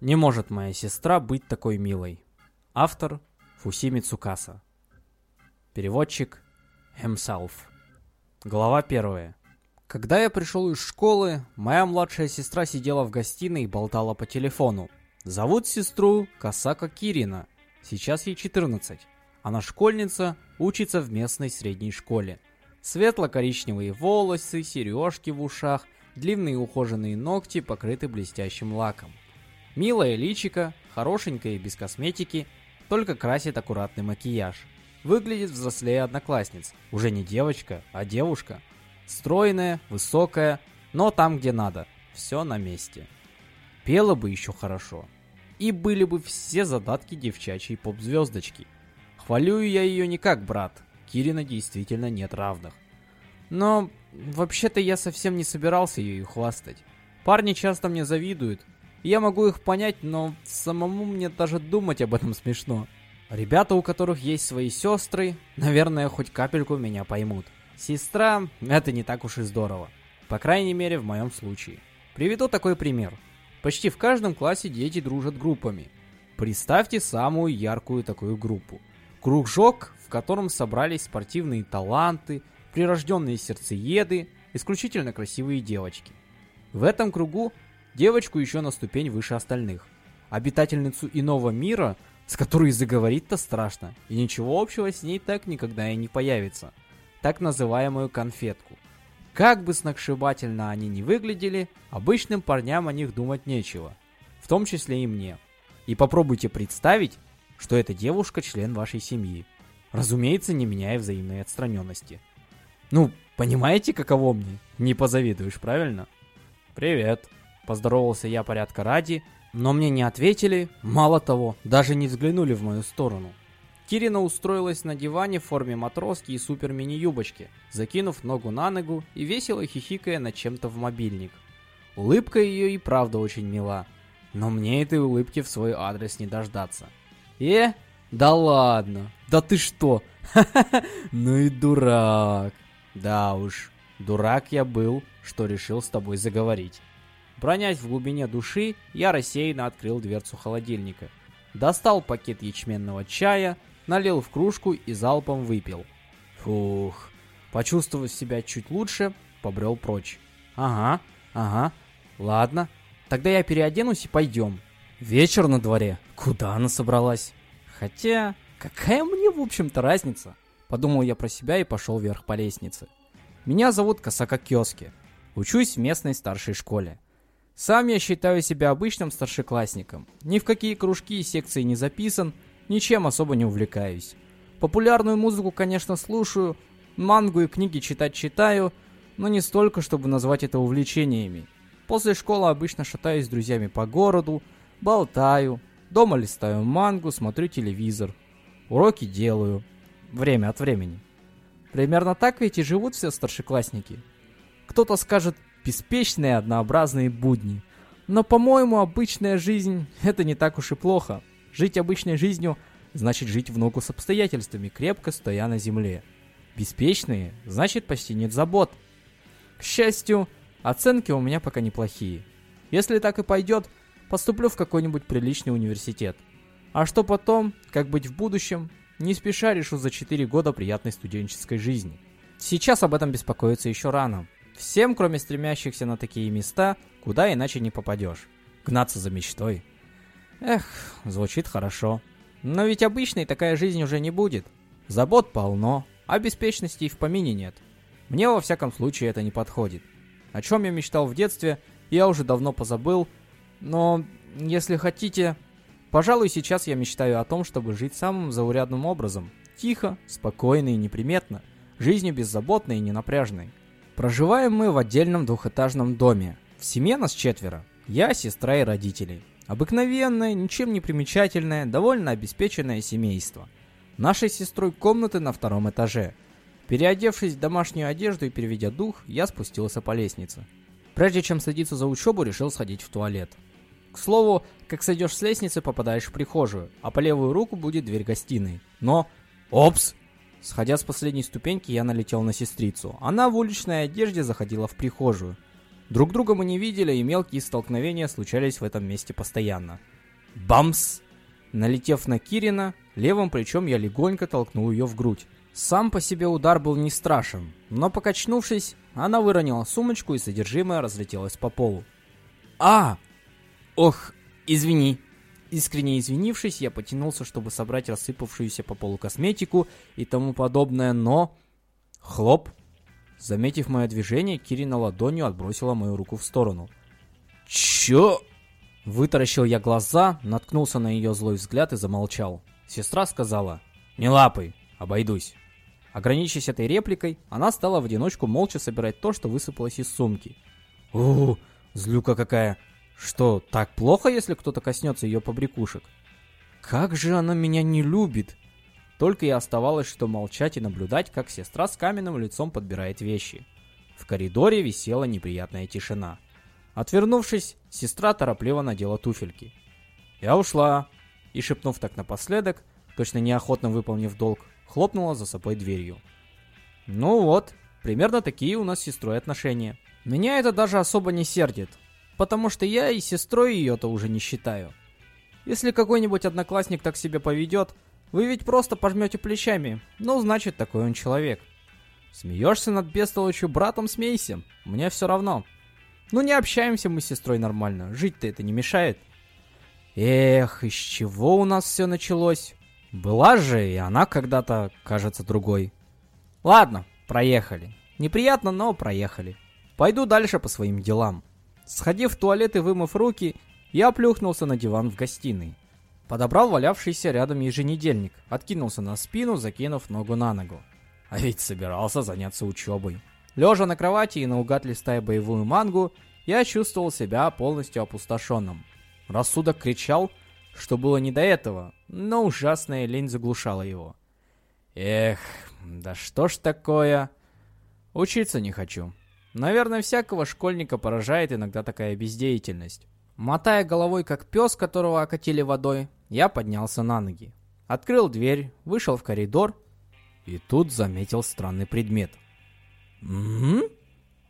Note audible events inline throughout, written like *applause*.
Не может моя сестра быть такой милой. Автор Фусими Цукаса. Переводчик himself. Глава первая. Когда я пришел из школы, моя младшая сестра сидела в гостиной и болтала по телефону. Зовут сестру Касака Кирина. Сейчас ей 14. Она школьница, учится в местной средней школе. Светло-коричневые волосы, сережки в ушах, длинные ухоженные ногти покрыты блестящим лаком. Милая личика, хорошенькая и без косметики, только красит аккуратный макияж. Выглядит взрослее одноклассниц. Уже не девочка, а девушка. Стройная, высокая, но там, где надо. Все на месте. Пела бы еще хорошо. И были бы все задатки девчачьей поп-звездочки. Хвалю я ее не как брат. Кирина действительно нет равных. Но вообще-то я совсем не собирался ее хвастать. Парни часто мне завидуют, я могу их понять, но самому мне даже думать об этом смешно. Ребята, у которых есть свои сестры, наверное, хоть капельку меня поймут. Сестра — это не так уж и здорово. По крайней мере, в моем случае. Приведу такой пример. Почти в каждом классе дети дружат группами. Представьте самую яркую такую группу. Кружок, в котором собрались спортивные таланты, прирожденные сердцееды, исключительно красивые девочки. В этом кругу девочку еще на ступень выше остальных. Обитательницу иного мира, с которой заговорить-то страшно, и ничего общего с ней так никогда и не появится. Так называемую конфетку. Как бы сногсшибательно они ни выглядели, обычным парням о них думать нечего. В том числе и мне. И попробуйте представить, что эта девушка член вашей семьи. Разумеется, не меняя взаимной отстраненности. Ну, понимаете, каково мне? Не позавидуешь, правильно? Привет. Поздоровался я порядка ради, но мне не ответили, мало того, даже не взглянули в мою сторону. Кирина устроилась на диване в форме матроски и супер мини-юбочки, закинув ногу на ногу и весело хихикая над чем-то в мобильник. Улыбка ее и правда очень мила, но мне этой улыбки в свой адрес не дождаться. Э? Да ладно, да ты что? *laughs* ну и дурак. Да уж, дурак я был, что решил с тобой заговорить. Бронясь в глубине души, я рассеянно открыл дверцу холодильника. Достал пакет ячменного чая, налил в кружку и залпом выпил. Фух. Почувствовав себя чуть лучше, побрел прочь. Ага, ага. Ладно. Тогда я переоденусь и пойдем. Вечер на дворе. Куда она собралась? Хотя, какая мне, в общем-то, разница? Подумал я про себя и пошел вверх по лестнице. Меня зовут Касака Кёски. Учусь в местной старшей школе. Сам я считаю себя обычным старшеклассником. Ни в какие кружки и секции не записан, ничем особо не увлекаюсь. Популярную музыку, конечно, слушаю, мангу и книги читать читаю, но не столько, чтобы назвать это увлечениями. После школы обычно шатаюсь с друзьями по городу, болтаю, дома листаю мангу, смотрю телевизор. Уроки делаю. Время от времени. Примерно так ведь и живут все старшеклассники. Кто-то скажет, беспечные однообразные будни. Но, по-моему, обычная жизнь – это не так уж и плохо. Жить обычной жизнью – значит жить в ногу с обстоятельствами, крепко стоя на земле. Беспечные – значит почти нет забот. К счастью, оценки у меня пока неплохие. Если так и пойдет, поступлю в какой-нибудь приличный университет. А что потом, как быть в будущем, не спеша решу за 4 года приятной студенческой жизни. Сейчас об этом беспокоиться еще рано. Всем, кроме стремящихся на такие места, куда иначе не попадешь. Гнаться за мечтой. Эх, звучит хорошо. Но ведь обычной такая жизнь уже не будет. Забот полно, а беспечности и в помине нет. Мне во всяком случае это не подходит. О чем я мечтал в детстве, я уже давно позабыл, но если хотите, пожалуй, сейчас я мечтаю о том, чтобы жить самым заурядным образом. Тихо, спокойно и неприметно. Жизнью беззаботной и ненапряжной. Проживаем мы в отдельном двухэтажном доме. В семье нас четверо. Я, сестра и родители. Обыкновенное, ничем не примечательное, довольно обеспеченное семейство. Нашей сестрой комнаты на втором этаже. Переодевшись в домашнюю одежду и переведя дух, я спустился по лестнице. Прежде чем садиться за учебу, решил сходить в туалет. К слову, как сойдешь с лестницы, попадаешь в прихожую, а по левую руку будет дверь гостиной. Но... Опс! Сходя с последней ступеньки, я налетел на сестрицу. Она в уличной одежде заходила в прихожую. Друг друга мы не видели, и мелкие столкновения случались в этом месте постоянно. Бамс! Налетев на Кирина, левым плечом я легонько толкнул ее в грудь. Сам по себе удар был не страшен, но покачнувшись, она выронила сумочку и содержимое разлетелось по полу. «А! Ох, извини!» Искренне извинившись, я потянулся, чтобы собрать рассыпавшуюся по полу косметику и тому подобное, но... Хлоп! Заметив мое движение, Кирина ладонью отбросила мою руку в сторону. «Чё?» Вытаращил я глаза, наткнулся на ее злой взгляд и замолчал. Сестра сказала «Не лапай, обойдусь». Ограничившись этой репликой, она стала в одиночку молча собирать то, что высыпалось из сумки. «Ууу, злюка какая! Что, так плохо, если кто-то коснется ее побрякушек? Как же она меня не любит!» Только и оставалось, что молчать и наблюдать, как сестра с каменным лицом подбирает вещи. В коридоре висела неприятная тишина. Отвернувшись, сестра торопливо надела туфельки. Я ушла, и, шепнув так напоследок, точно неохотно выполнив долг, хлопнула за собой дверью. Ну вот, примерно такие у нас с сестрой отношения. Меня это даже особо не сердит, потому что я и сестрой ее-то уже не считаю. Если какой-нибудь одноклассник так себя поведет, вы ведь просто пожмете плечами. Ну, значит, такой он человек. Смеешься над бестолочью братом, смейся. Мне все равно. Ну, не общаемся мы с сестрой нормально. Жить-то это не мешает. Эх, из чего у нас все началось? Была же и она когда-то, кажется, другой. Ладно, проехали. Неприятно, но проехали. Пойду дальше по своим делам. Сходив в туалет и вымыв руки, я плюхнулся на диван в гостиной. Подобрал валявшийся рядом еженедельник, откинулся на спину, закинув ногу на ногу. А ведь собирался заняться учебой. Лежа на кровати и наугад листая боевую мангу, я чувствовал себя полностью опустошенным. Рассудок кричал, что было не до этого, но ужасная лень заглушала его. Эх, да что ж такое? Учиться не хочу. Наверное, всякого школьника поражает иногда такая бездеятельность. Мотая головой, как пес, которого окатили водой, я поднялся на ноги. Открыл дверь, вышел в коридор и тут заметил странный предмет. Угу.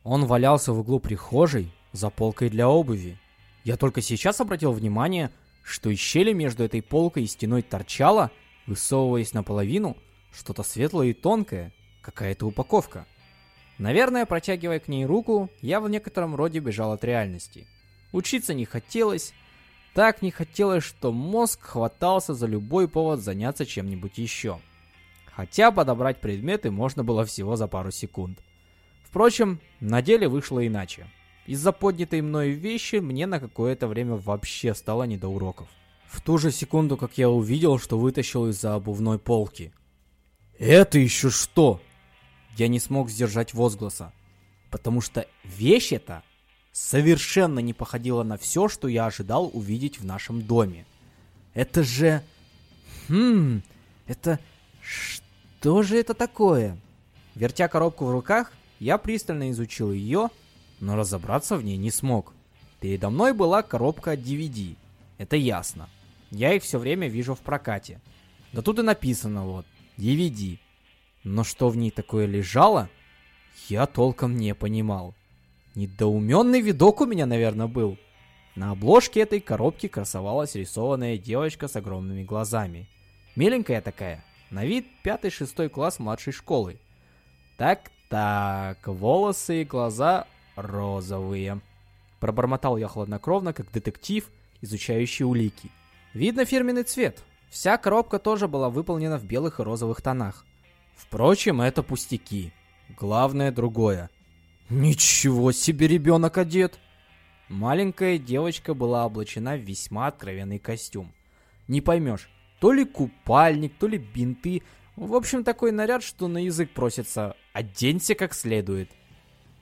Он валялся в углу прихожей за полкой для обуви. Я только сейчас обратил внимание, что из щели между этой полкой и стеной торчало, высовываясь наполовину, что-то светлое и тонкое, какая-то упаковка. Наверное, протягивая к ней руку, я в некотором роде бежал от реальности. Учиться не хотелось, так не хотелось, что мозг хватался за любой повод заняться чем-нибудь еще. Хотя подобрать предметы можно было всего за пару секунд. Впрочем, на деле вышло иначе. Из-за поднятой мною вещи мне на какое-то время вообще стало не до уроков. В ту же секунду, как я увидел, что вытащил из-за обувной полки. «Это еще что?» Я не смог сдержать возгласа, потому что вещь эта совершенно не походила на все, что я ожидал увидеть в нашем доме. Это же... Хм... Это... Что же это такое? Вертя коробку в руках, я пристально изучил ее, но разобраться в ней не смог. Передо мной была коробка DVD. Это ясно. Я их все время вижу в прокате. Да тут и написано вот, DVD. Но что в ней такое лежало, я толком не понимал. Недоуменный видок у меня, наверное, был. На обложке этой коробки красовалась рисованная девочка с огромными глазами. Миленькая такая, на вид пятый-шестой класс младшей школы. Так-так, волосы и глаза розовые. Пробормотал я хладнокровно, как детектив, изучающий улики. Видно фирменный цвет. Вся коробка тоже была выполнена в белых и розовых тонах. Впрочем, это пустяки. Главное другое. Ничего себе ребенок одет! Маленькая девочка была облачена в весьма откровенный костюм. Не поймешь, то ли купальник, то ли бинты. В общем, такой наряд, что на язык просится «оденься как следует».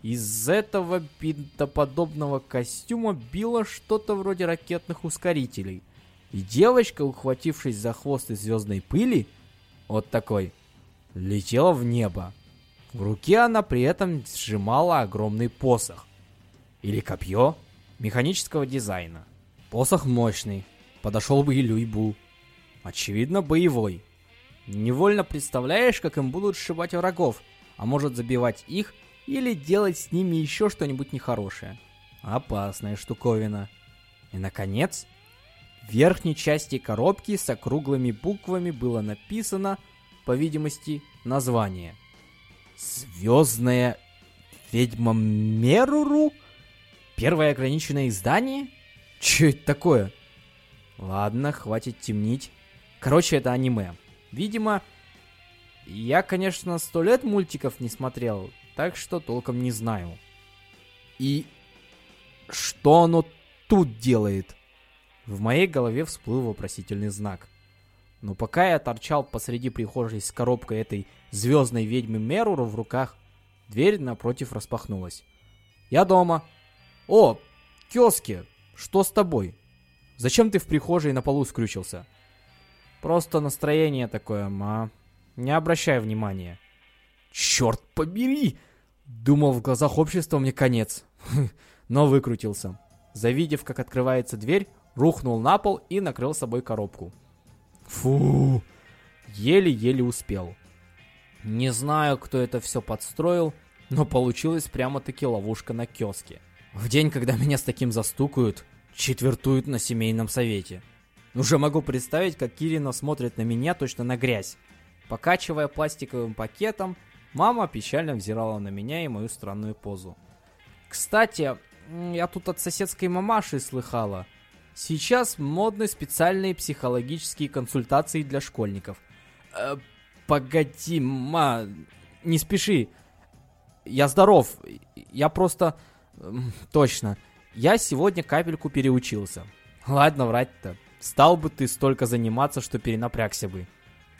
Из этого бинтоподобного костюма било что-то вроде ракетных ускорителей. И девочка, ухватившись за хвост из звездной пыли, вот такой, летела в небо. В руке она при этом сжимала огромный посох. Или копье механического дизайна. Посох мощный, подошел бы и Люйбу. Очевидно, боевой. Невольно представляешь, как им будут сшибать врагов, а может забивать их или делать с ними еще что-нибудь нехорошее. Опасная штуковина. И, наконец, в верхней части коробки с округлыми буквами было написано, по видимости, название. «Звездная ведьма Меруру?» Первое ограниченное издание? Че это такое? Ладно, хватит темнить. Короче, это аниме. Видимо, я, конечно, сто лет мультиков не смотрел, так что толком не знаю. И что оно тут делает? В моей голове всплыл вопросительный знак. Но пока я торчал посреди прихожей с коробкой этой звездной ведьмы Меруру в руках, дверь напротив распахнулась. «Я дома», «О, Кёски, что с тобой? Зачем ты в прихожей на полу скрючился?» «Просто настроение такое, ма. Не обращай внимания». «Черт побери!» Думал, в глазах общества мне конец. *laughs* Но выкрутился. Завидев, как открывается дверь, рухнул на пол и накрыл собой коробку. Фу! Еле-еле успел. Не знаю, кто это все подстроил, но получилась прямо-таки ловушка на киоске. В день, когда меня с таким застукают, четвертуют на семейном совете. Уже могу представить, как Кирина смотрит на меня точно на грязь. Покачивая пластиковым пакетом, мама печально взирала на меня и мою странную позу. Кстати, я тут от соседской мамаши слыхала. Сейчас модны специальные психологические консультации для школьников. Э, погоди, ма, не спеши. Я здоров. Я просто... Точно. Я сегодня капельку переучился. Ладно, врать-то. Стал бы ты столько заниматься, что перенапрягся бы.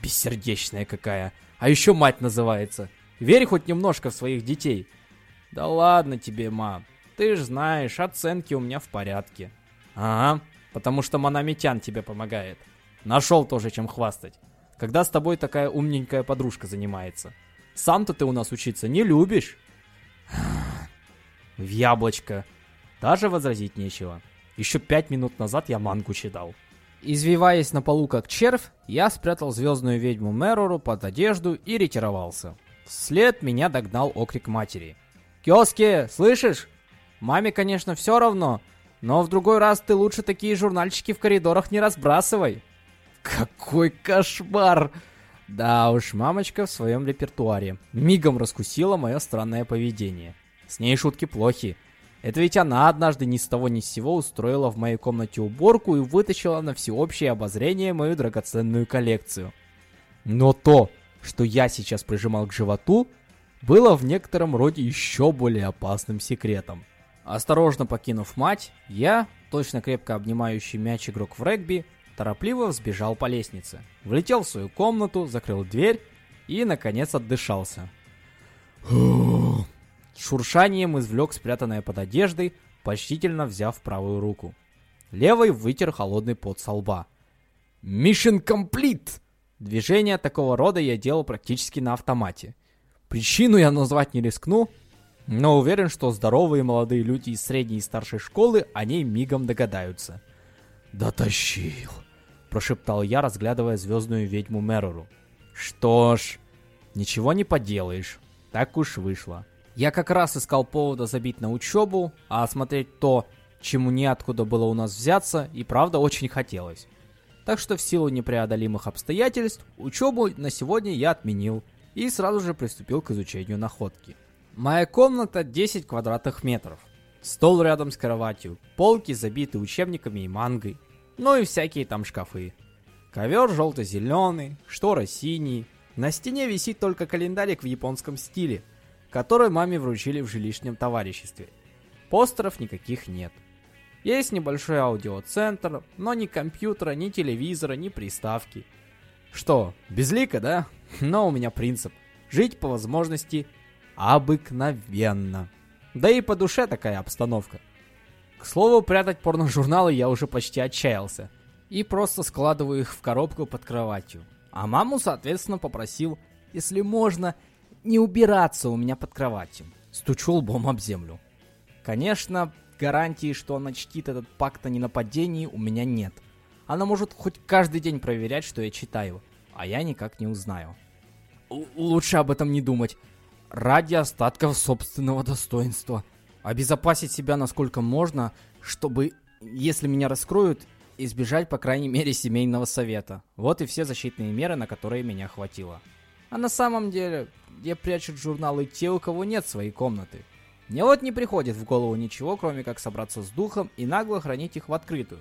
Бессердечная какая. А еще мать называется. Верь хоть немножко в своих детей. Да ладно тебе, ма. Ты ж знаешь, оценки у меня в порядке. Ага, потому что Манамитян тебе помогает. Нашел тоже чем хвастать. Когда с тобой такая умненькая подружка занимается. Сам-то ты у нас учиться не любишь в яблочко. Даже возразить нечего. Еще пять минут назад я мангу читал. Извиваясь на полу как червь, я спрятал звездную ведьму Мерору под одежду и ретировался. Вслед меня догнал окрик матери. «Киоски, слышишь? Маме, конечно, все равно, но в другой раз ты лучше такие журнальчики в коридорах не разбрасывай». Какой кошмар! Да уж, мамочка в своем репертуаре. Мигом раскусила мое странное поведение. С ней шутки плохи. Это ведь она однажды ни с того ни с сего устроила в моей комнате уборку и вытащила на всеобщее обозрение мою драгоценную коллекцию. Но то, что я сейчас прижимал к животу, было в некотором роде еще более опасным секретом. Осторожно покинув мать, я, точно крепко обнимающий мяч игрок в регби, торопливо взбежал по лестнице, влетел в свою комнату, закрыл дверь и, наконец, отдышался. Шуршанием извлек спрятанное под одеждой, почтительно взяв правую руку. Левой вытер холодный пот со лба. «Mission complete!» Движение такого рода я делал практически на автомате. Причину я назвать не рискну, но уверен, что здоровые молодые люди из средней и старшей школы о ней мигом догадаются. «Дотащил!» – прошептал я, разглядывая звездную ведьму Мерору. «Что ж, ничего не поделаешь, так уж вышло». Я как раз искал повода забить на учебу, а осмотреть то, чему неоткуда было у нас взяться, и правда очень хотелось. Так что в силу непреодолимых обстоятельств, учебу на сегодня я отменил и сразу же приступил к изучению находки. Моя комната 10 квадратных метров. Стол рядом с кроватью, полки забиты учебниками и мангой, ну и всякие там шкафы. Ковер желто-зеленый, шторы синие. На стене висит только календарик в японском стиле – который маме вручили в жилищном товариществе. Постеров никаких нет. Есть небольшой аудиоцентр, но ни компьютера, ни телевизора, ни приставки. Что, безлико, да? Но у меня принцип. Жить по возможности обыкновенно. Да и по душе такая обстановка. К слову, прятать порножурналы я уже почти отчаялся. И просто складываю их в коробку под кроватью. А маму, соответственно, попросил, если можно, не убираться у меня под кроватью. Стучу лбом об землю. Конечно, гарантии, что она чтит этот пакт о ненападении, у меня нет. Она может хоть каждый день проверять, что я читаю, а я никак не узнаю. Л лучше об этом не думать. Ради остатков собственного достоинства. обезопасить себя насколько можно, чтобы, если меня раскроют, избежать, по крайней мере, семейного совета. Вот и все защитные меры, на которые меня хватило. А на самом деле, где прячут журналы те, у кого нет своей комнаты? Мне вот не приходит в голову ничего, кроме как собраться с духом и нагло хранить их в открытую.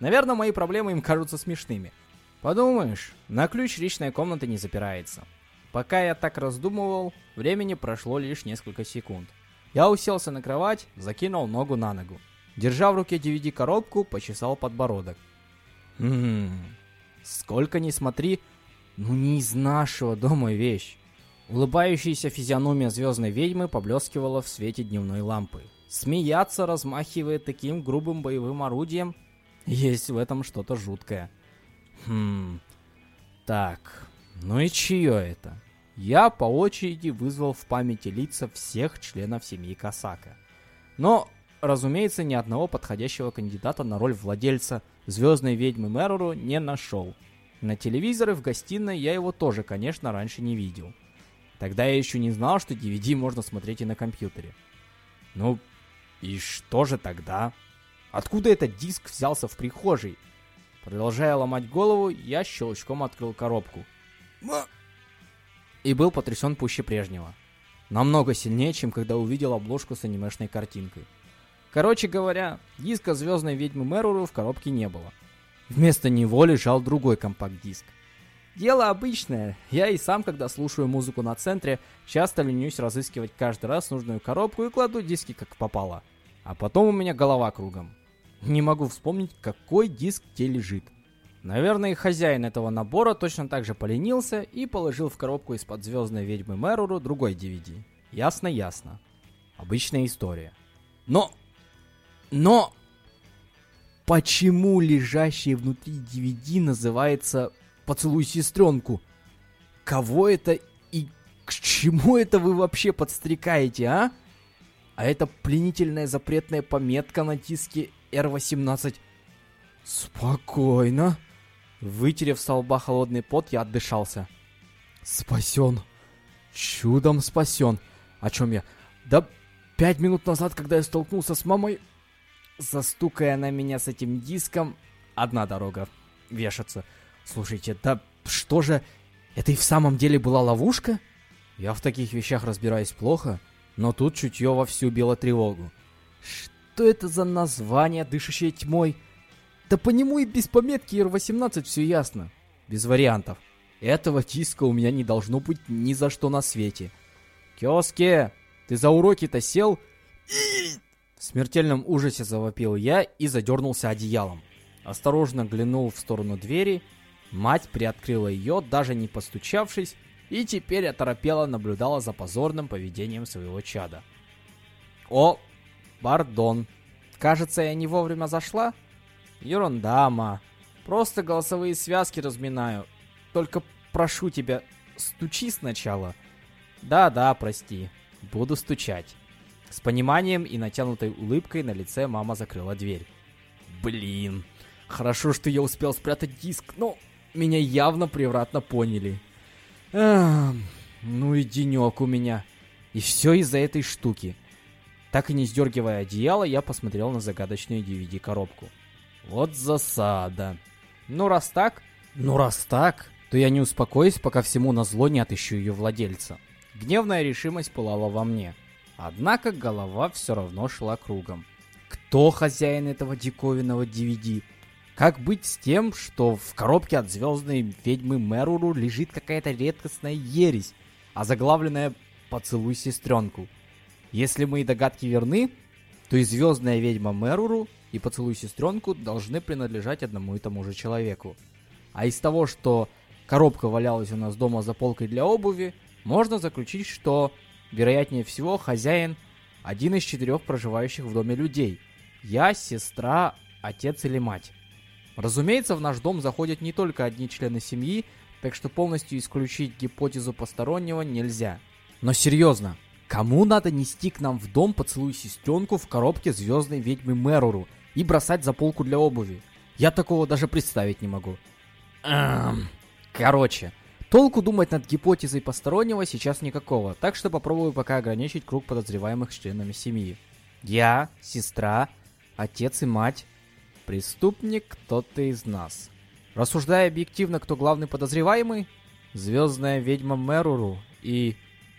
Наверное, мои проблемы им кажутся смешными. Подумаешь, на ключ личная комната не запирается. Пока я так раздумывал, времени прошло лишь несколько секунд. Я уселся на кровать, закинул ногу на ногу. Держа в руке DVD-коробку, почесал подбородок. Хм, сколько ни смотри, ну не из нашего дома вещь. Улыбающаяся физиономия звездной ведьмы поблескивала в свете дневной лампы. Смеяться, размахивая таким грубым боевым орудием, есть в этом что-то жуткое. Хм, так, ну и чье это? Я по очереди вызвал в памяти лица всех членов семьи Касака. Но, разумеется, ни одного подходящего кандидата на роль владельца звездной ведьмы Мэрору не нашел. На телевизоре в гостиной я его тоже, конечно, раньше не видел. Тогда я еще не знал, что DVD можно смотреть и на компьютере. Ну, и что же тогда? Откуда этот диск взялся в прихожей? Продолжая ломать голову, я щелчком открыл коробку. И был потрясен пуще прежнего. Намного сильнее, чем когда увидел обложку с анимешной картинкой. Короче говоря, диска «Звездной ведьмы Мэруру» в коробке не было. Вместо него лежал другой компакт-диск. Дело обычное. Я и сам, когда слушаю музыку на центре, часто ленюсь разыскивать каждый раз нужную коробку и кладу диски как попало. А потом у меня голова кругом. Не могу вспомнить, какой диск где лежит. Наверное, хозяин этого набора точно так же поленился и положил в коробку из-под звездной ведьмы Мэруру другой DVD. Ясно-ясно. Обычная история. Но... Но... Почему лежащий внутри DVD называется поцелуй сестренку. Кого это и к чему это вы вообще подстрекаете, а? А это пленительная запретная пометка на диске R18. Спокойно. Вытерев с лба холодный пот, я отдышался. Спасен. Чудом спасен. О чем я? Да пять минут назад, когда я столкнулся с мамой, застукая на меня с этим диском, одна дорога вешаться. Слушайте, да что же, это и в самом деле была ловушка? Я в таких вещах разбираюсь плохо, но тут чутье вовсю било тревогу. Что это за название, дышащее тьмой? Да по нему и без пометки R18 все ясно. Без вариантов. Этого диска у меня не должно быть ни за что на свете. Киоске, ты за уроки-то сел? В смертельном ужасе завопил я и задернулся одеялом. Осторожно глянул в сторону двери Мать приоткрыла ее, даже не постучавшись, и теперь оторопела наблюдала за позорным поведением своего чада. «О, пардон. Кажется, я не вовремя зашла?» «Ерунда, ма. Просто голосовые связки разминаю. Только прошу тебя, стучи сначала». «Да-да, прости. Буду стучать». С пониманием и натянутой улыбкой на лице мама закрыла дверь. «Блин, хорошо, что я успел спрятать диск, но меня явно превратно поняли. Эх, ну и денек у меня. И все из-за этой штуки. Так и не сдергивая одеяло, я посмотрел на загадочную DVD-коробку. Вот засада. Ну раз так, ну раз так, то я не успокоюсь, пока всему назло не отыщу ее владельца. Гневная решимость пылала во мне. Однако голова все равно шла кругом. Кто хозяин этого диковинного DVD? Как быть с тем, что в коробке от звездной ведьмы Меруру лежит какая-то редкостная ересь, озаглавленная «Поцелуй сестренку». Если мои догадки верны, то и звездная ведьма Меруру и «Поцелуй сестренку» должны принадлежать одному и тому же человеку. А из того, что коробка валялась у нас дома за полкой для обуви, можно заключить, что, вероятнее всего, хозяин – один из четырех проживающих в доме людей. Я, сестра, отец или мать. Разумеется, в наш дом заходят не только одни члены семьи, так что полностью исключить гипотезу постороннего нельзя. Но серьезно, кому надо нести к нам в дом поцелуй сестренку в коробке звездной ведьмы Мэруру и бросать за полку для обуви? Я такого даже представить не могу. Эм. Короче, толку думать над гипотезой постороннего сейчас никакого, так что попробую пока ограничить круг подозреваемых членами семьи. Я, сестра, отец и мать. Преступник кто-то из нас. Рассуждая объективно, кто главный подозреваемый, звездная ведьма Меруру и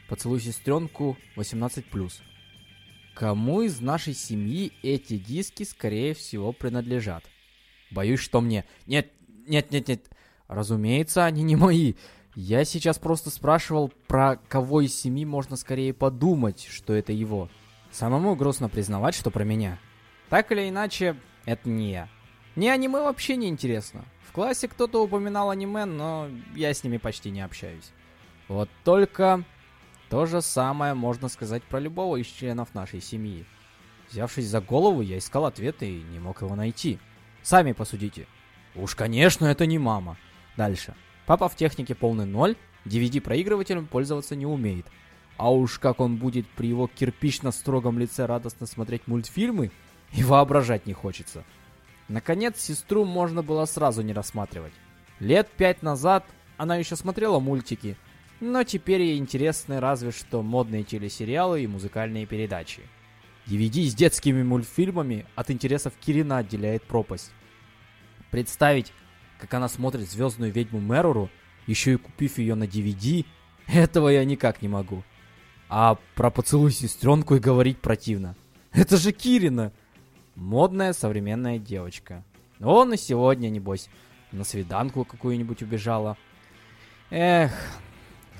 поцелуй сестренку 18+. Кому из нашей семьи эти диски, скорее всего, принадлежат? Боюсь, что мне... Нет, нет, нет, нет. Разумеется, они не мои. Я сейчас просто спрашивал, про кого из семьи можно скорее подумать, что это его. Самому грустно признавать, что про меня. Так или иначе, это не я. Мне аниме вообще не интересно. В классе кто-то упоминал аниме, но я с ними почти не общаюсь. Вот только то же самое можно сказать про любого из членов нашей семьи. Взявшись за голову, я искал ответы и не мог его найти. Сами посудите. Уж, конечно, это не мама. Дальше. Папа в технике полный ноль, DVD-проигрывателем пользоваться не умеет. А уж как он будет при его кирпично-строгом лице радостно смотреть мультфильмы, и воображать не хочется. Наконец, сестру можно было сразу не рассматривать. Лет пять назад она еще смотрела мультики, но теперь интересны разве что модные телесериалы и музыкальные передачи. DVD с детскими мультфильмами от интересов Кирина отделяет пропасть. Представить, как она смотрит «Звездную ведьму Мэрору», еще и купив ее на DVD, этого я никак не могу. А про поцелуй сестренку и говорить противно. Это же Кирина! Модная современная девочка. Он и сегодня, небось, на свиданку какую-нибудь убежала. Эх,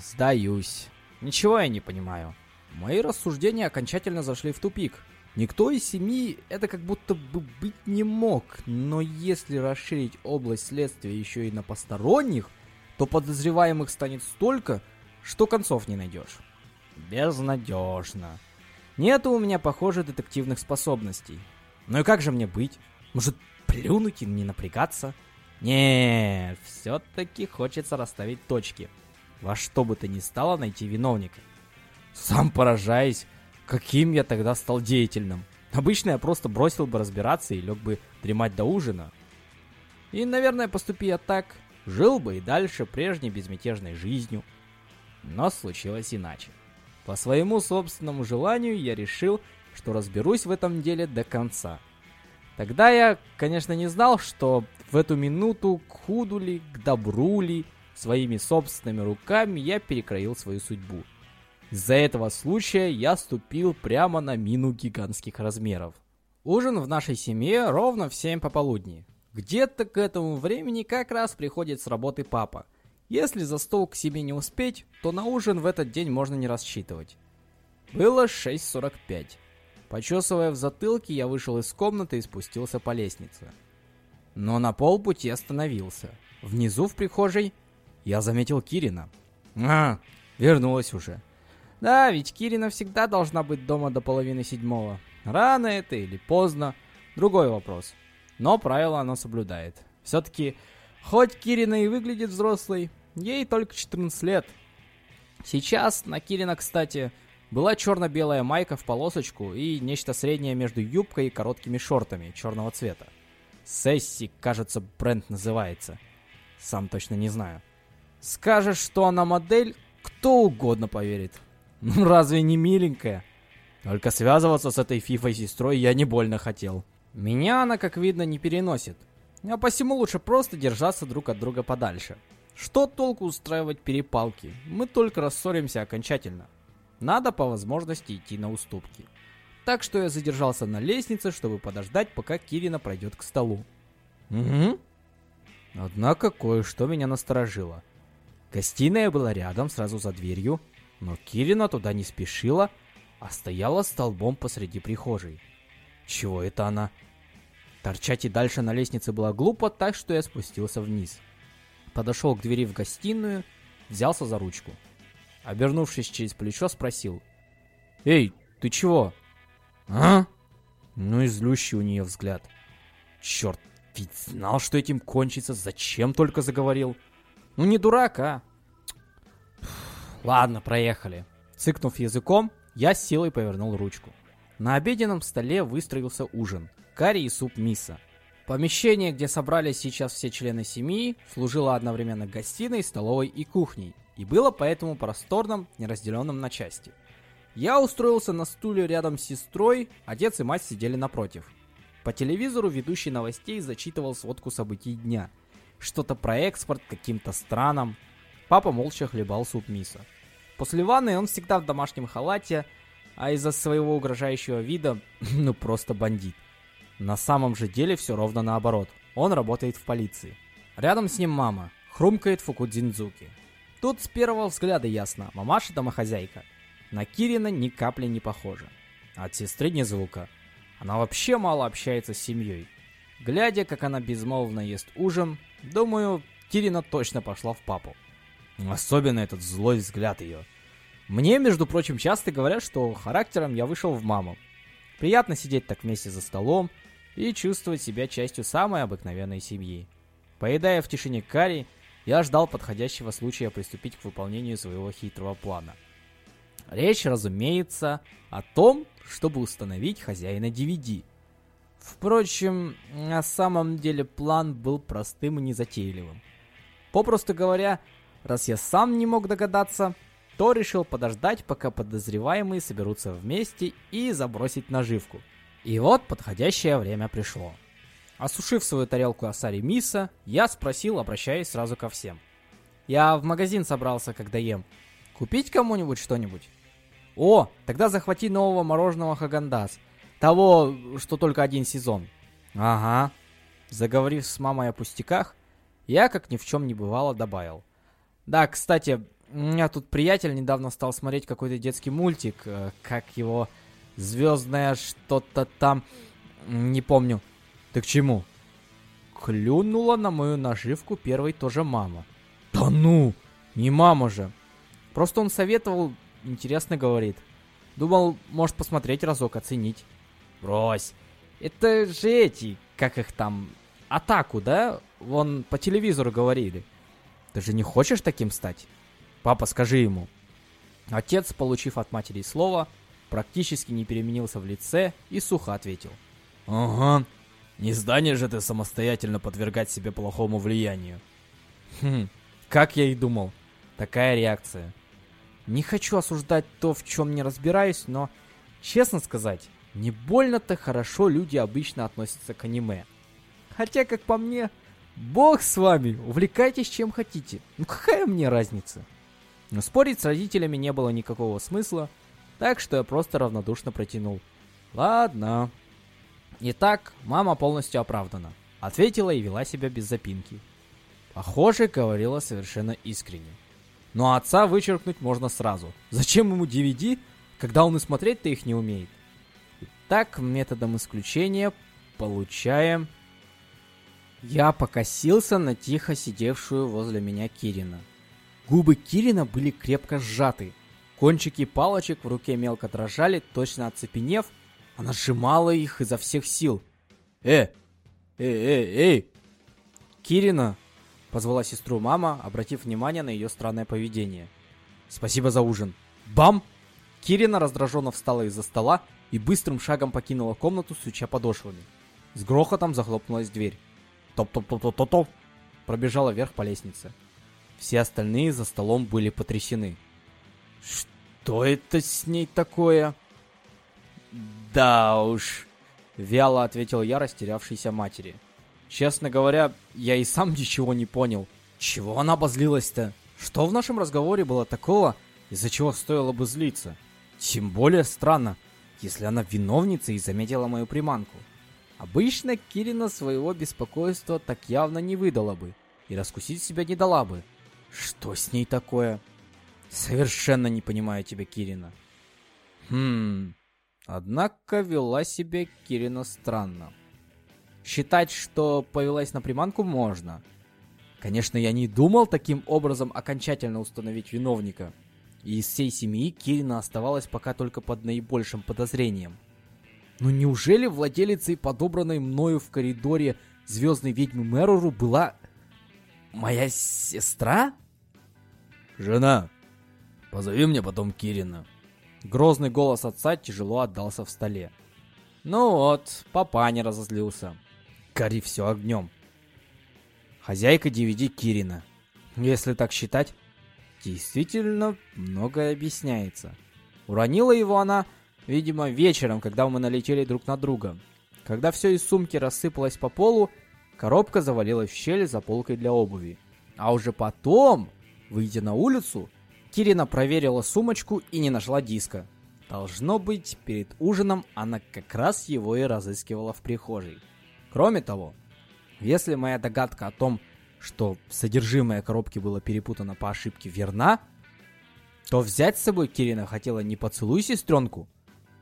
сдаюсь. Ничего я не понимаю. Мои рассуждения окончательно зашли в тупик. Никто из семьи это как будто бы быть не мог, но если расширить область следствия еще и на посторонних, то подозреваемых станет столько, что концов не найдешь. Безнадежно. Нету у меня, похоже, детективных способностей. Ну и как же мне быть? Может, плюнуть и не напрягаться? Не, все-таки хочется расставить точки. Во что бы то ни стало найти виновника. Сам поражаясь, каким я тогда стал деятельным. Обычно я просто бросил бы разбираться и лег бы дремать до ужина. И, наверное, поступи я так, жил бы и дальше прежней безмятежной жизнью. Но случилось иначе. По своему собственному желанию я решил, что разберусь в этом деле до конца. Тогда я, конечно, не знал, что в эту минуту к худу ли, к добру ли, своими собственными руками я перекроил свою судьбу. Из-за этого случая я ступил прямо на мину гигантских размеров. Ужин в нашей семье ровно в 7 пополудни. Где-то к этому времени как раз приходит с работы папа. Если за стол к себе не успеть, то на ужин в этот день можно не рассчитывать. Было 6.45. Почесывая в затылке, я вышел из комнаты и спустился по лестнице. Но на полпути остановился. Внизу в прихожей я заметил Кирина. А, вернулась уже. Да, ведь Кирина всегда должна быть дома до половины седьмого. Рано это или поздно, другой вопрос. Но правило она соблюдает. Все-таки, хоть Кирина и выглядит взрослой, ей только 14 лет. Сейчас на Кирина, кстати, была черно-белая майка в полосочку и нечто среднее между юбкой и короткими шортами черного цвета. Сесси, кажется, бренд называется. Сам точно не знаю. Скажешь, что она модель, кто угодно поверит. Ну разве не миленькая? Только связываться с этой фифой сестрой я не больно хотел. Меня она, как видно, не переносит. А посему лучше просто держаться друг от друга подальше. Что толку устраивать перепалки? Мы только рассоримся окончательно. Надо по возможности идти на уступки. Так что я задержался на лестнице, чтобы подождать, пока Кирина пройдет к столу. Угу. Однако кое-что меня насторожило. Гостиная была рядом, сразу за дверью, но Кирина туда не спешила, а стояла столбом посреди прихожей. Чего это она? Торчать и дальше на лестнице было глупо, так что я спустился вниз. Подошел к двери в гостиную, взялся за ручку. Обернувшись через плечо, спросил. «Эй, ты чего?» «А?» Ну и злющий у нее взгляд. Черт, ведь знал, что этим кончится, зачем только заговорил? Ну не дурак, а? Ладно, проехали. Цыкнув языком, я с силой повернул ручку. На обеденном столе выстроился ужин. Карри и суп миса. Помещение, где собрались сейчас все члены семьи, служило одновременно гостиной, столовой и кухней, и было поэтому просторным, неразделенным на части. Я устроился на стуле рядом с сестрой, отец и мать сидели напротив. По телевизору ведущий новостей зачитывал сводку событий дня. Что-то про экспорт каким-то странам. Папа молча хлебал суп мисо. После ванны он всегда в домашнем халате, а из-за своего угрожающего вида, *laughs* ну просто бандит. На самом же деле все ровно наоборот. Он работает в полиции. Рядом с ним мама. Хрумкает Фукудзиндзуки. Тут с первого взгляда ясно. Мамаша домохозяйка. На Кирина ни капли не похожа. От сестры ни звука. Она вообще мало общается с семьей. Глядя, как она безмолвно ест ужин, думаю, Кирина точно пошла в папу. Особенно этот злой взгляд ее. Мне, между прочим, часто говорят, что характером я вышел в маму. Приятно сидеть так вместе за столом и чувствовать себя частью самой обыкновенной семьи. Поедая в тишине карри, я ждал подходящего случая приступить к выполнению своего хитрого плана. Речь, разумеется, о том, чтобы установить хозяина DVD. Впрочем, на самом деле план был простым и незатейливым. Попросту говоря, раз я сам не мог догадаться, то решил подождать, пока подозреваемые соберутся вместе и забросить наживку. И вот подходящее время пришло. Осушив свою тарелку асари миса, я спросил, обращаясь сразу ко всем. Я в магазин собрался, когда ем. Купить кому-нибудь что-нибудь? О, тогда захвати нового мороженого Хагандас. Того, что только один сезон. Ага. Заговорив с мамой о пустяках, я, как ни в чем не бывало, добавил. Да, кстати, у меня тут приятель недавно стал смотреть какой-то детский мультик, э, как его звездное что-то там, не помню. Ты к чему? Клюнула на мою наживку первой тоже мама. Да ну, не мама же. Просто он советовал, интересно говорит. Думал, может посмотреть разок, оценить. Брось. Это же эти, как их там, атаку, да? Вон по телевизору говорили. Ты же не хочешь таким стать? Папа, скажи ему. Отец, получив от матери слово, практически не переменился в лице и сухо ответил. Ага, не здание же ты самостоятельно подвергать себе плохому влиянию. Хм, как я и думал. Такая реакция. Не хочу осуждать то, в чем не разбираюсь, но, честно сказать, не больно-то хорошо люди обычно относятся к аниме. Хотя, как по мне, бог с вами, увлекайтесь чем хотите. Ну какая мне разница? Но спорить с родителями не было никакого смысла, так что я просто равнодушно протянул. Ладно, Итак, мама полностью оправдана. Ответила и вела себя без запинки. Похоже, говорила совершенно искренне. Но отца вычеркнуть можно сразу. Зачем ему DVD, когда он и смотреть-то их не умеет? Итак, методом исключения получаем... Я покосился на тихо сидевшую возле меня Кирина. Губы Кирина были крепко сжаты. Кончики палочек в руке мелко дрожали, точно оцепенев, она сжимала их изо всех сил. «Э! Эй, эй, эй!» «Кирина!» — позвала сестру мама, обратив внимание на ее странное поведение. «Спасибо за ужин!» «Бам!» Кирина раздраженно встала из-за стола и быстрым шагом покинула комнату, суча подошвами. С грохотом захлопнулась дверь. «Топ-топ-топ-топ-топ!» Пробежала вверх по лестнице. Все остальные за столом были потрясены. «Что это с ней такое?» «Да уж», — вяло ответил я растерявшейся матери. «Честно говоря, я и сам *laughs* ничего не понял. Чего она обозлилась-то? Что в нашем разговоре было такого, из-за чего стоило бы злиться? Тем более странно, если она виновница и заметила мою приманку. Обычно Кирина своего беспокойства так явно не выдала бы и раскусить себя не дала бы. Что с ней такое? Совершенно не понимаю тебя, Кирина. Хм, Однако вела себя Кирина странно. Считать, что повелась на приманку, можно. Конечно, я не думал таким образом окончательно установить виновника. И из всей семьи Кирина оставалась пока только под наибольшим подозрением. Но неужели владелицей подобранной мною в коридоре звездной ведьмы Мэрору была моя сестра? Жена, позови мне потом Кирина. Грозный голос отца тяжело отдался в столе. Ну вот, папа не разозлился. Гори все огнем. Хозяйка DVD Кирина. Если так считать, действительно многое объясняется. Уронила его она, видимо, вечером, когда мы налетели друг на друга. Когда все из сумки рассыпалось по полу, коробка завалилась в щель за полкой для обуви. А уже потом, выйдя на улицу, Кирина проверила сумочку и не нашла диска. Должно быть, перед ужином она как раз его и разыскивала в прихожей. Кроме того, если моя догадка о том, что содержимое коробки было перепутано по ошибке верна, то взять с собой Кирина хотела не поцелуй сестренку,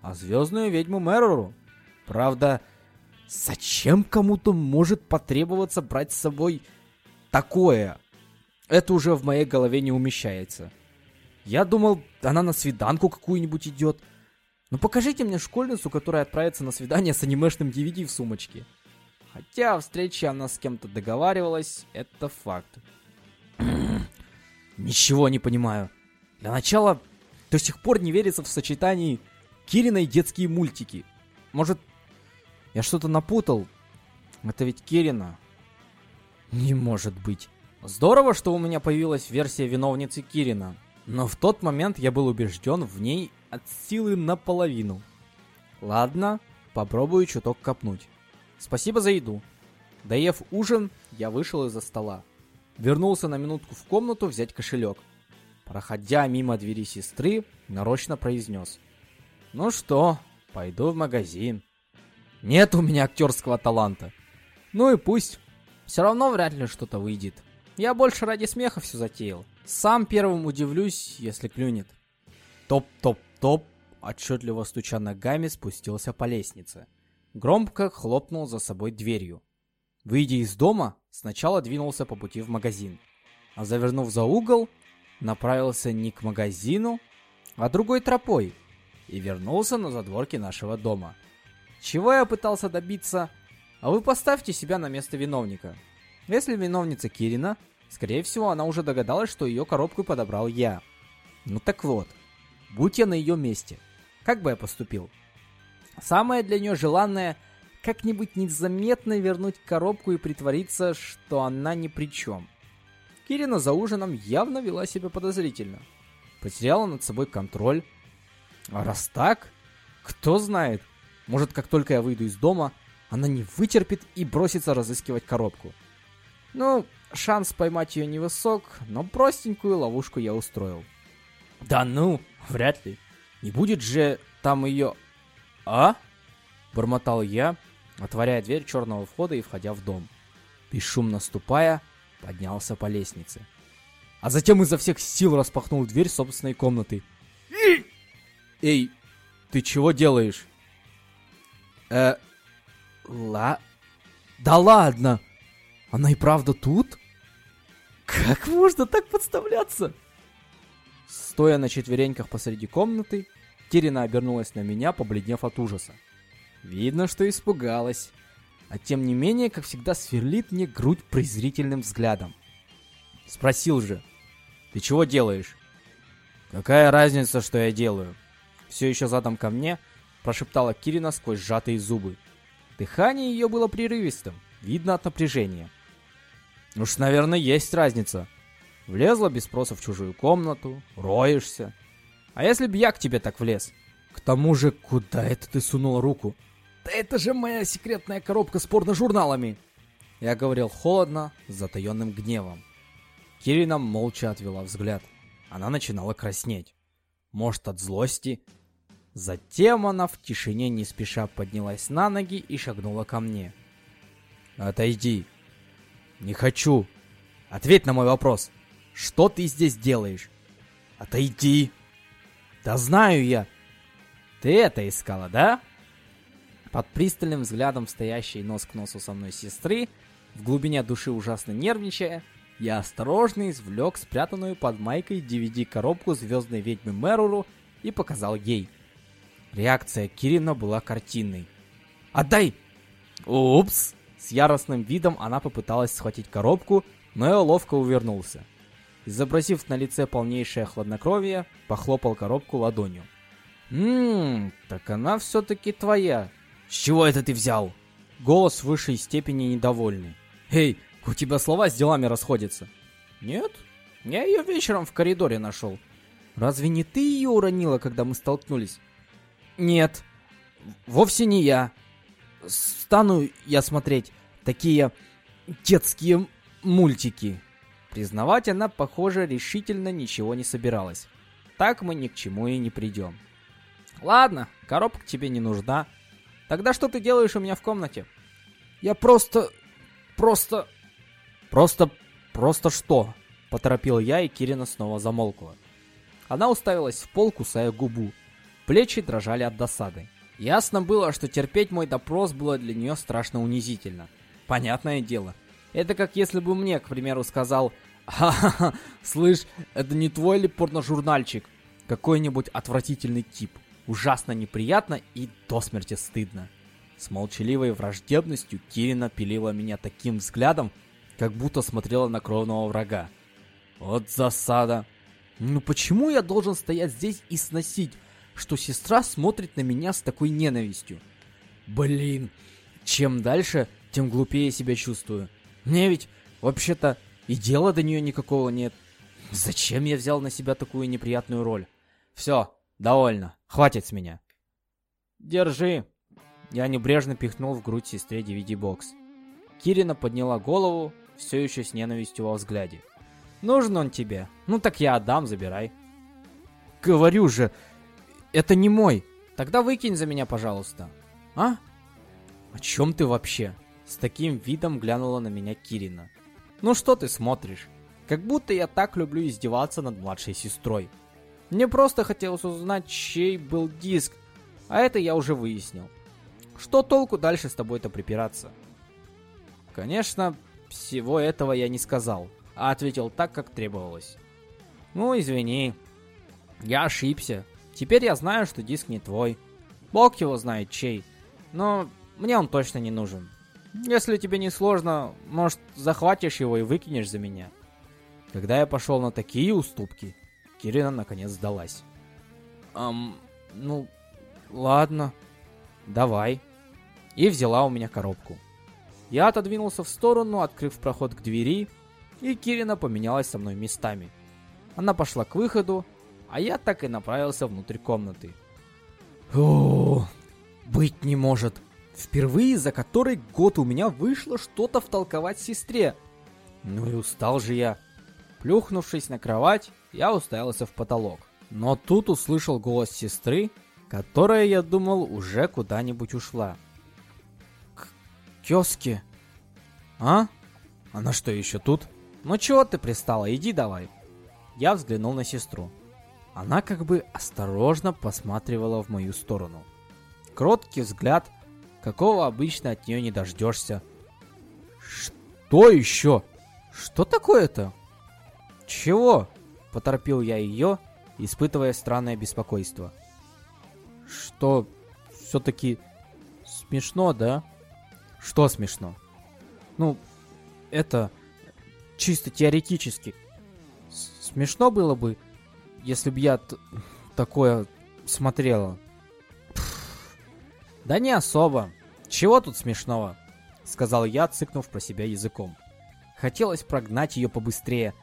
а звездную ведьму Мэрору. Правда, зачем кому-то может потребоваться брать с собой такое? Это уже в моей голове не умещается. Я думал, она на свиданку какую-нибудь идет. Ну покажите мне школьницу, которая отправится на свидание с анимешным DVD в сумочке. Хотя о встрече она с кем-то договаривалась, это факт. *clears throat* Ничего не понимаю. Для начала до сих пор не верится в сочетании Кирина и детские мультики. Может, я что-то напутал? Это ведь Кирина. Не может быть. Здорово, что у меня появилась версия виновницы Кирина. Но в тот момент я был убежден в ней от силы наполовину. Ладно, попробую чуток копнуть. Спасибо за еду. Доев ужин, я вышел из-за стола. Вернулся на минутку в комнату взять кошелек. Проходя мимо двери сестры, нарочно произнес. Ну что, пойду в магазин. Нет у меня актерского таланта. Ну и пусть. Все равно вряд ли что-то выйдет. Я больше ради смеха все затеял. Сам первым удивлюсь, если клюнет. Топ-топ-топ, отчетливо стуча ногами, спустился по лестнице. Громко хлопнул за собой дверью. Выйдя из дома, сначала двинулся по пути в магазин, а завернув за угол, направился не к магазину, а другой тропой и вернулся на задворки нашего дома. Чего я пытался добиться? А вы поставьте себя на место виновника. Если виновница Кирина, скорее всего, она уже догадалась, что ее коробку подобрал я. Ну так вот, будь я на ее месте, как бы я поступил? Самое для нее желанное как-нибудь незаметно вернуть коробку и притвориться, что она ни при чем. Кирина за ужином явно вела себя подозрительно. Потеряла над собой контроль. А раз так, кто знает, может, как только я выйду из дома, она не вытерпит и бросится разыскивать коробку. Ну, шанс поймать ее невысок, но простенькую ловушку я устроил. Да ну, вряд ли. Не будет же там ее... А? Бормотал я, отворяя дверь черного входа и входя в дом. Бесшумно ступая, поднялся по лестнице. А затем изо всех сил распахнул дверь собственной комнаты. Эй, ты чего делаешь? Э, ла... Да ладно! Она и правда тут? Как можно так подставляться? Стоя на четвереньках посреди комнаты, Кирина обернулась на меня, побледнев от ужаса. Видно, что испугалась. А тем не менее, как всегда, сверлит мне грудь презрительным взглядом. Спросил же. Ты чего делаешь? Какая разница, что я делаю? Все еще задом ко мне, прошептала Кирина сквозь сжатые зубы. Дыхание ее было прерывистым, видно от напряжения. Уж, наверное, есть разница. Влезла без спроса в чужую комнату, роешься. А если б я к тебе так влез? К тому же, куда это ты сунула руку? Да это же моя секретная коробка с порно-журналами! Я говорил холодно, с затаенным гневом. Кирина молча отвела взгляд. Она начинала краснеть. Может, от злости? Затем она в тишине не спеша поднялась на ноги и шагнула ко мне. «Отойди!» «Не хочу!» «Ответь на мой вопрос! Что ты здесь делаешь?» «Отойди!» «Да знаю я!» «Ты это искала, да?» Под пристальным взглядом стоящей нос к носу со мной сестры, в глубине души ужасно нервничая, я осторожно извлек спрятанную под майкой DVD-коробку звездной ведьмы Мэруру и показал ей. Реакция Кирина была картинной. «Отдай!» «Упс!» С яростным видом она попыталась схватить коробку, но я ловко увернулся. Изобразив на лице полнейшее хладнокровие, похлопал коробку ладонью. «Ммм, так она все-таки твоя. С чего это ты взял?» Голос в высшей степени недовольный. «Эй, у тебя слова с делами расходятся». «Нет, я ее вечером в коридоре нашел. Разве не ты ее уронила, когда мы столкнулись? Нет, вовсе не я. Стану я смотреть такие детские мультики. Признавать она, похоже, решительно ничего не собиралась. Так мы ни к чему и не придем. Ладно, коробка тебе не нужна. Тогда что ты делаешь у меня в комнате? Я просто... просто... Просто... просто что? Поторопил я, и Кирина снова замолкла. Она уставилась в пол, кусая губу. Плечи дрожали от досады. Ясно было, что терпеть мой допрос было для нее страшно унизительно. Понятное дело. Это как если бы мне, к примеру, сказал «Ха-ха-ха, *laughs* слышь, это не твой ли порножурнальчик?» Какой-нибудь отвратительный тип. Ужасно неприятно и до смерти стыдно. С молчаливой враждебностью Кирина пилила меня таким взглядом, как будто смотрела на кровного врага. Вот засада. Ну почему я должен стоять здесь и сносить, что сестра смотрит на меня с такой ненавистью? Блин, чем дальше, тем глупее себя чувствую. Мне ведь, вообще-то, и дела до нее никакого нет. Зачем я взял на себя такую неприятную роль? Все, довольно, хватит с меня. Держи. Я небрежно пихнул в грудь сестре DVD-бокс. Кирина подняла голову, все еще с ненавистью во взгляде. Нужен он тебе? Ну так я отдам, забирай. Говорю же, это не мой. Тогда выкинь за меня, пожалуйста. А? О чем ты вообще? С таким видом глянула на меня Кирина. Ну что ты смотришь? Как будто я так люблю издеваться над младшей сестрой. Мне просто хотелось узнать, чей был диск, а это я уже выяснил. Что толку дальше с тобой-то припираться? Конечно, всего этого я не сказал а ответил так, как требовалось. Ну, извини. Я ошибся. Теперь я знаю, что диск не твой. Бог его знает чей. Но мне он точно не нужен. Если тебе не сложно, может, захватишь его и выкинешь за меня. Когда я пошел на такие уступки, Кирина наконец сдалась. Эм, ну, ладно. Давай. И взяла у меня коробку. Я отодвинулся в сторону, открыв проход к двери, и Кирина поменялась со мной местами. Она пошла к выходу, а я так и направился внутрь комнаты. О, быть не может. Впервые за который год у меня вышло что-то втолковать сестре. Ну и устал же я. Плюхнувшись на кровать, я уставился в потолок. Но тут услышал голос сестры, которая, я думал, уже куда-нибудь ушла. К кёске. А? Она что, еще тут? «Ну чего ты пристала? Иди давай!» Я взглянул на сестру. Она как бы осторожно посматривала в мою сторону. Кроткий взгляд, какого обычно от нее не дождешься. «Что еще? Что такое-то?» «Чего?» — поторопил я ее, испытывая странное беспокойство. «Что, все-таки смешно, да?» «Что смешно?» «Ну, это...» чисто теоретически. Смешно было бы, если бы я такое смотрела. Да не особо. Чего тут смешного? Сказал я, цыкнув про себя языком. Хотелось прогнать ее побыстрее.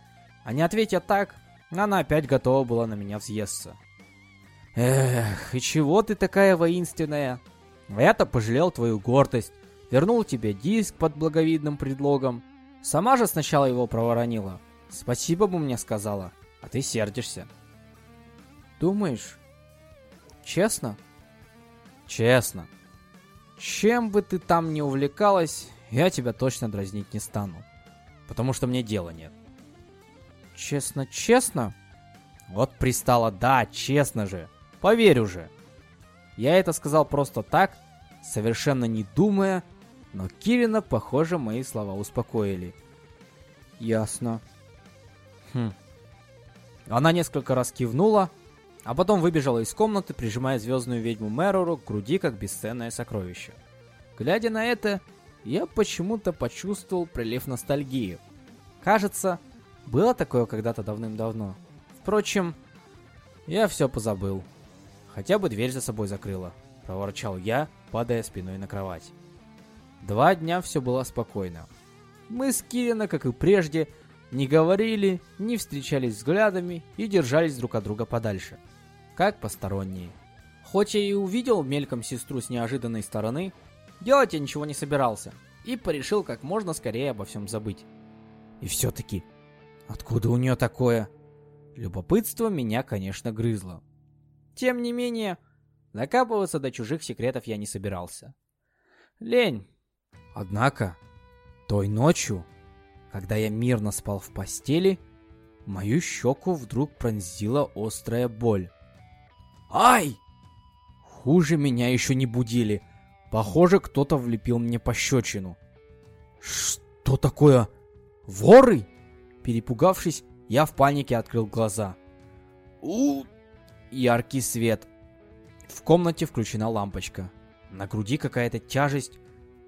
А не ответя так, она опять готова была на меня взъесться. Эх, и чего ты такая воинственная? Я-то пожалел твою гордость, вернул тебе диск под благовидным предлогом, Сама же сначала его проворонила. Спасибо бы мне сказала, а ты сердишься. Думаешь? Честно? Честно. Чем бы ты там ни увлекалась, я тебя точно дразнить не стану. Потому что мне дела нет. Честно, честно? Вот пристала, да, честно же. Поверь уже. Я это сказал просто так, совершенно не думая, но Кирина, похоже, мои слова успокоили. Ясно. Хм. Она несколько раз кивнула, а потом выбежала из комнаты, прижимая звездную ведьму Мэрору к груди, как бесценное сокровище. Глядя на это, я почему-то почувствовал прилив ностальгии. Кажется, было такое когда-то давным-давно. Впрочем, я все позабыл. Хотя бы дверь за собой закрыла, проворчал я, падая спиной на кровать. Два дня все было спокойно. Мы с Кирина, как и прежде, не говорили, не встречались взглядами и держались друг от друга подальше, как посторонние. Хоть я и увидел мельком сестру с неожиданной стороны, делать я ничего не собирался и порешил как можно скорее обо всем забыть. И все-таки, откуда у нее такое? Любопытство меня, конечно, грызло. Тем не менее, накапываться до чужих секретов я не собирался. Лень. Однако, той ночью, когда я мирно спал в постели, мою щеку вдруг пронзила острая боль. Ай! Хуже меня еще не будили. Похоже, кто-то влепил мне пощечину. Что такое? Воры? Перепугавшись, я в панике открыл глаза. У! Яркий свет. В комнате включена лампочка. На груди какая-то тяжесть,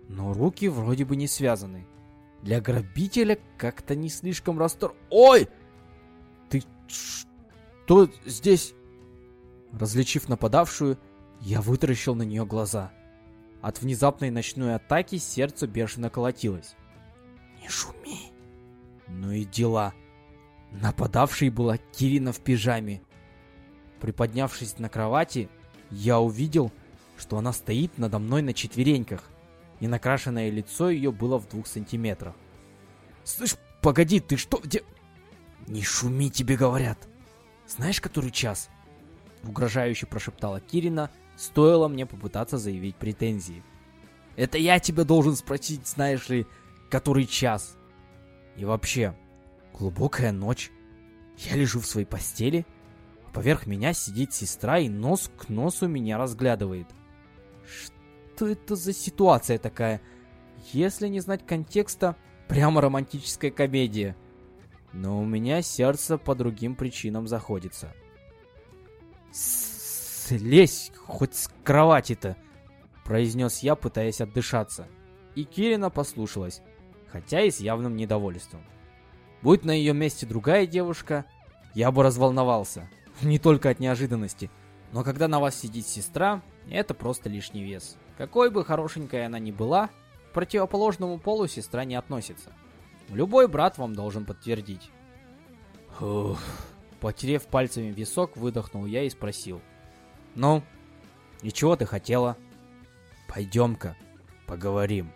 но руки вроде бы не связаны. Для грабителя как-то не слишком растор... Ой! Ты что здесь? Различив нападавшую, я вытаращил на нее глаза. От внезапной ночной атаки сердце бешено колотилось. «Не шуми!» Ну и дела. Нападавшей была Кирина в пижаме. Приподнявшись на кровати, я увидел, что она стоит надо мной на четвереньках, и накрашенное лицо ее было в двух сантиметрах. «Слышь, погоди, ты что, где...» «Не шуми, тебе говорят!» «Знаешь, который час?» Угрожающе прошептала Кирина, стоило мне попытаться заявить претензии. «Это я тебя должен спросить, знаешь ли, который час?» И вообще, глубокая ночь. Я лежу в своей постели, а поверх меня сидит сестра и нос к носу меня разглядывает. Что это за ситуация такая? Если не знать контекста, прямо романтическая комедия. Но у меня сердце по другим причинам заходится. «Слезь хоть с кровати-то!» произнес я, пытаясь отдышаться. И Кирина послушалась хотя и с явным недовольством. Будь на ее месте другая девушка, я бы разволновался. Не только от неожиданности, но когда на вас сидит сестра, это просто лишний вес. Какой бы хорошенькая она ни была, к противоположному полу сестра не относится. Любой брат вам должен подтвердить. Фух. Потерев пальцами висок, выдохнул я и спросил. «Ну, и чего ты хотела?» «Пойдем-ка, поговорим».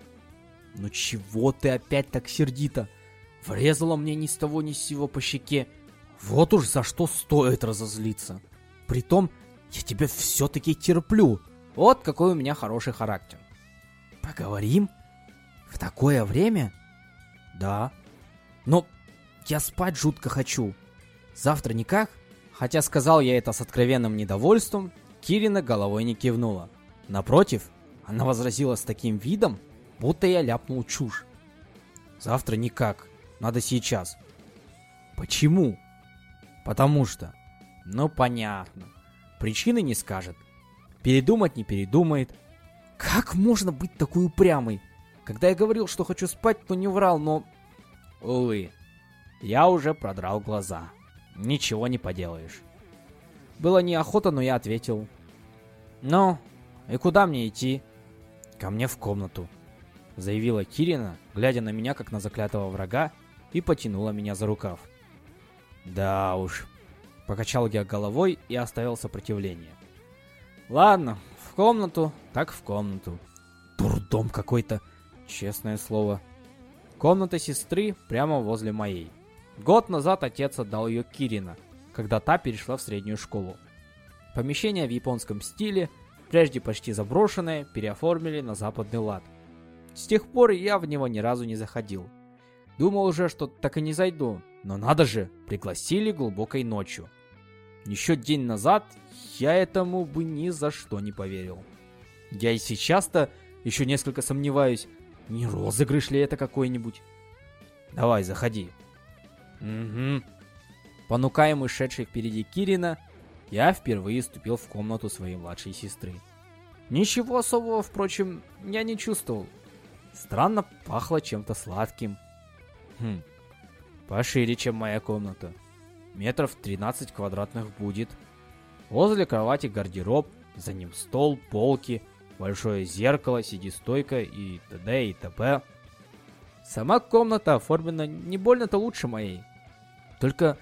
«Ну чего ты опять так сердито? Врезала мне ни с того ни с сего по щеке. Вот уж за что стоит разозлиться. Притом, я тебя все-таки терплю. Вот какой у меня хороший характер». «Поговорим? В такое время?» «Да. Но я спать жутко хочу. Завтра никак?» Хотя сказал я это с откровенным недовольством, Кирина головой не кивнула. Напротив, она возразила с таким видом, будто я ляпнул чушь. Завтра никак, надо сейчас. Почему? Потому что. Ну понятно. Причины не скажет. Передумать не передумает. Как можно быть такой упрямой? Когда я говорил, что хочу спать, то не врал, но... Увы, я уже продрал глаза. Ничего не поделаешь. Было неохота, но я ответил. Ну, и куда мне идти? Ко мне в комнату заявила Кирина, глядя на меня как на заклятого врага, и потянула меня за рукав. Да уж. Покачал я головой и оставил сопротивление. Ладно, в комнату, так в комнату. Дурдом какой-то, честное слово. Комната сестры прямо возле моей. Год назад отец отдал ее Кирина, когда та перешла в среднюю школу. Помещение в японском стиле, прежде почти заброшенное, переоформили на западный лад – с тех пор я в него ни разу не заходил. Думал уже, что так и не зайду, но надо же, пригласили глубокой ночью. Еще день назад я этому бы ни за что не поверил. Я и сейчас-то еще несколько сомневаюсь, не розыгрыш ли это какой-нибудь. Давай, заходи. Угу. Понукаемый шедший впереди Кирина, я впервые ступил в комнату своей младшей сестры. Ничего особого, впрочем, я не чувствовал. Странно пахло чем-то сладким. Хм, пошире, чем моя комната. Метров 13 квадратных будет. Возле кровати гардероб, за ним стол, полки, большое зеркало, сиди-стойка и т.д. и т.п. Сама комната оформлена не больно-то лучше моей. Только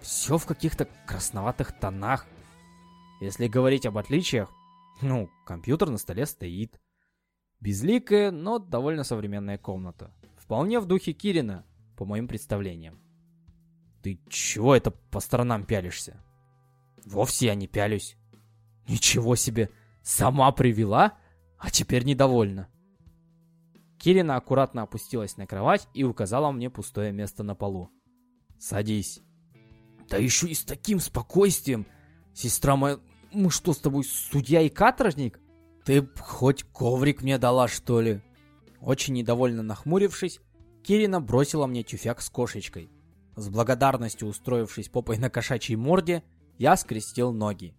все в каких-то красноватых тонах. Если говорить об отличиях, ну, компьютер на столе стоит. Безликая, но довольно современная комната. Вполне в духе Кирина, по моим представлениям. Ты чего это по сторонам пялишься? Вовсе я не пялюсь. Ничего себе, сама привела, а теперь недовольна. Кирина аккуратно опустилась на кровать и указала мне пустое место на полу. «Садись». «Да еще и с таким спокойствием! Сестра моя, мы что с тобой, судья и каторжник? Ты б хоть коврик мне дала, что ли?» Очень недовольно нахмурившись, Кирина бросила мне тюфяк с кошечкой. С благодарностью устроившись попой на кошачьей морде, я скрестил ноги.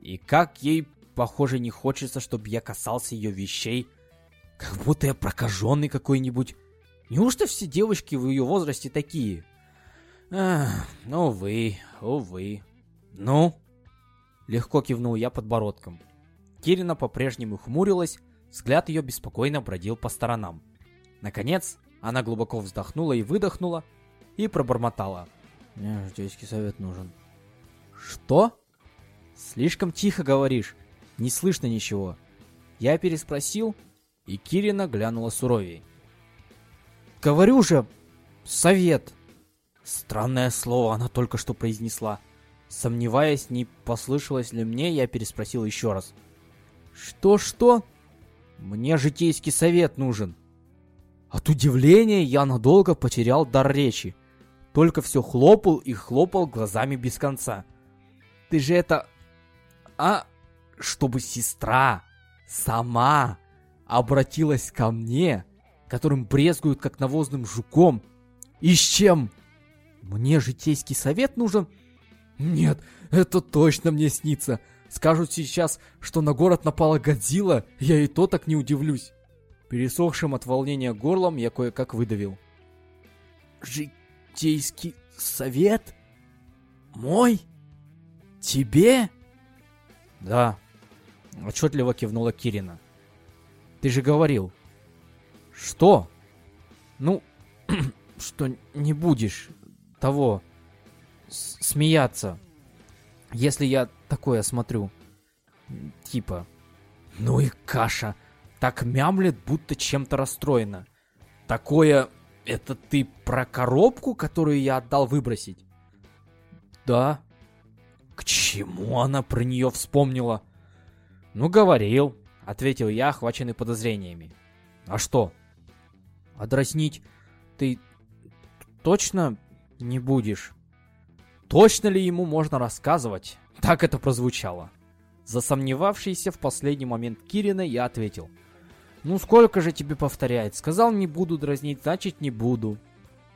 И как ей, похоже, не хочется, чтобы я касался ее вещей, как будто я прокаженный какой-нибудь. Неужто все девочки в ее возрасте такие? Ах, увы, увы. Ну? Легко кивнул я подбородком. Кирина по-прежнему хмурилась, взгляд ее беспокойно бродил по сторонам. Наконец, она глубоко вздохнула и выдохнула, и пробормотала. Мне житейский совет нужен. Что? Слишком тихо говоришь, не слышно ничего. Я переспросил, и Кирина глянула суровей. «Говорю же, совет!» Странное слово она только что произнесла. Сомневаясь, не послышалось ли мне, я переспросил еще раз. «Что-что?» «Мне житейский совет нужен». От удивления я надолго потерял дар речи. Только все хлопал и хлопал глазами без конца. «Ты же это... А... Чтобы сестра сама обратилась ко мне, которым брезгуют как навозным жуком. И с чем? Мне житейский совет нужен? Нет, это точно мне снится. Скажут сейчас, что на город напала Годзилла, я и то так не удивлюсь. Пересохшим от волнения горлом я кое-как выдавил. Житейский совет? Мой? Тебе? Да. Отчетливо кивнула Кирина. Ты же говорил. Что? Ну, *clears throat* что не будешь того смеяться, если я такое смотрю. Типа, ну и каша. Так мямлет, будто чем-то расстроена. Такое, это ты про коробку, которую я отдал выбросить? Да. К чему она про нее вспомнила? Ну, говорил. — ответил я, охваченный подозрениями. «А что?» «А ты точно не будешь?» «Точно ли ему можно рассказывать?» Так это прозвучало. Засомневавшийся в последний момент Кирина, я ответил. «Ну сколько же тебе повторять? Сказал, не буду дразнить, значит не буду».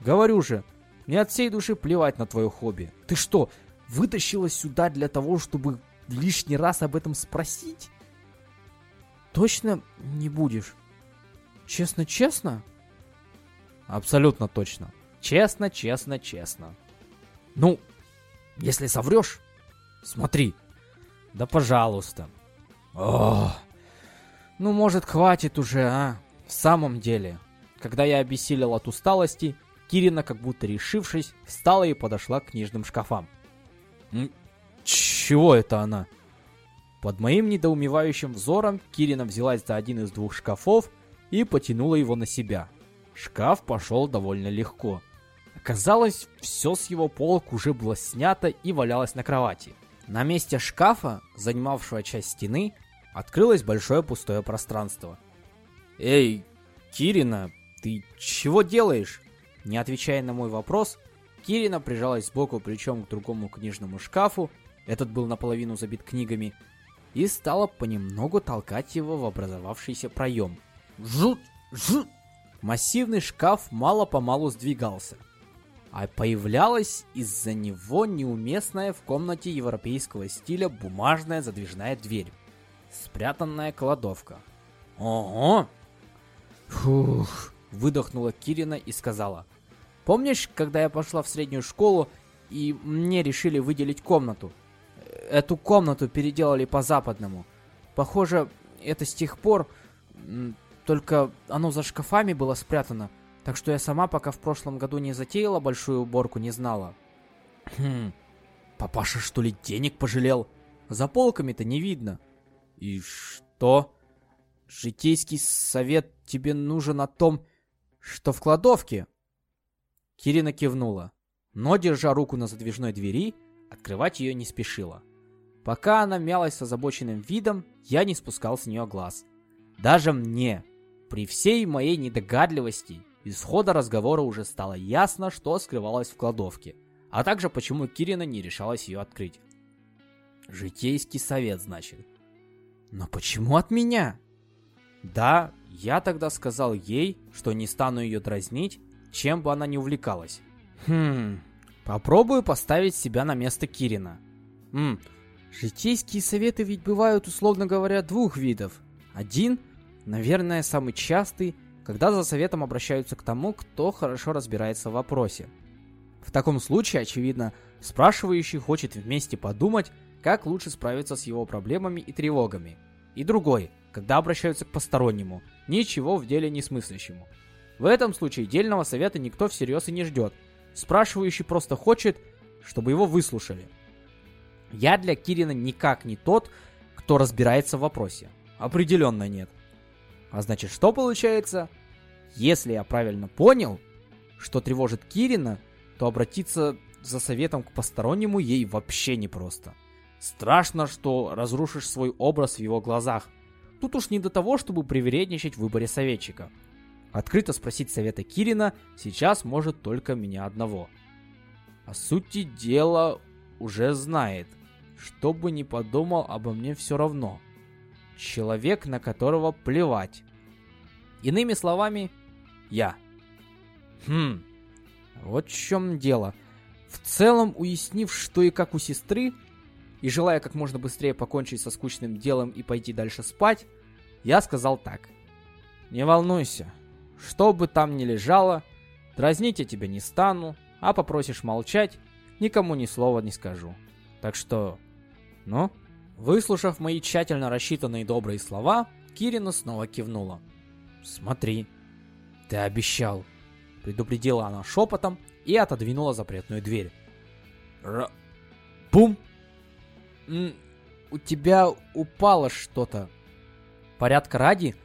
«Говорю же, мне от всей души плевать на твое хобби. Ты что, вытащила сюда для того, чтобы лишний раз об этом спросить?» точно не будешь? Честно-честно? Абсолютно точно. Честно, честно, честно. Ну, если соврешь, смотри. Да пожалуйста. О, ну, может, хватит уже, а? В самом деле. Когда я обессилел от усталости, Кирина, как будто решившись, встала и подошла к книжным шкафам. Чего это она? Под моим недоумевающим взором Кирина взялась за один из двух шкафов и потянула его на себя. Шкаф пошел довольно легко. Оказалось, все с его полок уже было снято и валялось на кровати. На месте шкафа, занимавшего часть стены, открылось большое пустое пространство. «Эй, Кирина, ты чего делаешь?» Не отвечая на мой вопрос, Кирина прижалась сбоку плечом к другому книжному шкафу, этот был наполовину забит книгами, и стала понемногу толкать его в образовавшийся проем. Жут! Жут! Массивный шкаф мало-помалу сдвигался, а появлялась из-за него неуместная в комнате европейского стиля бумажная задвижная дверь. Спрятанная кладовка. Ого! Фух, выдохнула Кирина и сказала. Помнишь, когда я пошла в среднюю школу и мне решили выделить комнату? эту комнату переделали по-западному. Похоже, это с тех пор, только оно за шкафами было спрятано. Так что я сама, пока в прошлом году не затеяла большую уборку, не знала. Хм, папаша что ли денег пожалел? За полками-то не видно. И что? Житейский совет тебе нужен о том, что в кладовке? Кирина кивнула, но, держа руку на задвижной двери, открывать ее не спешила. Пока она мялась с озабоченным видом, я не спускал с нее глаз. Даже мне, при всей моей недогадливости, из хода разговора уже стало ясно, что скрывалось в кладовке, а также почему Кирина не решалась ее открыть. Житейский совет, значит. Но почему от меня? Да, я тогда сказал ей, что не стану ее дразнить, чем бы она ни увлекалась. Хм, попробую поставить себя на место Кирина. Хм, житейские советы ведь бывают, условно говоря, двух видов. Один, наверное, самый частый, когда за советом обращаются к тому, кто хорошо разбирается в вопросе. В таком случае, очевидно, спрашивающий хочет вместе подумать, как лучше справиться с его проблемами и тревогами. И другой, когда обращаются к постороннему, ничего в деле не смыслящему. В этом случае дельного совета никто всерьез и не ждет. Спрашивающий просто хочет, чтобы его выслушали. Я для Кирина никак не тот, кто разбирается в вопросе. Определенно нет. А значит, что получается? Если я правильно понял, что тревожит Кирина, то обратиться за советом к постороннему ей вообще непросто. Страшно, что разрушишь свой образ в его глазах. Тут уж не до того, чтобы привередничать в выборе советчика. Открыто спросить совета Кирина сейчас может только меня одного. О сути дела уже знает. Что бы ни подумал, обо мне все равно. Человек, на которого плевать. Иными словами, я. Хм, вот в чем дело. В целом, уяснив, что и как у сестры, и желая как можно быстрее покончить со скучным делом и пойти дальше спать, я сказал так. «Не волнуйся, что бы там ни лежало, дразнить я тебя не стану, а попросишь молчать, никому ни слова не скажу. Так что, ну?» Выслушав мои тщательно рассчитанные добрые слова, Кирина снова кивнула. «Смотри, ты обещал», — предупредила она шепотом и отодвинула запретную дверь. Р... Бум! М у тебя упало что-то. Порядка ради,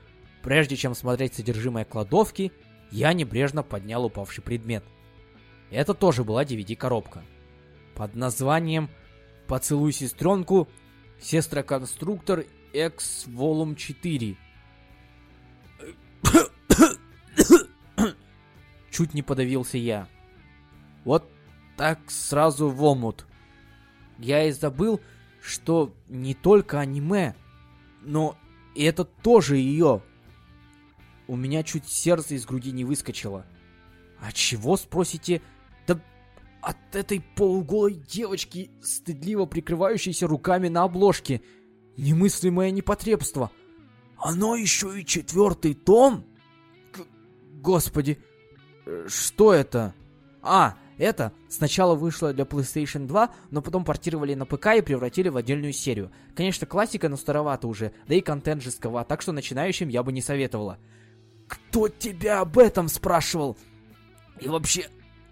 прежде чем смотреть содержимое кладовки, я небрежно поднял упавший предмет. Это тоже была DVD-коробка. Под названием «Поцелуй сестренку. Сестроконструктор X Volume 4». Чуть не подавился я. Вот так сразу в омут. Я и забыл, что не только аниме, но и это тоже ее. У меня чуть сердце из груди не выскочило. А чего, спросите? Да от этой полуголой девочки, стыдливо прикрывающейся руками на обложке. Немыслимое непотребство. Оно еще и четвертый том? Г Господи, что это? А, это сначала вышло для PlayStation 2, но потом портировали на ПК и превратили в отдельную серию. Конечно, классика, но старовато уже, да и контент жестковат, так что начинающим я бы не советовала. Кто тебя об этом спрашивал? И вообще,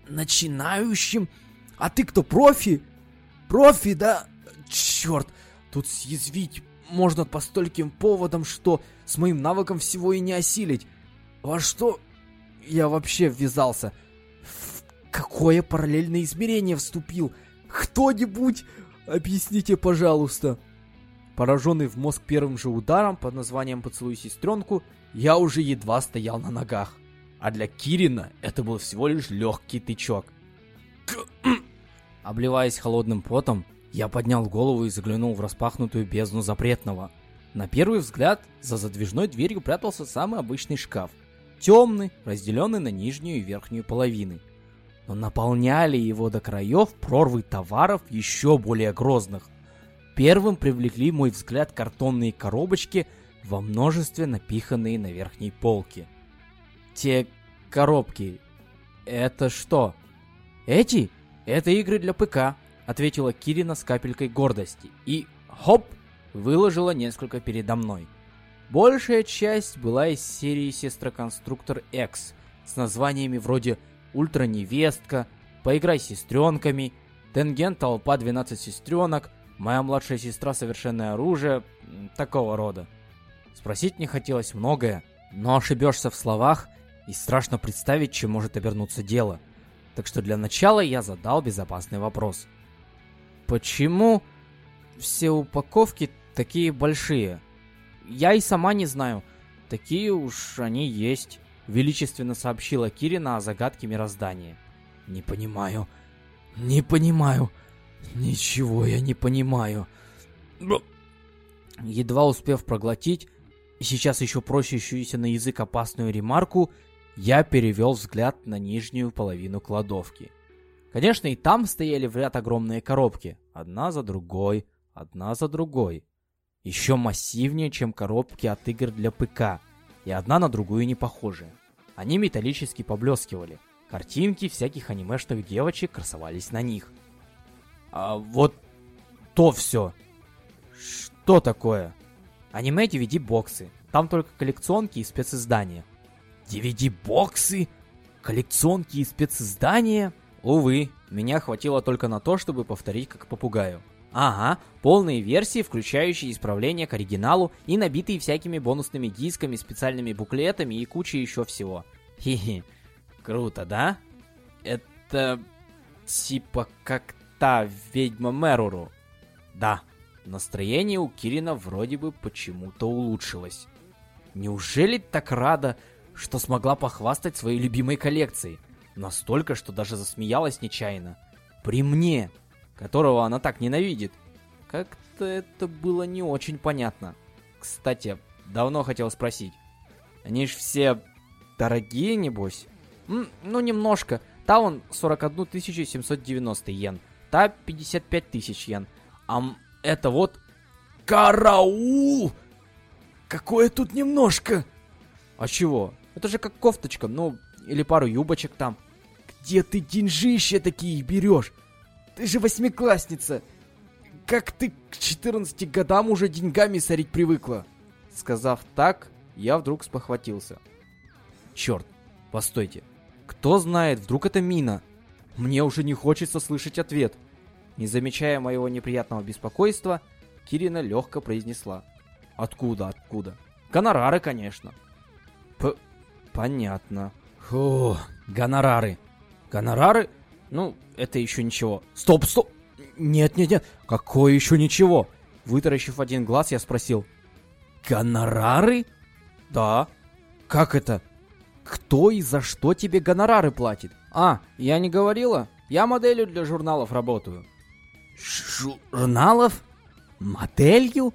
начинающим? А ты кто, профи? Профи, да? Черт, тут съязвить можно по стольким поводам, что с моим навыком всего и не осилить. Во что я вообще ввязался? какое параллельное измерение вступил? Кто-нибудь объясните, пожалуйста. Пораженный в мозг первым же ударом под названием «Поцелуй сестренку», я уже едва стоял на ногах. А для Кирина это был всего лишь легкий тычок. Обливаясь холодным потом, я поднял голову и заглянул в распахнутую бездну запретного. На первый взгляд, за задвижной дверью прятался самый обычный шкаф. Темный, разделенный на нижнюю и верхнюю половины но наполняли его до краев прорвы товаров еще более грозных. Первым привлекли мой взгляд картонные коробочки во множестве напиханные на верхней полке. Те коробки, это что? Эти? Это игры для ПК, ответила Кирина с капелькой гордости и, хоп, выложила несколько передо мной. Большая часть была из серии Сестроконструктор X, с названиями вроде «Ультраневестка», «Поиграй с сестренками», «Тенген толпа 12 сестренок», «Моя младшая сестра совершенное оружие», такого рода. Спросить не хотелось многое, но ошибешься в словах, и страшно представить, чем может обернуться дело. Так что для начала я задал безопасный вопрос. Почему все упаковки такие большие? Я и сама не знаю. Такие уж они есть, величественно сообщила Кирина о загадке мироздания. Не понимаю. Не понимаю. Ничего я не понимаю. Едва успев проглотить, сейчас еще просящуюся на язык опасную ремарку, я перевел взгляд на нижнюю половину кладовки. Конечно, и там стояли в ряд огромные коробки, одна за другой, одна за другой. Еще массивнее, чем коробки от игр для ПК, и одна на другую не похожие. Они металлически поблескивали. Картинки всяких анимешных девочек красовались на них. А вот то все. Что такое? Аниме DVD-боксы. Там только коллекционки и специздания. DVD-боксы? Коллекционки и специздания? Увы, меня хватило только на то, чтобы повторить как попугаю. Ага, полные версии, включающие исправления к оригиналу и набитые всякими бонусными дисками, специальными буклетами и кучей еще всего. Хе-хе. Круто, да? Это типа как та ведьма Меруру. Да, настроение у Кирина вроде бы почему-то улучшилось. Неужели так рада, что смогла похвастать своей любимой коллекцией? Настолько, что даже засмеялась нечаянно. При мне, которого она так ненавидит. Как-то это было не очень понятно. Кстати, давно хотел спросить. Они ж все дорогие, небось? М ну, немножко. Та он 41 790 йен. Та 55 тысяч йен. А это вот... Караул! Какое тут немножко! А чего? Это же как кофточка, ну, или пару юбочек там. Где ты деньжище такие берешь? Ты же восьмиклассница. Как ты к 14 годам уже деньгами сорить привыкла? Сказав так, я вдруг спохватился. Черт, постойте. Кто знает, вдруг это мина? Мне уже не хочется слышать ответ. Не замечая моего неприятного беспокойства, Кирина легко произнесла. Откуда, откуда? Гонорары, конечно. П понятно. Фу, гонорары. Гонорары? Ну, это еще ничего. Стоп, стоп! Нет, нет, нет. Какое еще ничего? Вытаращив один глаз, я спросил. Гонорары? Да. Как это? Кто и за что тебе гонорары платит? А, я не говорила? Я моделью для журналов работаю. Журналов? Моделью?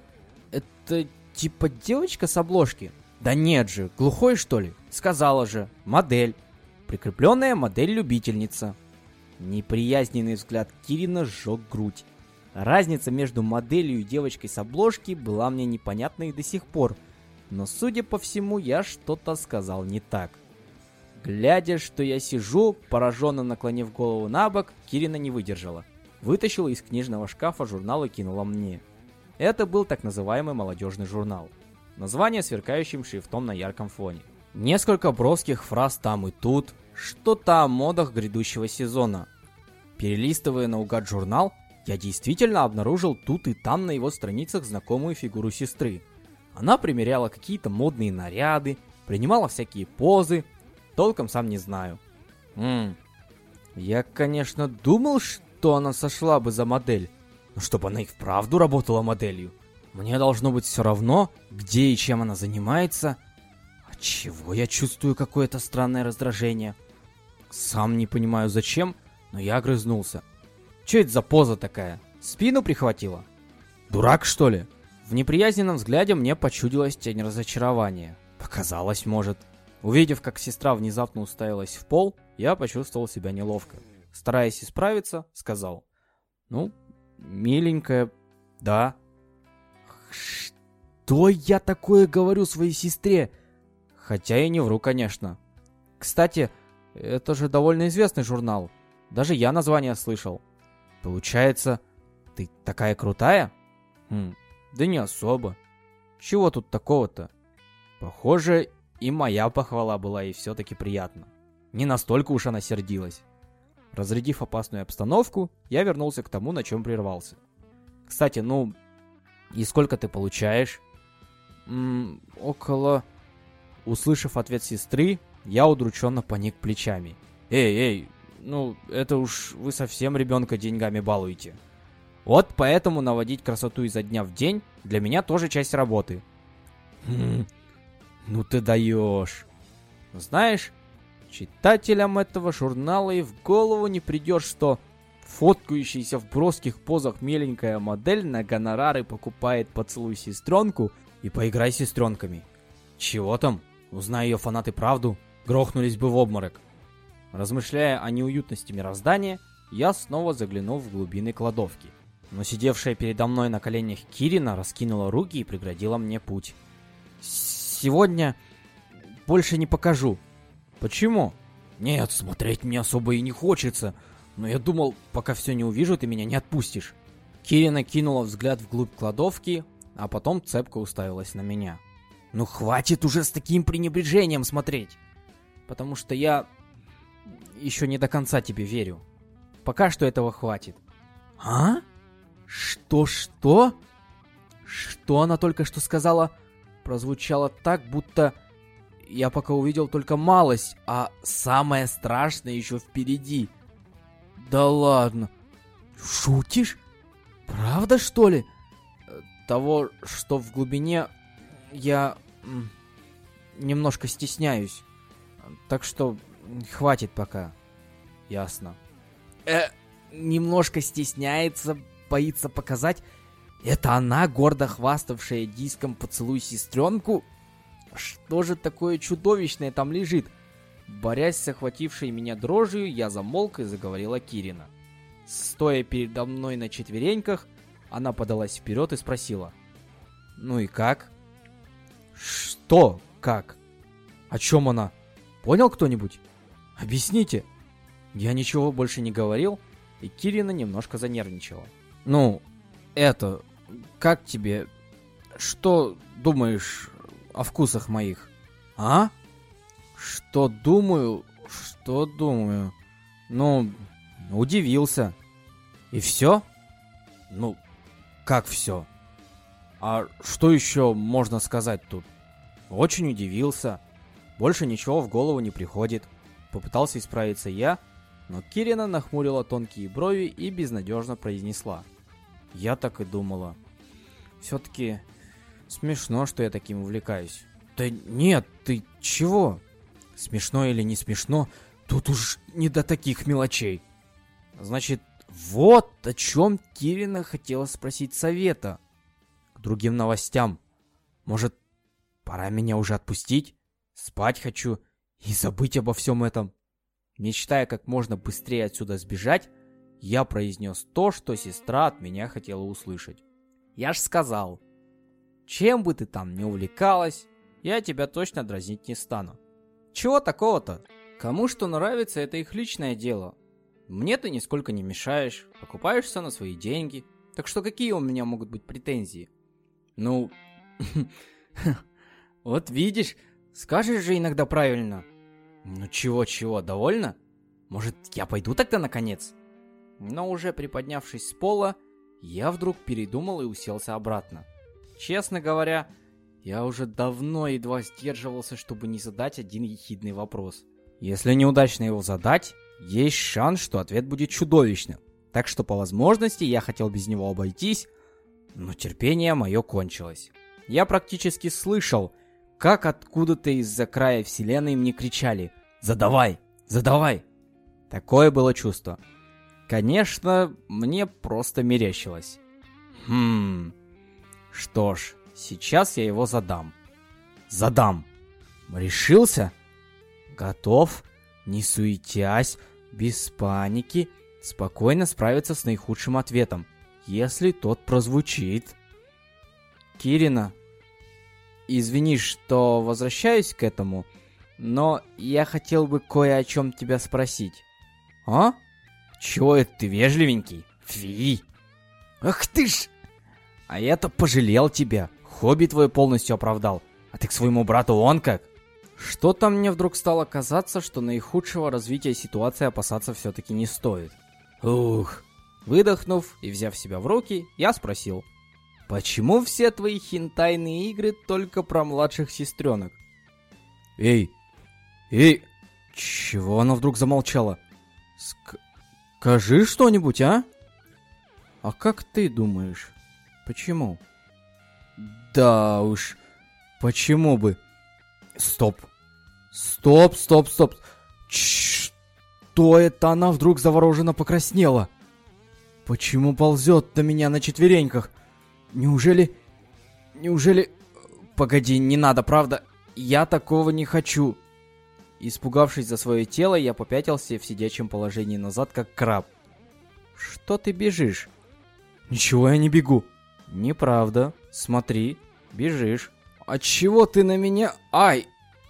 Это типа девочка с обложки? Да нет же, глухой что ли? Сказала же, модель. Прикрепленная модель-любительница. Неприязненный взгляд Кирина сжег грудь. Разница между моделью и девочкой с обложки была мне непонятна и до сих пор. Но, судя по всему, я что-то сказал не так. Глядя, что я сижу, пораженно наклонив голову на бок, Кирина не выдержала. Вытащила из книжного шкафа журнал и кинула мне. Это был так называемый молодежный журнал. Название сверкающим шрифтом на ярком фоне. Несколько броских фраз там и тут, что-то о модах грядущего сезона. Перелистывая наугад журнал, я действительно обнаружил тут и там на его страницах знакомую фигуру сестры. Она примеряла какие-то модные наряды, принимала всякие позы, толком сам не знаю. Ммм, я, конечно, думал, что она сошла бы за модель, но чтобы она и вправду работала моделью. Мне должно быть все равно, где и чем она занимается. А чего я чувствую какое-то странное раздражение? Сам не понимаю зачем, но я огрызнулся. Че это за поза такая? Спину прихватила? Дурак, что ли? В неприязненном взгляде мне почудилась тень разочарования. Показалось, может. Увидев, как сестра внезапно уставилась в пол, я почувствовал себя неловко. Стараясь исправиться, сказал. Ну, миленькая, да, что я такое говорю своей сестре? Хотя и не вру, конечно. Кстати, это же довольно известный журнал. Даже я название слышал. Получается, ты такая крутая? Хм, да не особо. Чего тут такого-то? Похоже, и моя похвала была ей все-таки приятна. Не настолько уж она сердилась. Разрядив опасную обстановку, я вернулся к тому, на чем прервался. Кстати, ну, и сколько ты получаешь? М около... Услышав ответ сестры, я удрученно поник плечами. Эй, эй, ну, это уж вы совсем ребенка деньгами балуете. Вот поэтому наводить красоту изо дня в день для меня тоже часть работы. Хм, ну ты даешь. Знаешь, читателям этого журнала и в голову не придешь, что фоткающаяся в броских позах миленькая модель на гонорары покупает поцелуй сестренку и поиграй сестренками. Чего там? Узнай ее фанаты правду, грохнулись бы в обморок. Размышляя о неуютности мироздания, я снова заглянул в глубины кладовки. Но сидевшая передо мной на коленях Кирина раскинула руки и преградила мне путь. «Сегодня больше не покажу». «Почему?» «Нет, смотреть мне особо и не хочется. Но я думал, пока все не увижу, ты меня не отпустишь». Кирина кинула взгляд вглубь кладовки, а потом цепко уставилась на меня. «Ну хватит уже с таким пренебрежением смотреть!» «Потому что я еще не до конца тебе верю. Пока что этого хватит». «А?» Что-что? Что она только что сказала? Прозвучало так, будто я пока увидел только малость, а самое страшное еще впереди. Да ладно. Шутишь? Правда, что ли? Того, что в глубине я немножко стесняюсь. Так что хватит пока. Ясно. Э, немножко стесняется, боится показать, это она, гордо хваставшая диском «Поцелуй сестренку»? Что же такое чудовищное там лежит? Борясь с охватившей меня дрожью, я замолк и заговорила Кирина. Стоя передо мной на четвереньках, она подалась вперед и спросила. «Ну и как?» «Что? Как? О чем она? Понял кто-нибудь? Объясните!» Я ничего больше не говорил, и Кирина немножко занервничала. Ну, это, как тебе? Что думаешь о вкусах моих? А? Что думаю? Что думаю? Ну, удивился. И все? Ну, как все? А что еще можно сказать тут? Очень удивился. Больше ничего в голову не приходит. Попытался исправиться я, но Кирина нахмурила тонкие брови и безнадежно произнесла. Я так и думала. Все-таки смешно, что я таким увлекаюсь. Да нет, ты чего? Смешно или не смешно, тут уж не до таких мелочей. Значит, вот о чем Кирина хотела спросить совета. К другим новостям. Может, пора меня уже отпустить? Спать хочу и забыть обо всем этом. Мечтая как можно быстрее отсюда сбежать, я произнес то, что сестра от меня хотела услышать. Я ж сказал, чем бы ты там не увлекалась, я тебя точно дразнить не стану. Чего такого-то? Кому что нравится, это их личное дело. Мне ты нисколько не мешаешь, покупаешься на свои деньги. Так что какие у меня могут быть претензии? Ну, *laughs* вот видишь, скажешь же иногда правильно. Ну чего-чего, довольно? Может, я пойду тогда наконец? Но уже приподнявшись с пола, я вдруг передумал и уселся обратно. Честно говоря, я уже давно едва сдерживался, чтобы не задать один ехидный вопрос. Если неудачно его задать, есть шанс, что ответ будет чудовищным. Так что по возможности я хотел без него обойтись, но терпение мое кончилось. Я практически слышал, как откуда-то из-за края вселенной мне кричали «Задавай! Задавай!» Такое было чувство. Конечно, мне просто мерещилось. Хм... Что ж, сейчас я его задам. Задам. Решился? Готов, не суетясь, без паники, спокойно справиться с наихудшим ответом, если тот прозвучит. Кирина, извини, что возвращаюсь к этому, но я хотел бы кое о чем тебя спросить. А? Чего это ты вежливенький? Фи! Ах ты ж! А я-то пожалел тебя. Хобби твое полностью оправдал. А ты к своему брату он как? Что-то мне вдруг стало казаться, что наихудшего развития ситуации опасаться все-таки не стоит. Ух. Выдохнув и взяв себя в руки, я спросил. Почему все твои хентайные игры только про младших сестренок? Эй, эй, чего она вдруг замолчала? Ск скажи что-нибудь, а? А как ты думаешь, почему? Да уж, почему бы? Стоп. Стоп, стоп, стоп. Что это она вдруг завороженно покраснела? Почему ползет до меня на четвереньках? Неужели... Неужели... Погоди, не надо, правда? Я такого не хочу. Испугавшись за свое тело, я попятился в сидячем положении назад, как краб. Что ты бежишь? Ничего я не бегу. Неправда. Смотри, бежишь. От чего ты на меня... Ай!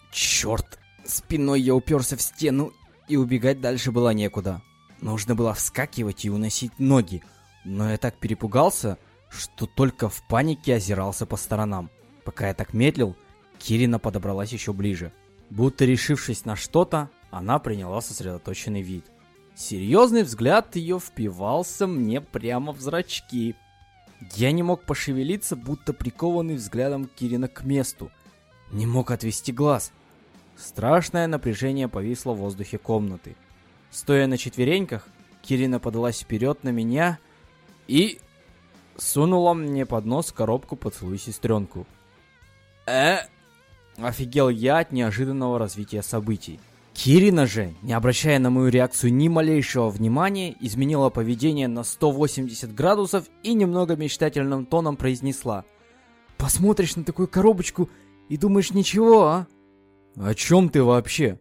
Черт! Спиной я уперся в стену, и убегать дальше было некуда. Нужно было вскакивать и уносить ноги. Но я так перепугался, что только в панике озирался по сторонам. Пока я так медлил, Кирина подобралась еще ближе. Будто решившись на что-то, она приняла сосредоточенный вид. Серьезный взгляд ее впивался мне прямо в зрачки. Я не мог пошевелиться, будто прикованный взглядом Кирина к месту. Не мог отвести глаз. Страшное напряжение повисло в воздухе комнаты. Стоя на четвереньках, Кирина подалась вперед на меня и сунула мне под нос коробку «Поцелуй сестренку». «Э?» Офигел я от неожиданного развития событий. Кирина же, не обращая на мою реакцию ни малейшего внимания, изменила поведение на 180 градусов и немного мечтательным тоном произнесла. «Посмотришь на такую коробочку и думаешь, ничего, а?» «О чем ты вообще?»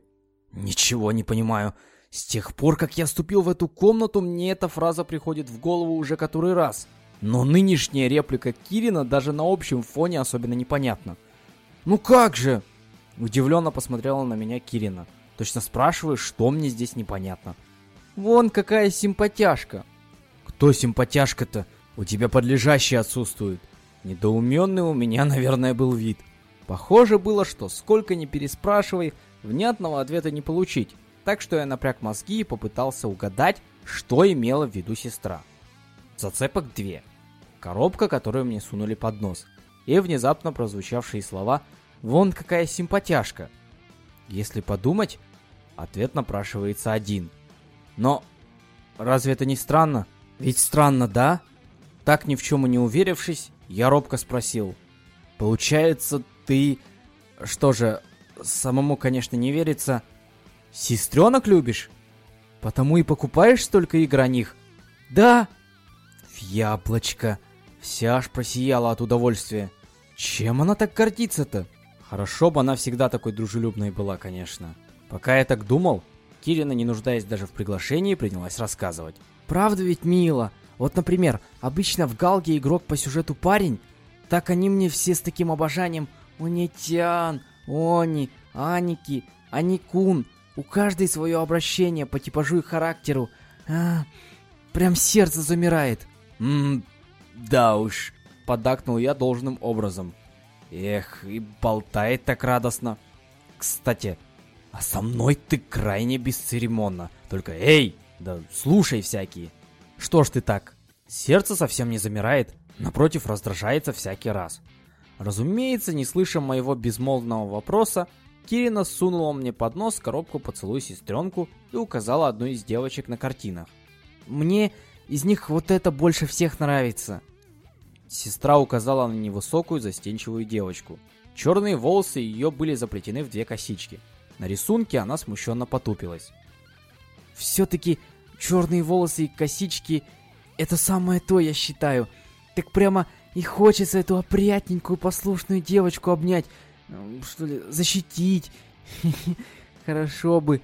«Ничего не понимаю. С тех пор, как я ступил в эту комнату, мне эта фраза приходит в голову уже который раз. Но нынешняя реплика Кирина даже на общем фоне особенно непонятна. «Ну как же?» Удивленно посмотрела на меня Кирина. Точно спрашиваю, что мне здесь непонятно. «Вон какая симпатяшка!» «Кто симпатяшка-то? У тебя подлежащий отсутствует!» Недоуменный у меня, наверное, был вид. Похоже было, что сколько ни переспрашивай, внятного ответа не получить. Так что я напряг мозги и попытался угадать, что имела в виду сестра. Зацепок две. Коробка, которую мне сунули под нос. И внезапно прозвучавшие слова «Вон какая симпатяшка». Если подумать, ответ напрашивается один. Но разве это не странно? Ведь странно, да? Так ни в чем и не уверившись, я робко спросил. Получается, ты... Что же, самому, конечно, не верится, Сестренок любишь? Потому и покупаешь столько игр о них? Да. В яблочко. Вся аж просияла от удовольствия. Чем она так гордится-то? Хорошо бы она всегда такой дружелюбной была, конечно. Пока я так думал, Кирина, не нуждаясь даже в приглашении, принялась рассказывать. Правда ведь мило? Вот, например, обычно в Галге игрок по сюжету парень, так они мне все с таким обожанием Унитян, Они, Аники, Аникун, у каждой свое обращение по типажу и характеру. А, прям сердце замирает. Ммм, да уж, поддакнул я должным образом. Эх, и болтает так радостно. Кстати, а со мной ты крайне бесцеремонно. Только эй, да слушай всякие. Что ж ты так? Сердце совсем не замирает, напротив раздражается всякий раз. Разумеется, не слыша моего безмолвного вопроса, Кирина сунула мне под нос коробку «Поцелуй сестренку» и указала одну из девочек на картинах. «Мне из них вот это больше всех нравится». Сестра указала на невысокую застенчивую девочку. Черные волосы ее были заплетены в две косички. На рисунке она смущенно потупилась. «Все-таки черные волосы и косички — это самое то, я считаю. Так прямо и хочется эту опрятненькую послушную девочку обнять, что ли, защитить. *laughs* Хорошо бы.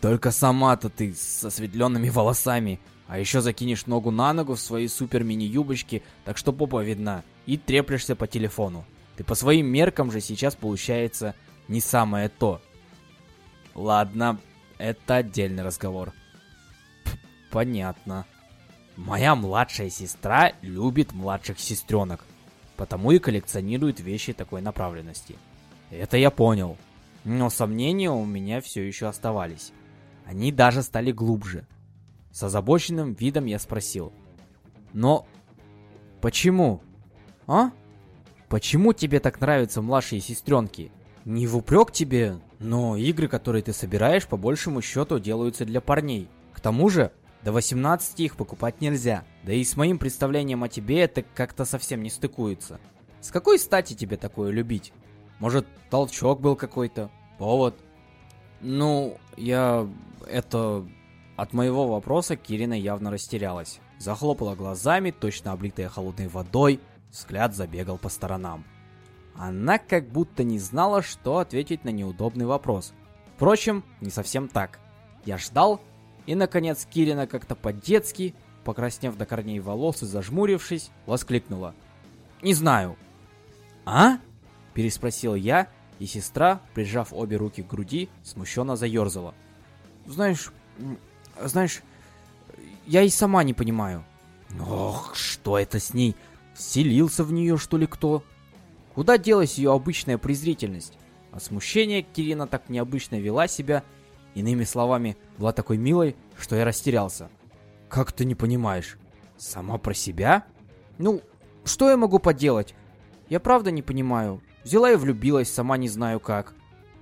Только сама-то ты с осветленными волосами. А еще закинешь ногу на ногу в свои супер мини-юбочки, так что попа видна, и треплешься по телефону. Ты по своим меркам же сейчас получается не самое то. Ладно, это отдельный разговор. Понятно. Моя младшая сестра любит младших сестренок, потому и коллекционирует вещи такой направленности. Это я понял. Но сомнения у меня все еще оставались. Они даже стали глубже. С озабоченным видом я спросил. Но почему? А? Почему тебе так нравятся младшие сестренки? Не в упрек тебе, но игры, которые ты собираешь, по большему счету делаются для парней. К тому же, до 18 их покупать нельзя. Да и с моим представлением о тебе это как-то совсем не стыкуется. С какой стати тебе такое любить? Может, толчок был какой-то? Повод? Ну, я... Это... От моего вопроса Кирина явно растерялась. Захлопала глазами, точно облитая холодной водой. Взгляд забегал по сторонам. Она как будто не знала, что ответить на неудобный вопрос. Впрочем, не совсем так. Я ждал, и, наконец, Кирина как-то по-детски, покраснев до корней волос и зажмурившись, воскликнула. «Не знаю». «А?» – переспросил я, и сестра, прижав обе руки к груди, смущенно заерзала. «Знаешь, знаешь, я и сама не понимаю». «Ох, что это с ней? Вселился в нее, что ли, кто?» Куда делась ее обычная презрительность? От смущения Кирина так необычно вела себя, иными словами, была такой милой, что я растерялся. «Как ты не понимаешь? Сама про себя?» «Ну, что я могу поделать? Я правда не понимаю. Взяла и влюбилась, сама не знаю как.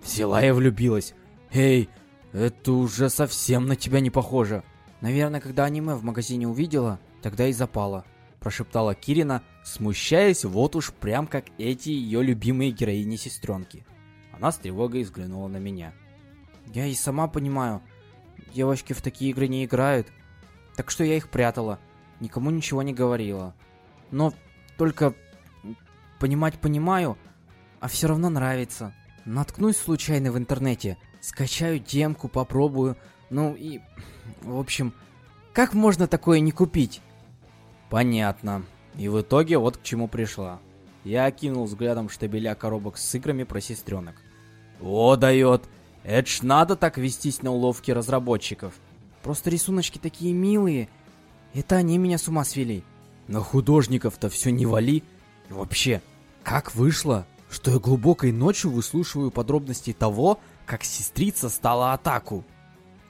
Взяла и влюбилась. Эй, это уже совсем на тебя не похоже. Наверное, когда аниме в магазине увидела, тогда и запала. Прошептала Кирина, смущаясь вот уж прям как эти ее любимые героини-сестренки. Она с тревогой взглянула на меня. Я и сама понимаю, девочки в такие игры не играют. Так что я их прятала, никому ничего не говорила. Но только понимать понимаю, а все равно нравится. Наткнусь случайно в интернете, скачаю демку, попробую. Ну и... В общем, как можно такое не купить? Понятно. И в итоге вот к чему пришла. Я окинул взглядом штабеля коробок с играми про сестренок. О, дает! Это ж надо так вестись на уловки разработчиков. Просто рисуночки такие милые. Это они меня с ума свели. На художников-то все не вали. И вообще, как вышло, что я глубокой ночью выслушиваю подробности того, как сестрица стала атаку.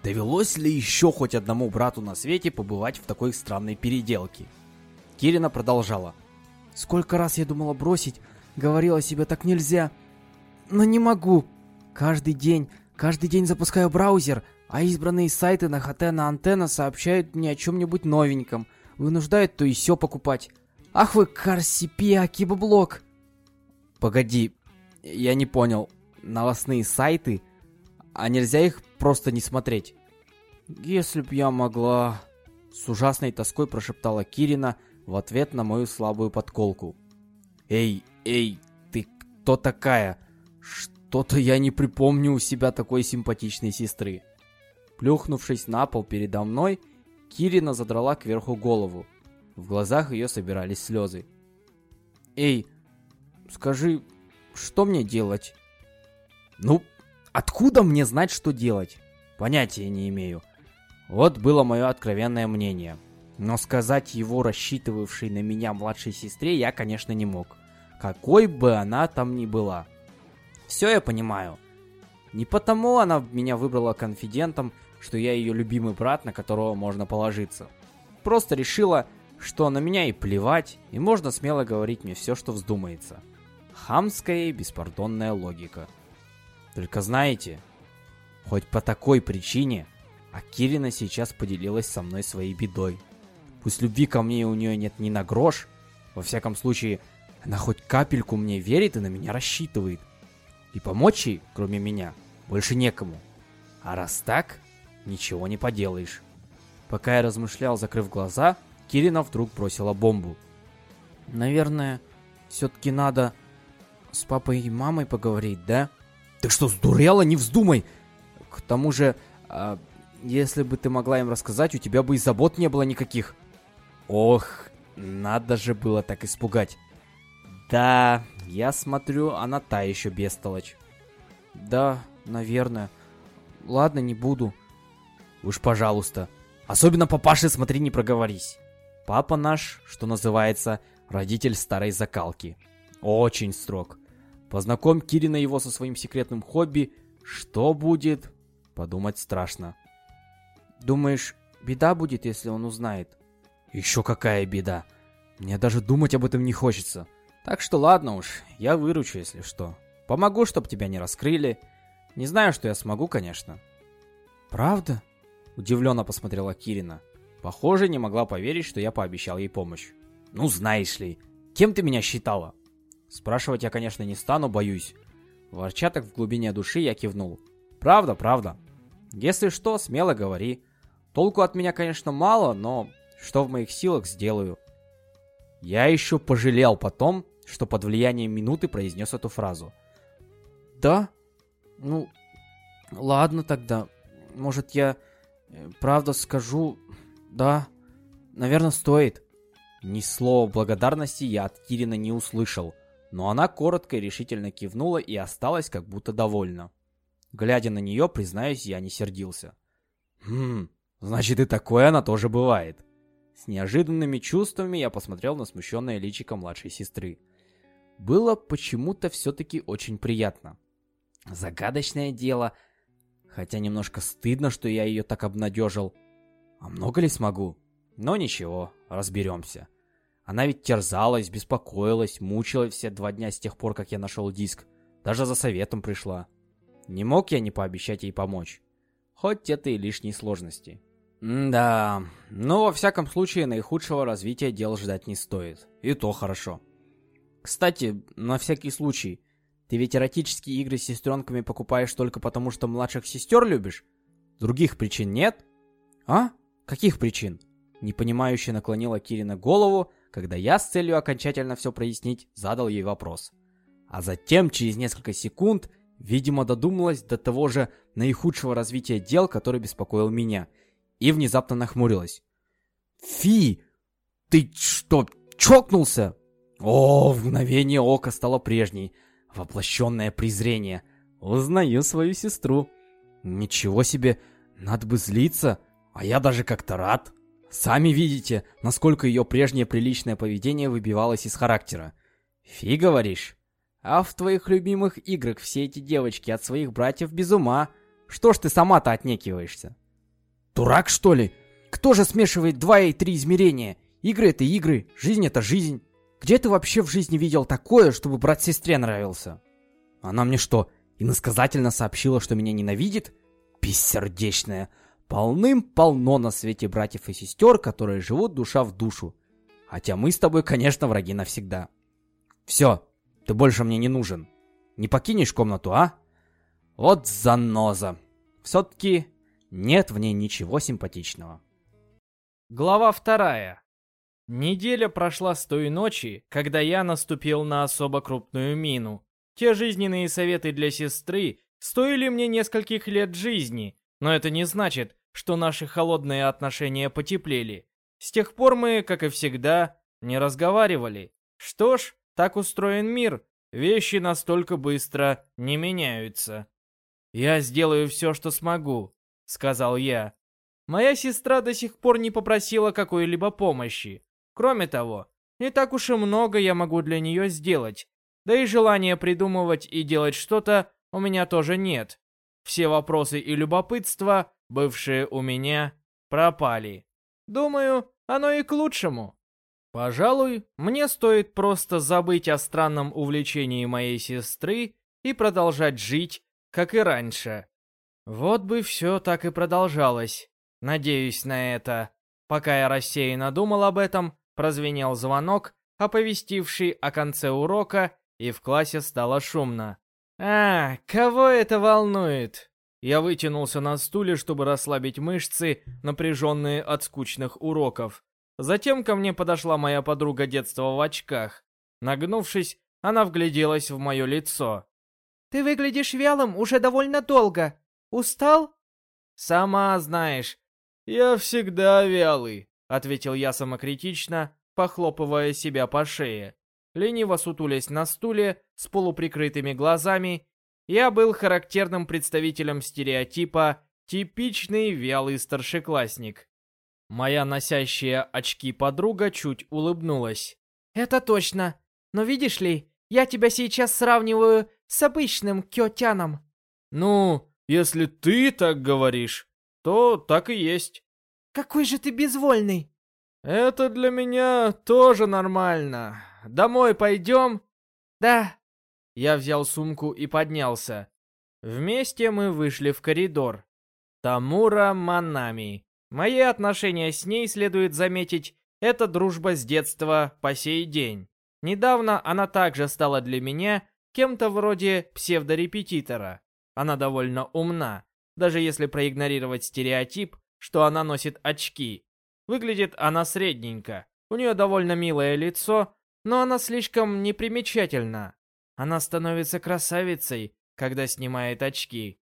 Довелось ли еще хоть одному брату на свете побывать в такой странной переделке? Кирина продолжала. Сколько раз я думала бросить, говорила себе так нельзя, но не могу. Каждый день, каждый день запускаю браузер, а избранные сайты на Хатена Антенна сообщают мне о чем-нибудь новеньком, вынуждают то и все покупать. Ах вы, Карсипи Акибаблок! Погоди, я не понял. Новостные сайты? А нельзя их просто не смотреть? Если б я могла... С ужасной тоской прошептала Кирина в ответ на мою слабую подколку. Эй, эй, ты кто такая? Что-то я не припомню у себя такой симпатичной сестры. Плюхнувшись на пол передо мной, Кирина задрала кверху голову. В глазах ее собирались слезы. «Эй, скажи, что мне делать?» «Ну, откуда мне знать, что делать?» «Понятия не имею». Вот было мое откровенное мнение. Но сказать его рассчитывавшей на меня младшей сестре я, конечно, не мог. Какой бы она там ни была. Все я понимаю. Не потому она меня выбрала конфидентом, что я ее любимый брат, на которого можно положиться. Просто решила, что на меня и плевать, и можно смело говорить мне все, что вздумается. Хамская и беспардонная логика. Только знаете, хоть по такой причине, Акирина сейчас поделилась со мной своей бедой. Пусть любви ко мне у нее нет ни на грош, во всяком случае, она хоть капельку мне верит и на меня рассчитывает. И помочь ей, кроме меня, больше некому. А раз так, ничего не поделаешь. Пока я размышлял, закрыв глаза, Кирина вдруг бросила бомбу. Наверное, все-таки надо с папой и мамой поговорить, да? Ты что, сдурела? Не вздумай! К тому же, а, если бы ты могла им рассказать, у тебя бы и забот не было никаких. Ох, надо же было так испугать. Да, я смотрю, она та еще бестолочь. Да, наверное. Ладно, не буду. Уж пожалуйста. Особенно папаше смотри, не проговорись. Папа наш, что называется, родитель старой закалки. Очень строг. Познакомь Кирина его со своим секретным хобби. Что будет? Подумать страшно. Думаешь, беда будет, если он узнает? Еще какая беда. Мне даже думать об этом не хочется. Так что ладно уж, я выручу, если что. Помогу, чтоб тебя не раскрыли. Не знаю, что я смогу, конечно. Правда? Удивленно посмотрела Кирина. Похоже, не могла поверить, что я пообещал ей помощь. Ну, знаешь ли, кем ты меня считала? Спрашивать я, конечно, не стану, боюсь. Ворча так в глубине души я кивнул. Правда, правда. Если что, смело говори. Толку от меня, конечно, мало, но что в моих силах сделаю. Я еще пожалел потом, что под влиянием минуты произнес эту фразу. Да? Ну, ладно тогда. Может, я э, правда скажу... Да, наверное, стоит. Ни слова благодарности я от Кирина не услышал, но она коротко и решительно кивнула и осталась как будто довольна. Глядя на нее, признаюсь, я не сердился. Хм, значит и такое она тоже бывает. С неожиданными чувствами я посмотрел на смущенное личико младшей сестры. Было почему-то все-таки очень приятно. Загадочное дело, хотя немножко стыдно, что я ее так обнадежил. А много ли смогу? Но ничего, разберемся. Она ведь терзалась, беспокоилась, мучилась все два дня с тех пор, как я нашел диск. Даже за советом пришла. Не мог я не пообещать ей помочь. Хоть это и лишние сложности. М да, но во всяком случае наихудшего развития дел ждать не стоит. И то хорошо. Кстати, на всякий случай, ты ведь эротические игры с сестренками покупаешь только потому, что младших сестер любишь? Других причин нет? А? Каких причин? Непонимающе наклонила Кирина голову, когда я с целью окончательно все прояснить задал ей вопрос. А затем, через несколько секунд, видимо, додумалась до того же наихудшего развития дел, который беспокоил меня, и внезапно нахмурилась. «Фи! Ты что, чокнулся?» О, в мгновение ока стало прежней. Воплощенное презрение. Узнаю свою сестру. Ничего себе, надо бы злиться, а я даже как-то рад. Сами видите, насколько ее прежнее приличное поведение выбивалось из характера. Фи, говоришь? А в твоих любимых играх все эти девочки от своих братьев без ума. Что ж ты сама-то отнекиваешься? Дурак, что ли? Кто же смешивает два и три измерения? Игры — это игры, жизнь — это жизнь. Где ты вообще в жизни видел такое, чтобы брат сестре нравился? Она мне что, иносказательно сообщила, что меня ненавидит? Бессердечная. Полным-полно на свете братьев и сестер, которые живут душа в душу. Хотя мы с тобой, конечно, враги навсегда. Все, ты больше мне не нужен. Не покинешь комнату, а? Вот заноза. Все-таки нет в ней ничего симпатичного. Глава вторая. Неделя прошла с той ночи, когда я наступил на особо крупную мину. Те жизненные советы для сестры стоили мне нескольких лет жизни, но это не значит, что наши холодные отношения потеплели. С тех пор мы, как и всегда, не разговаривали. Что ж, так устроен мир. Вещи настолько быстро не меняются. «Я сделаю все, что смогу», — сказал я. Моя сестра до сих пор не попросила какой-либо помощи. Кроме того, не так уж и много я могу для нее сделать. Да и желания придумывать и делать что-то у меня тоже нет. Все вопросы и любопытства бывшие у меня, пропали. Думаю, оно и к лучшему. Пожалуй, мне стоит просто забыть о странном увлечении моей сестры и продолжать жить, как и раньше. Вот бы все так и продолжалось. Надеюсь на это. Пока я рассеянно думал об этом, прозвенел звонок, оповестивший о конце урока, и в классе стало шумно. «А, кого это волнует?» Я вытянулся на стуле, чтобы расслабить мышцы, напряженные от скучных уроков. Затем ко мне подошла моя подруга детства в очках. Нагнувшись, она вгляделась в мое лицо. «Ты выглядишь вялым уже довольно долго. Устал?» «Сама знаешь, я всегда вялый», — ответил я самокритично, похлопывая себя по шее. Лениво сутулясь на стуле с полуприкрытыми глазами я был характерным представителем стереотипа «типичный вялый старшеклассник». Моя носящая очки подруга чуть улыбнулась. «Это точно. Но видишь ли, Я тебя сейчас сравниваю с обычным Кётяном. Ну, если ты так говоришь, то так и есть. Какой же ты безвольный. Это для меня тоже нормально. Домой пойдем? Да. Я взял сумку и поднялся. Вместе мы вышли в коридор. Тамура Манами. Мои отношения с ней, следует заметить, это дружба с детства по сей день. Недавно она также стала для меня кем-то вроде псевдорепетитора. Она довольно умна, даже если проигнорировать стереотип, что она носит очки. Выглядит она средненько. У нее довольно милое лицо, но она слишком непримечательна. Она становится красавицей, когда снимает очки.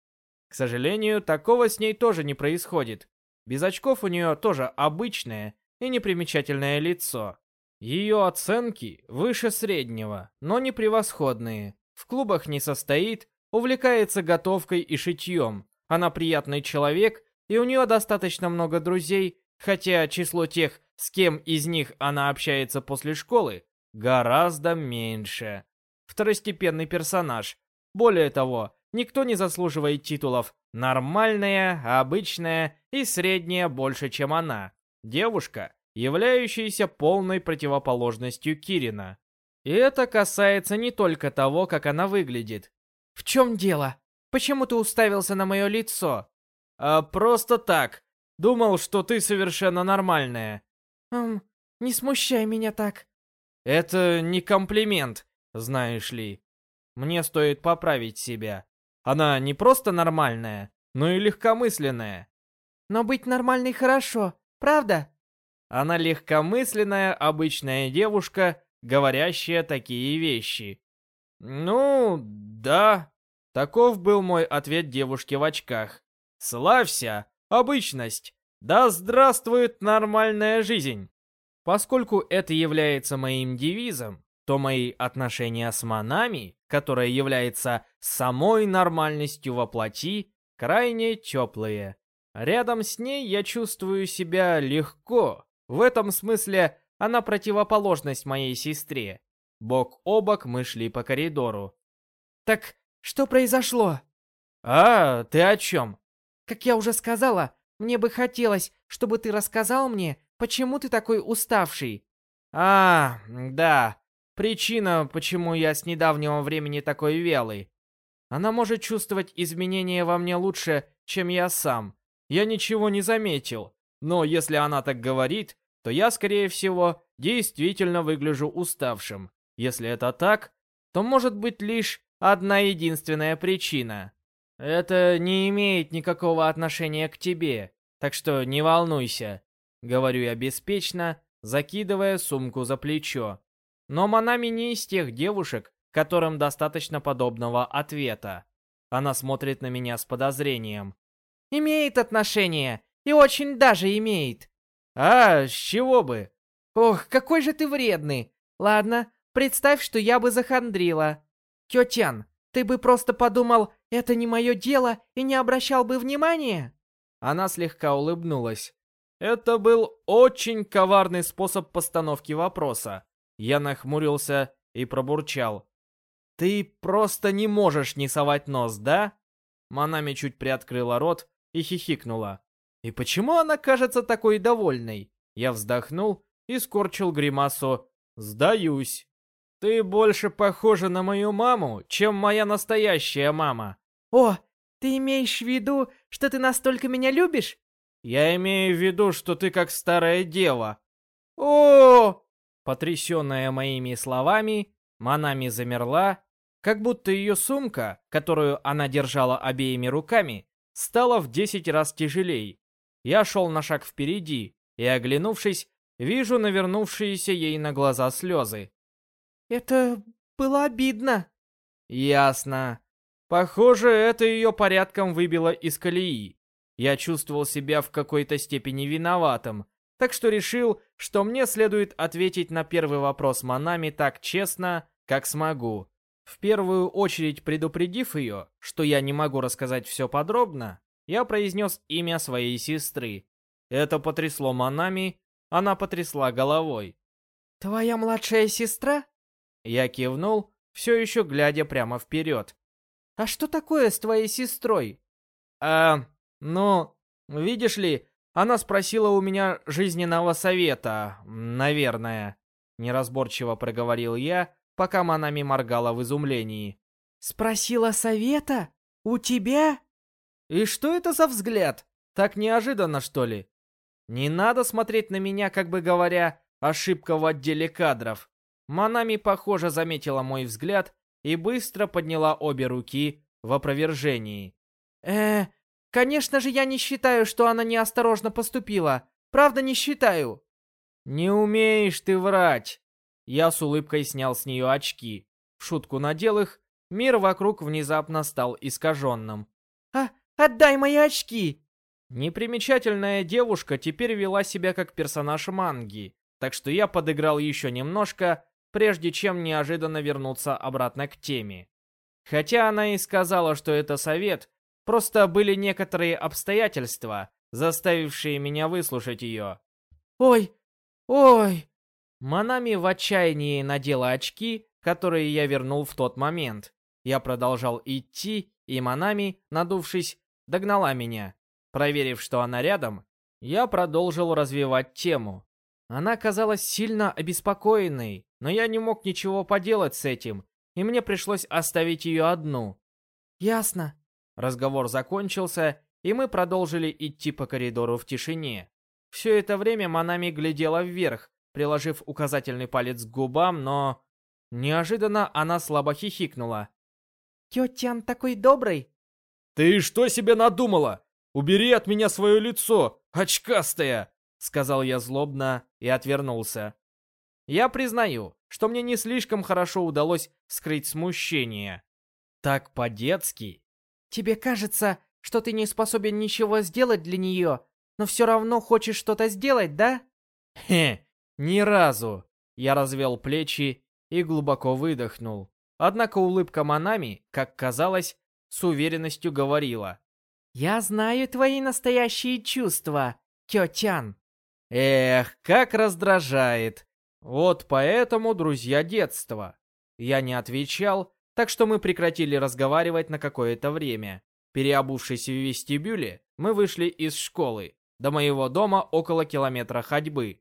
К сожалению, такого с ней тоже не происходит. Без очков у нее тоже обычное и непримечательное лицо. Ее оценки выше среднего, но не превосходные. В клубах не состоит, увлекается готовкой и шитьем. Она приятный человек, и у нее достаточно много друзей, хотя число тех, с кем из них она общается после школы, гораздо меньше. Второстепенный персонаж. Более того, никто не заслуживает титулов «нормальная», «обычная» и «средняя» больше, чем она. Девушка, являющаяся полной противоположностью Кирина. И это касается не только того, как она выглядит. В чем дело? Почему ты уставился на мое лицо? А просто так. Думал, что ты совершенно нормальная. Эм, не смущай меня так. Это не комплимент, знаешь ли. Мне стоит поправить себя. Она не просто нормальная, но и легкомысленная. Но быть нормальной хорошо, правда? Она легкомысленная, обычная девушка, говорящая такие вещи. Ну, да. Таков был мой ответ девушке в очках. Славься, обычность. Да здравствует нормальная жизнь. Поскольку это является моим девизом, то мои отношения с Манами, которая является самой нормальностью во плоти, крайне теплые. Рядом с ней я чувствую себя легко. В этом смысле она противоположность моей сестре. Бок о бок мы шли по коридору. Так что произошло? А, ты о чем? Как я уже сказала, мне бы хотелось, чтобы ты рассказал мне, почему ты такой уставший. А, да. Причина, почему я с недавнего времени такой вялый. Она может чувствовать изменения во мне лучше, чем я сам. Я ничего не заметил. Но если она так говорит, то я, скорее всего, действительно выгляжу уставшим. Если это так, то может быть лишь одна единственная причина. Это не имеет никакого отношения к тебе, так что не волнуйся. Говорю я беспечно, закидывая сумку за плечо. Но Манами не из тех девушек, которым достаточно подобного ответа. Она смотрит на меня с подозрением. «Имеет отношение, и очень даже имеет». «А, с чего бы?» «Ох, какой же ты вредный. Ладно, представь, что я бы захандрила. Кётян, ты бы просто подумал, это не мое дело, и не обращал бы внимания?» Она слегка улыбнулась. Это был очень коварный способ постановки вопроса. Я нахмурился и пробурчал. «Ты просто не можешь не совать нос, да?» Манами чуть приоткрыла рот и хихикнула. «И почему она кажется такой довольной?» Я вздохнул и скорчил гримасу «Сдаюсь». «Ты больше похожа на мою маму, чем моя настоящая мама». «О, ты имеешь в виду, что ты настолько меня любишь?» «Я имею в виду, что ты как старая дева». «О!» Потрясенная моими словами, Манами замерла, как будто ее сумка, которую она держала обеими руками, стала в десять раз тяжелей. Я шел на шаг впереди и, оглянувшись, вижу навернувшиеся ей на глаза слезы. «Это было обидно». «Ясно. Похоже, это ее порядком выбило из колеи. Я чувствовал себя в какой-то степени виноватым, так что решил, что мне следует ответить на первый вопрос Манами так честно, как смогу. В первую очередь предупредив ее, что я не могу рассказать все подробно, я произнес имя своей сестры. Это потрясло Манами, она потрясла головой. «Твоя младшая сестра?» Я кивнул, все еще глядя прямо вперед. «А что такое с твоей сестрой?» «А, ну, видишь ли, она спросила у меня жизненного совета, наверное», неразборчиво проговорил я, пока Манами моргала в изумлении. «Спросила совета? У тебя?» «И что это за взгляд? Так неожиданно, что ли?» «Не надо смотреть на меня, как бы говоря, ошибка в отделе кадров». Манами, похоже, заметила мой взгляд и быстро подняла обе руки в опровержении. «Э, конечно же я не считаю, что она неосторожно поступила. Правда, не считаю». «Не умеешь ты врать!» Я с улыбкой снял с нее очки. В шутку надел их, мир вокруг внезапно стал искаженным. «А, отдай мои очки!» Непримечательная девушка теперь вела себя как персонаж манги, так что я подыграл еще немножко, прежде чем неожиданно вернуться обратно к теме. Хотя она и сказала, что это совет, просто были некоторые обстоятельства, заставившие меня выслушать ее. «Ой, ой!» Манами в отчаянии надела очки, которые я вернул в тот момент. Я продолжал идти, и Манами, надувшись, догнала меня. Проверив, что она рядом, я продолжил развивать тему. Она казалась сильно обеспокоенной, но я не мог ничего поделать с этим, и мне пришлось оставить ее одну. «Ясно». Разговор закончился, и мы продолжили идти по коридору в тишине. Все это время Манами глядела вверх, приложив указательный палец к губам, но... Неожиданно она слабо хихикнула. «Тетян такой добрый!» «Ты что себе надумала? Убери от меня свое лицо, очкастая!» Сказал я злобно и отвернулся. Я признаю, что мне не слишком хорошо удалось скрыть смущение. Так по-детски. «Тебе кажется, что ты не способен ничего сделать для нее, но все равно хочешь что-то сделать, да?» «Хе, ни разу!» Я развел плечи и глубоко выдохнул. Однако улыбка Манами, как казалось, с уверенностью говорила. «Я знаю твои настоящие чувства, тетян». Эх, как раздражает. Вот поэтому друзья детства. Я не отвечал, так что мы прекратили разговаривать на какое-то время. Переобувшись в вестибюле, мы вышли из школы. До моего дома около километра ходьбы.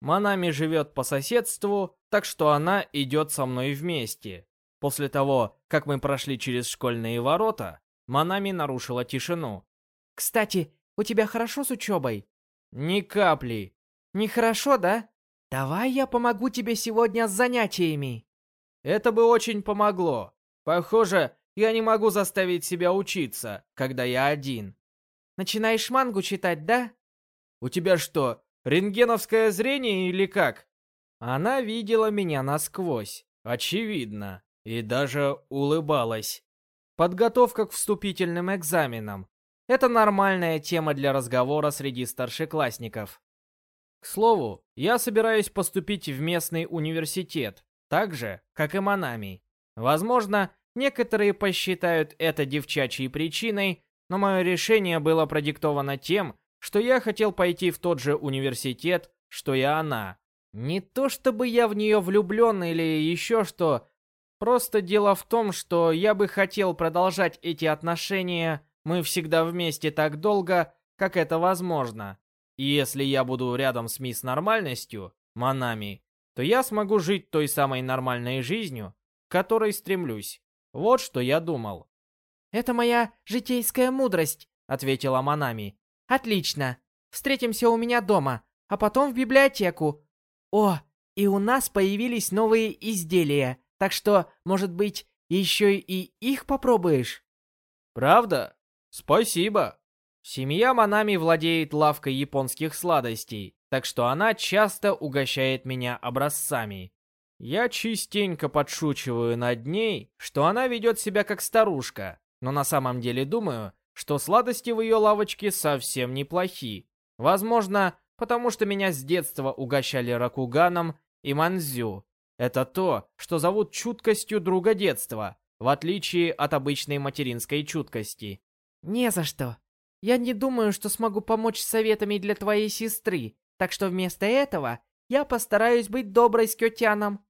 Манами живет по соседству, так что она идет со мной вместе. После того, как мы прошли через школьные ворота, Манами нарушила тишину. «Кстати, у тебя хорошо с учебой?» «Ни капли». «Нехорошо, да? Давай я помогу тебе сегодня с занятиями». Это бы очень помогло. Похоже, я не могу заставить себя учиться, когда я один. Начинаешь мангу читать, да? У тебя что, Рентгеновское зрение или как? Она видела меня насквозь, очевидно, и даже улыбалась. Подготовка к вступительным экзаменам. Это нормальная тема для разговора среди старшеклассников. К слову, я собираюсь поступить в местный университет, так же, как и Манами. Возможно, некоторые посчитают это девчачьей причиной, но мое решение было продиктовано тем, что я хотел пойти в тот же университет, что и она. Не то чтобы я в нее влюблен или еще что, просто дело в том, что я бы хотел продолжать эти отношения, мы всегда вместе так долго, как это возможно. И если я буду рядом с мисс Нормальностью, Манами, то я смогу жить той самой нормальной жизнью, к которой стремлюсь. Вот что я думал. «Это моя житейская мудрость», — ответила Манами. Отлично. Встретимся у меня дома, а потом в библиотеку. О, и у нас появились новые изделия, так что, может быть, еще и их попробуешь? Правда? Спасибо. Семья Манами владеет лавкой японских сладостей, так что она часто угощает меня образцами. Я частенько подшучиваю над ней, что она ведет себя как старушка, но на самом деле думаю, что сладости в ее лавочке совсем неплохи. Возможно, потому что меня с детства угощали ракуганом и манзю. Это то, что зовут чуткостью друга детства, в отличие от обычной материнской чуткости. «Не за что. Я не думаю, что смогу помочь советами для твоей сестры, так что вместо этого я постараюсь быть доброй с Кётяном».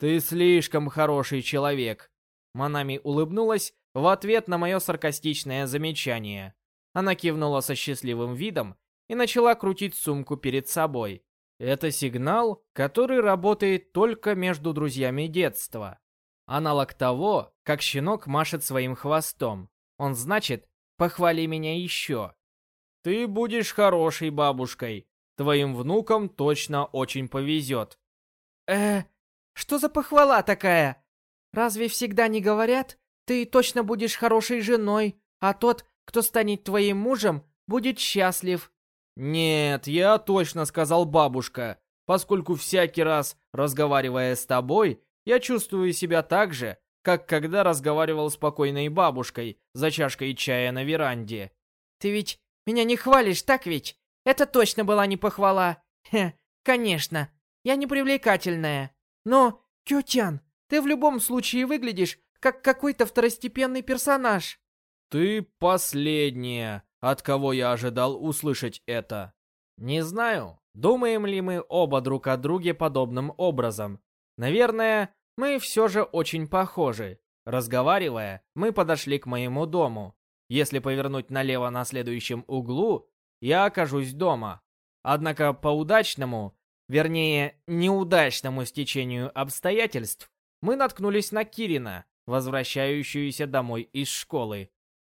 Ты слишком хороший человек. Манами улыбнулась в ответ на мое саркастичное замечание. Она кивнула со счастливым видом и начала крутить сумку перед собой. Это сигнал, который работает только между друзьями детства. Аналог того, как щенок машет своим хвостом. Он значит «похвали меня еще». Ты будешь хорошей бабушкой. Твоим внукам точно очень повезет. Э, что за похвала такая? Разве всегда не говорят, ты точно будешь хорошей женой, а тот, кто станет твоим мужем, будет счастлив? Нет, я точно сказал бабушка, поскольку всякий раз, разговаривая с тобой, я чувствую себя так же, как когда разговаривал с покойной бабушкой за чашкой чая на веранде. Ты ведь меня не хвалишь, так ведь? Это точно была не похвала. Хе, конечно, я не привлекательная. Но, Кютян, ты в любом случае выглядишь как какой-то второстепенный персонаж. Ты последняя, от кого я ожидал услышать это. Не знаю, думаем ли мы оба друг о друге подобным образом. Наверное, мы все же очень похожи. Разговаривая, мы подошли к моему дому. Если повернуть налево на следующем углу, я окажусь дома. Однако по удачному, вернее, неудачному стечению обстоятельств, мы наткнулись на Кирина, возвращающуюся домой из школы.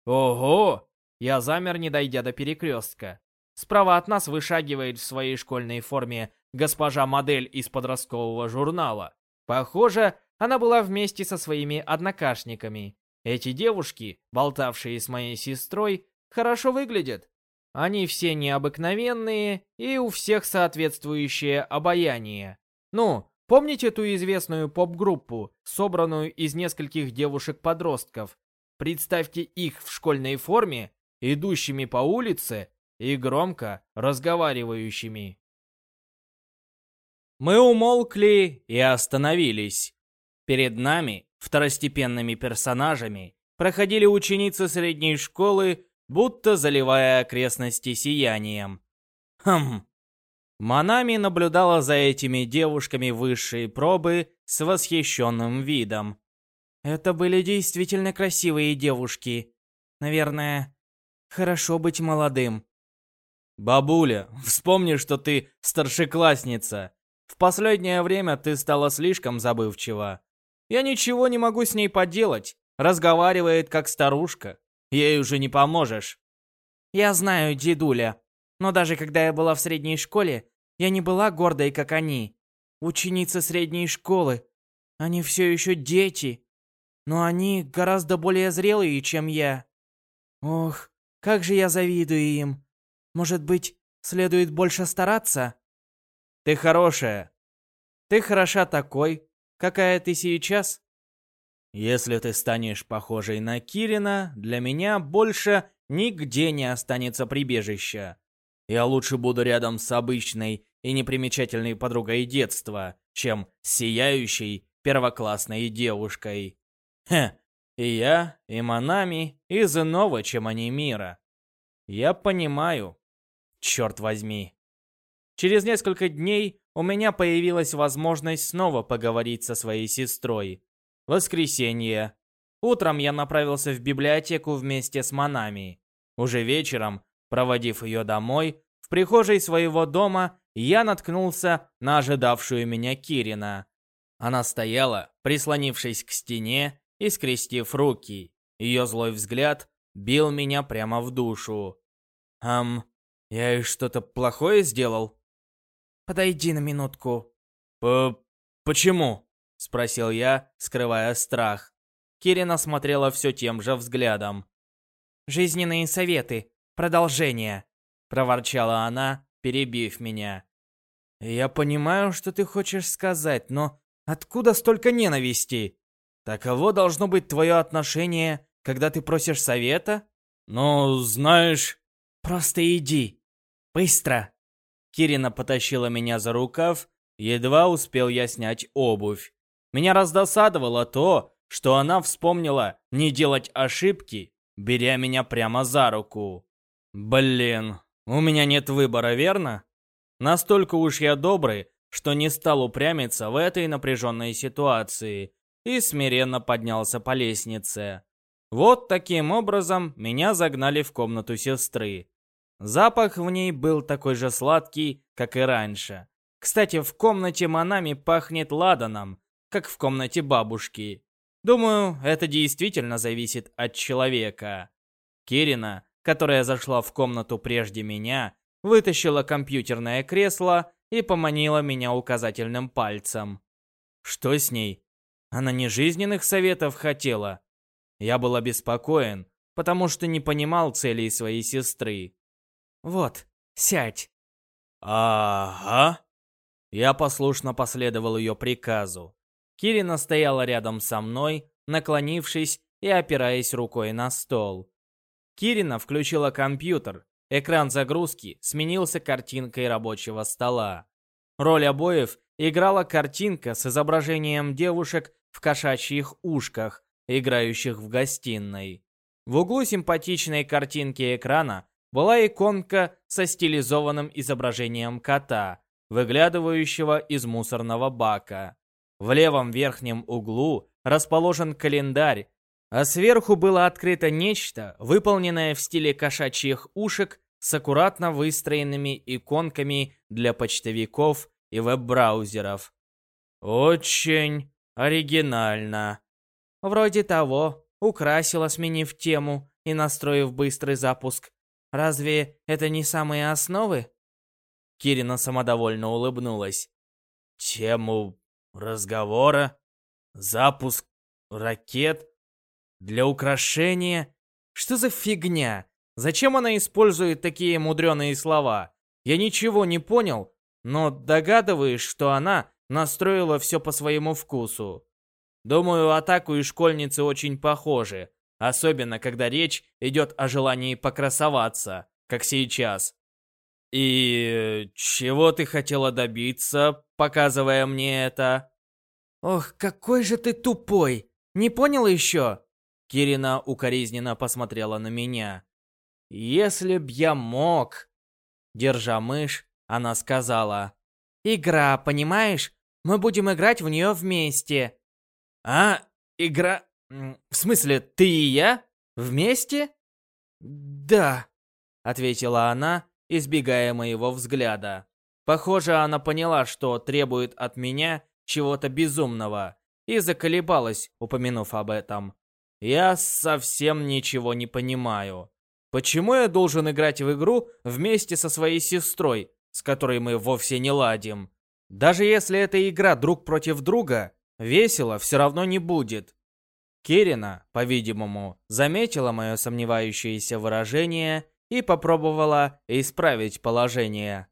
Ого! Я замер, не дойдя до перекрестка. Справа от нас вышагивает в своей школьной форме госпожа-модель из подросткового журнала. Похоже, она была вместе со своими однокашниками. Эти девушки, болтавшие с моей сестрой, хорошо выглядят. Они все необыкновенные и у всех соответствующее обаяние. Ну, помните эту известную поп-группу, собранную из нескольких девушек-подростков? Представьте их в школьной форме идущими по улице и громко разговаривающими. Мы умолкли и остановились. Перед нами, второстепенными персонажами, проходили ученицы средней школы, будто заливая окрестности сиянием. Хм. Манами наблюдала за этими девушками высшей пробы с восхищенным видом. Это были действительно красивые девушки. Наверное, Хорошо быть молодым. Бабуля, вспомни, что ты старшеклассница. В последнее время ты стала слишком забывчива. Я ничего не могу с ней поделать. Разговаривает как старушка. Ей уже не поможешь. Я знаю, дедуля. Но даже когда я была в средней школе, я не была гордой, как они. Ученицы средней школы. Они все еще дети. Но они гораздо более зрелые, чем я. Ох, как же я завидую им. Может быть, следует больше стараться? Ты хорошая. Ты хороша такой, какая ты сейчас. Если ты станешь похожей на Кирина, для меня больше нигде не останется прибежища. Я лучше буду рядом с обычной и непримечательной подругой детства, чем с сияющей первоклассной девушкой. Хе, и я, и Манами из иного, чем они мира. Я понимаю. Черт возьми. Через несколько дней у меня появилась возможность снова поговорить со своей сестрой. Воскресенье. Утром я направился в библиотеку вместе с Манами. Уже вечером, проводив ее домой, в прихожей своего дома я наткнулся на ожидавшую меня Кирина. Она стояла, прислонившись к стене и скрестив руки. Ее злой взгляд бил меня прямо в душу. «Ам, я и что-то плохое сделал?» «Подойди на минутку». «П... почему?» — спросил я, скрывая страх. Кирина смотрела все тем же взглядом. «Жизненные советы. Продолжение», — проворчала она, перебив меня. «Я понимаю, что ты хочешь сказать, но откуда столько ненависти?» Таково должно быть твое отношение, когда ты просишь совета? Ну, знаешь... Просто иди. Быстро. Кирина потащила меня за рукав, едва успел я снять обувь. Меня раздосадовало то, что она вспомнила не делать ошибки, беря меня прямо за руку. Блин, у меня нет выбора, верно? Настолько уж я добрый, что не стал упрямиться в этой напряженной ситуации и смиренно поднялся по лестнице. Вот таким образом меня загнали в комнату сестры. Запах в ней был такой же сладкий, как и раньше. Кстати, в комнате Манами пахнет ладаном, как в комнате бабушки. Думаю, это действительно зависит от человека. Кирина, которая зашла в комнату прежде меня, вытащила компьютерное кресло и поманила меня указательным пальцем. Что с ней? Она не жизненных советов хотела. Я был обеспокоен, потому что не понимал целей своей сестры. «Вот, сядь». «Ага». Я послушно последовал ее приказу. Кирина стояла рядом со мной, наклонившись и опираясь рукой на стол. Кирина включила компьютер. Экран загрузки сменился картинкой рабочего стола. Роль обоев играла картинка с изображением девушек в кошачьих ушках, играющих в гостиной. В углу симпатичной картинки экрана была иконка со стилизованным изображением кота, выглядывающего из мусорного бака. В левом верхнем углу расположен календарь, а сверху было открыто нечто, выполненное в стиле кошачьих ушек с аккуратно выстроенными иконками для почтовиков и веб-браузеров. Очень оригинально. Вроде того, украсила, сменив тему и настроив быстрый запуск. Разве это не самые основы? Кирина самодовольно улыбнулась. Тему разговора, запуск ракет для украшения. Что за фигня? Зачем она использует такие мудреные слова? Я ничего не понял, но догадываюсь, что она настроила все по своему вкусу. Думаю, атаку и школьницы очень похожи, особенно когда речь идет о желании покрасоваться, как сейчас. И чего ты хотела добиться, показывая мне это? Ох, какой же ты тупой! Не понял еще? Кирина укоризненно посмотрела на меня. Если б я мог... Держа мышь, она сказала. Игра, понимаешь? Мы будем играть в нее вместе. А, игра... В смысле, ты и я? Вместе? Да, ответила она, избегая моего взгляда. Похоже, она поняла, что требует от меня чего-то безумного, и заколебалась, упомянув об этом. Я совсем ничего не понимаю. Почему я должен играть в игру вместе со своей сестрой, с которой мы вовсе не ладим? Даже если эта игра друг против друга, весело все равно не будет. Кирина, по-видимому, заметила мое сомневающееся выражение и попробовала исправить положение.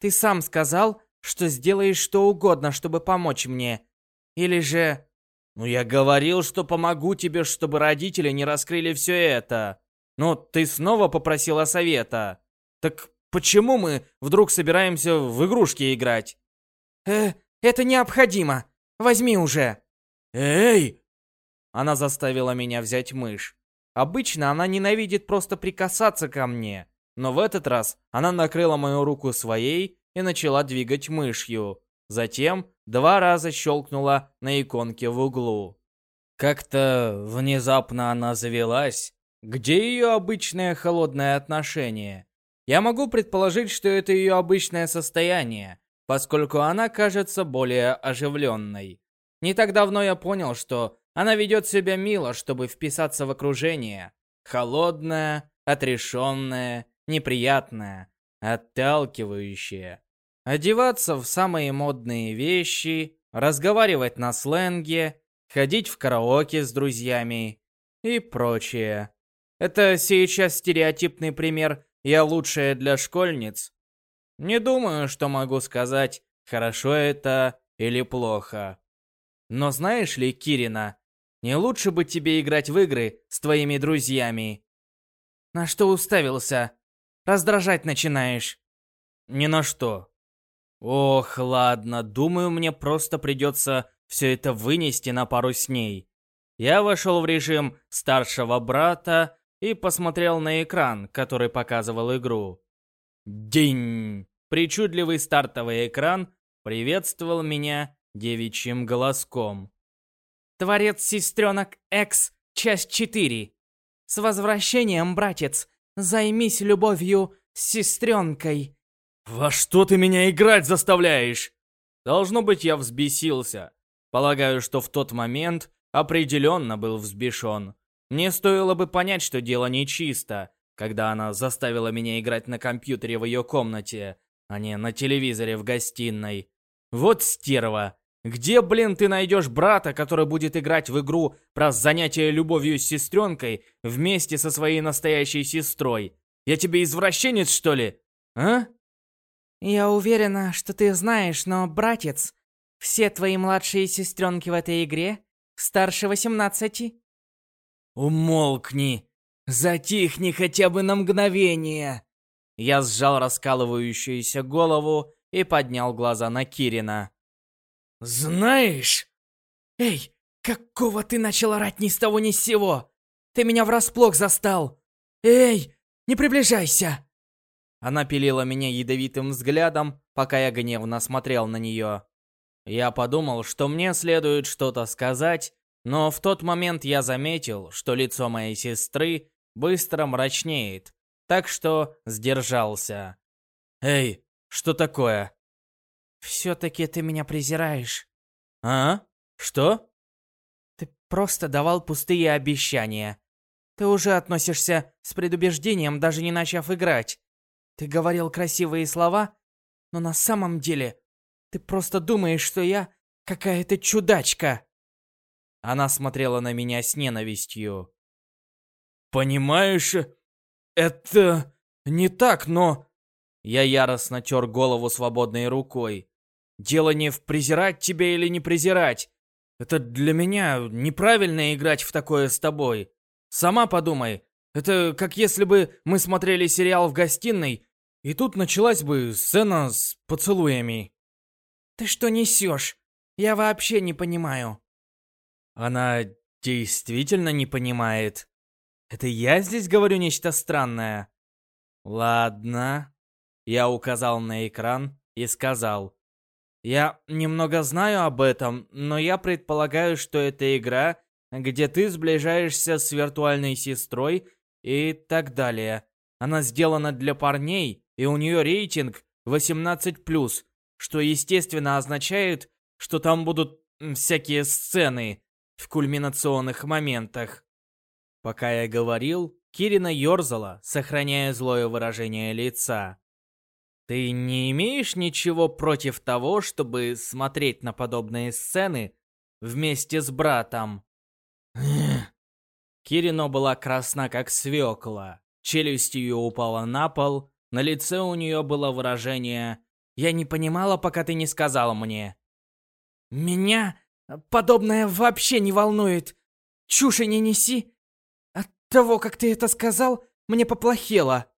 «Ты сам сказал, что сделаешь что угодно, чтобы помочь мне. Или же...» «Ну, я говорил, что помогу тебе, чтобы родители не раскрыли все это. Но ты снова попросила совета. Так почему мы вдруг собираемся в игрушки играть?» «Э, это необходимо. Возьми уже». «Эй!» Она заставила меня взять мышь. Обычно она ненавидит просто прикасаться ко мне, но в этот раз она накрыла мою руку своей и начала двигать мышью. Затем два раза щелкнула на иконке в углу. Как-то внезапно она завелась. Где ее обычное холодное отношение? Я могу предположить, что это ее обычное состояние, поскольку она кажется более оживленной. Не так давно я понял, что она ведет себя мило, чтобы вписаться в окружение. Холодная, отрешенная, неприятная, отталкивающая. Одеваться в самые модные вещи, разговаривать на сленге, ходить в караоке с друзьями и прочее. Это сейчас стереотипный пример «я лучшая для школьниц». Не думаю, что могу сказать, хорошо это или плохо. Но знаешь ли, Кирина, не лучше бы тебе играть в игры с твоими друзьями. На что уставился? Раздражать начинаешь. Ни на что. Ох, ладно, думаю, мне просто придется все это вынести на пару с ней. Я вошел в режим старшего брата и посмотрел на экран, который показывал игру. День! Причудливый стартовый экран приветствовал меня девичьим голоском. Творец сестренок X, часть 4. С возвращением, братец. Займись любовью с сестренкой. «Во что ты меня играть заставляешь?» Должно быть, я взбесился. Полагаю, что в тот момент определенно был взбешен. Мне стоило бы понять, что дело нечисто, когда она заставила меня играть на компьютере в ее комнате, а не на телевизоре в гостиной. Вот стерва. Где, блин, ты найдешь брата, который будет играть в игру про занятие любовью с сестренкой вместе со своей настоящей сестрой? Я тебе извращенец, что ли? А? Я уверена, что ты знаешь, но, братец, все твои младшие сестренки в этой игре старше 18. Умолкни. Затихни хотя бы на мгновение. Я сжал раскалывающуюся голову и поднял глаза на Кирина. «Знаешь...» «Эй, какого ты начал орать ни с того ни с сего? Ты меня врасплох застал! Эй, не приближайся!» Она пилила меня ядовитым взглядом, пока я гневно смотрел на нее. Я подумал, что мне следует что-то сказать, но в тот момент я заметил, что лицо моей сестры быстро мрачнеет, так что сдержался. «Эй, что такое?» «Все-таки ты меня презираешь». «А? Что?» «Ты просто давал пустые обещания. Ты уже относишься с предубеждением, даже не начав играть. Ты говорил красивые слова, но на самом деле ты просто думаешь, что я какая-то чудачка». Она смотрела на меня с ненавистью. «Понимаешь, это не так, но...» Я яростно тер голову свободной рукой. Дело не в презирать тебя или не презирать. Это для меня неправильно играть в такое с тобой. Сама подумай. Это как если бы мы смотрели сериал в гостиной, и тут началась бы сцена с поцелуями. Ты что несешь? Я вообще не понимаю. Она действительно не понимает. Это я здесь говорю нечто странное? Ладно. Я указал на экран и сказал. Я немного знаю об этом, но я предполагаю, что это игра, где ты сближаешься с виртуальной сестрой и так далее. Она сделана для парней, и у нее рейтинг 18+, что естественно означает, что там будут всякие сцены в кульминационных моментах. Пока я говорил, Кирина ерзала, сохраняя злое выражение лица. Ты не имеешь ничего против того, чтобы смотреть на подобные сцены вместе с братом? Кирино была красна, как свекла. Челюсть ее упала на пол. На лице у нее было выражение «Я не понимала, пока ты не сказал мне». «Меня подобное вообще не волнует. Чуши не неси. От того, как ты это сказал, мне поплохело».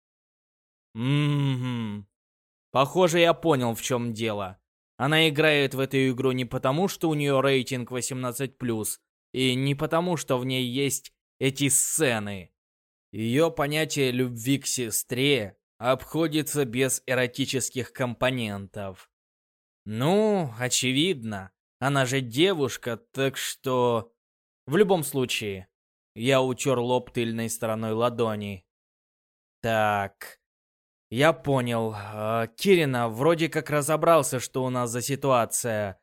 «Ммм, Похоже, я понял, в чем дело. Она играет в эту игру не потому, что у нее рейтинг 18+, и не потому, что в ней есть эти сцены. Ее понятие любви к сестре обходится без эротических компонентов. Ну, очевидно, она же девушка, так что... В любом случае, я утер лоб тыльной стороной ладони. Так, я понял. А, Кирина вроде как разобрался, что у нас за ситуация.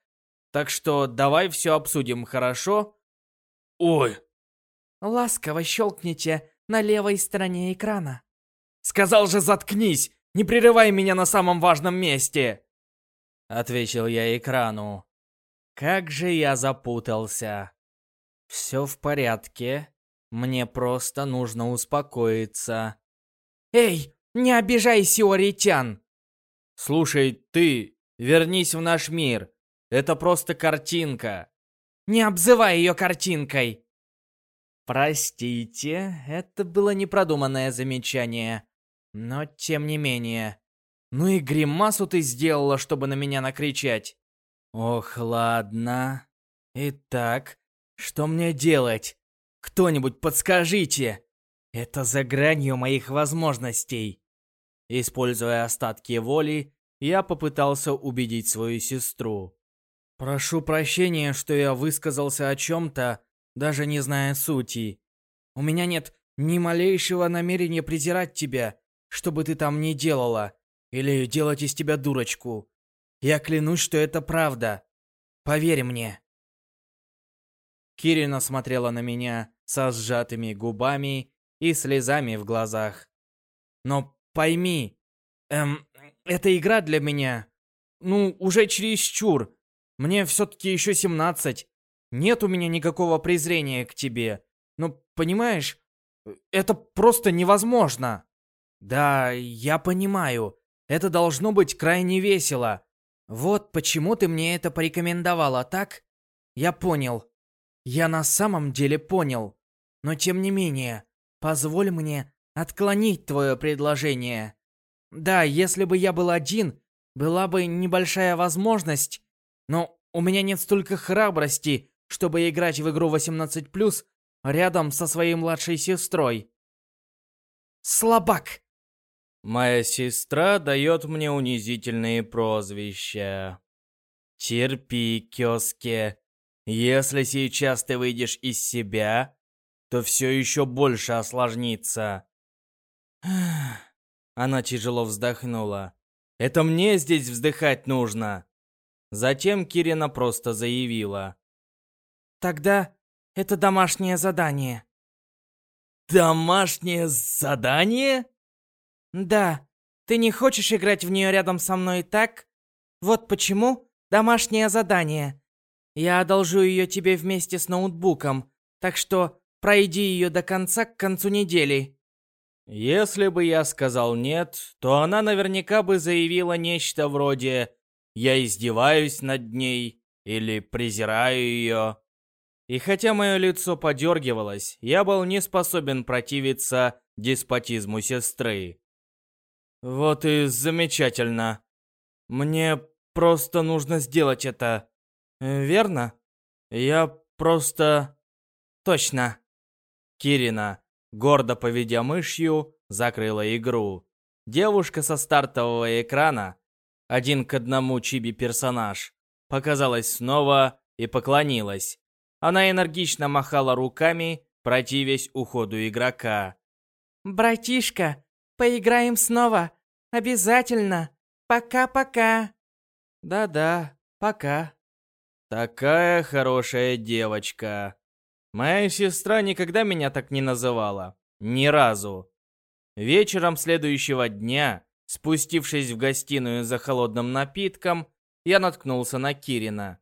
Так что давай все обсудим, хорошо? Ой. Ласково щелкните на левой стороне экрана. Сказал же заткнись! Не прерывай меня на самом важном месте! Ответил я экрану. Как же я запутался. Все в порядке. Мне просто нужно успокоиться. Эй, не обижай сиоритян. Слушай, ты, вернись в наш мир. Это просто картинка. Не обзывай ее картинкой. Простите, это было непродуманное замечание. Но тем не менее. Ну и гримасу ты сделала, чтобы на меня накричать. Ох, ладно. Итак, что мне делать? Кто-нибудь подскажите. Это за гранью моих возможностей. Используя остатки воли, я попытался убедить свою сестру. «Прошу прощения, что я высказался о чем-то, даже не зная сути. У меня нет ни малейшего намерения презирать тебя, что бы ты там ни делала, или делать из тебя дурочку. Я клянусь, что это правда. Поверь мне». Кирина смотрела на меня со сжатыми губами и слезами в глазах. «Но пойми, эм, эта игра для меня, ну, уже чересчур. Мне все-таки еще 17. Нет у меня никакого презрения к тебе. Ну, понимаешь, это просто невозможно. Да, я понимаю. Это должно быть крайне весело. Вот почему ты мне это порекомендовала, так? Я понял. Я на самом деле понял. Но тем не менее, позволь мне отклонить твое предложение. Да, если бы я был один, была бы небольшая возможность, но у меня нет столько храбрости, чтобы играть в игру 18+, рядом со своей младшей сестрой. Слабак! Моя сестра дает мне унизительные прозвища. Терпи, Кёске. Если сейчас ты выйдешь из себя, то все еще больше осложнится. *sighs* Она тяжело вздохнула. Это мне здесь вздыхать нужно. Затем Кирина просто заявила. Тогда это домашнее задание. Домашнее задание? Да. Ты не хочешь играть в нее рядом со мной, так? Вот почему домашнее задание. Я одолжу ее тебе вместе с ноутбуком, так что пройди ее до конца к концу недели. Если бы я сказал нет, то она наверняка бы заявила нечто вроде «я издеваюсь над ней» или «презираю ее». И хотя мое лицо подергивалось, я был не способен противиться деспотизму сестры. Вот и замечательно. Мне просто нужно сделать это. Верно? Я просто... Точно. Кирина, гордо поведя мышью, закрыла игру. Девушка со стартового экрана, один к одному чиби-персонаж, показалась снова и поклонилась. Она энергично махала руками, противясь уходу игрока. «Братишка, поиграем снова. Обязательно. Пока-пока». «Да-да, пока». Такая хорошая девочка. Моя сестра никогда меня так не называла. Ни разу. Вечером следующего дня, спустившись в гостиную за холодным напитком, я наткнулся на Кирина.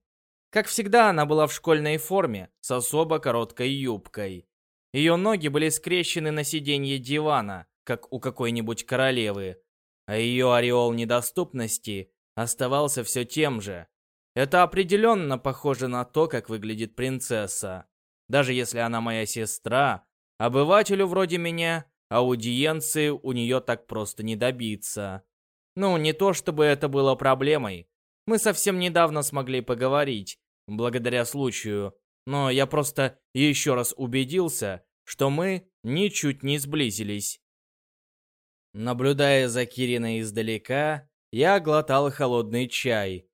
Как всегда, она была в школьной форме, с особо короткой юбкой. Ее ноги были скрещены на сиденье дивана, как у какой-нибудь королевы, а ее ореол недоступности оставался все тем же. Это определенно похоже на то, как выглядит принцесса. Даже если она моя сестра, обывателю вроде меня аудиенции у нее так просто не добиться. Ну, не то чтобы это было проблемой. Мы совсем недавно смогли поговорить, благодаря случаю, но я просто еще раз убедился, что мы ничуть не сблизились. Наблюдая за Кириной издалека, я глотал холодный чай.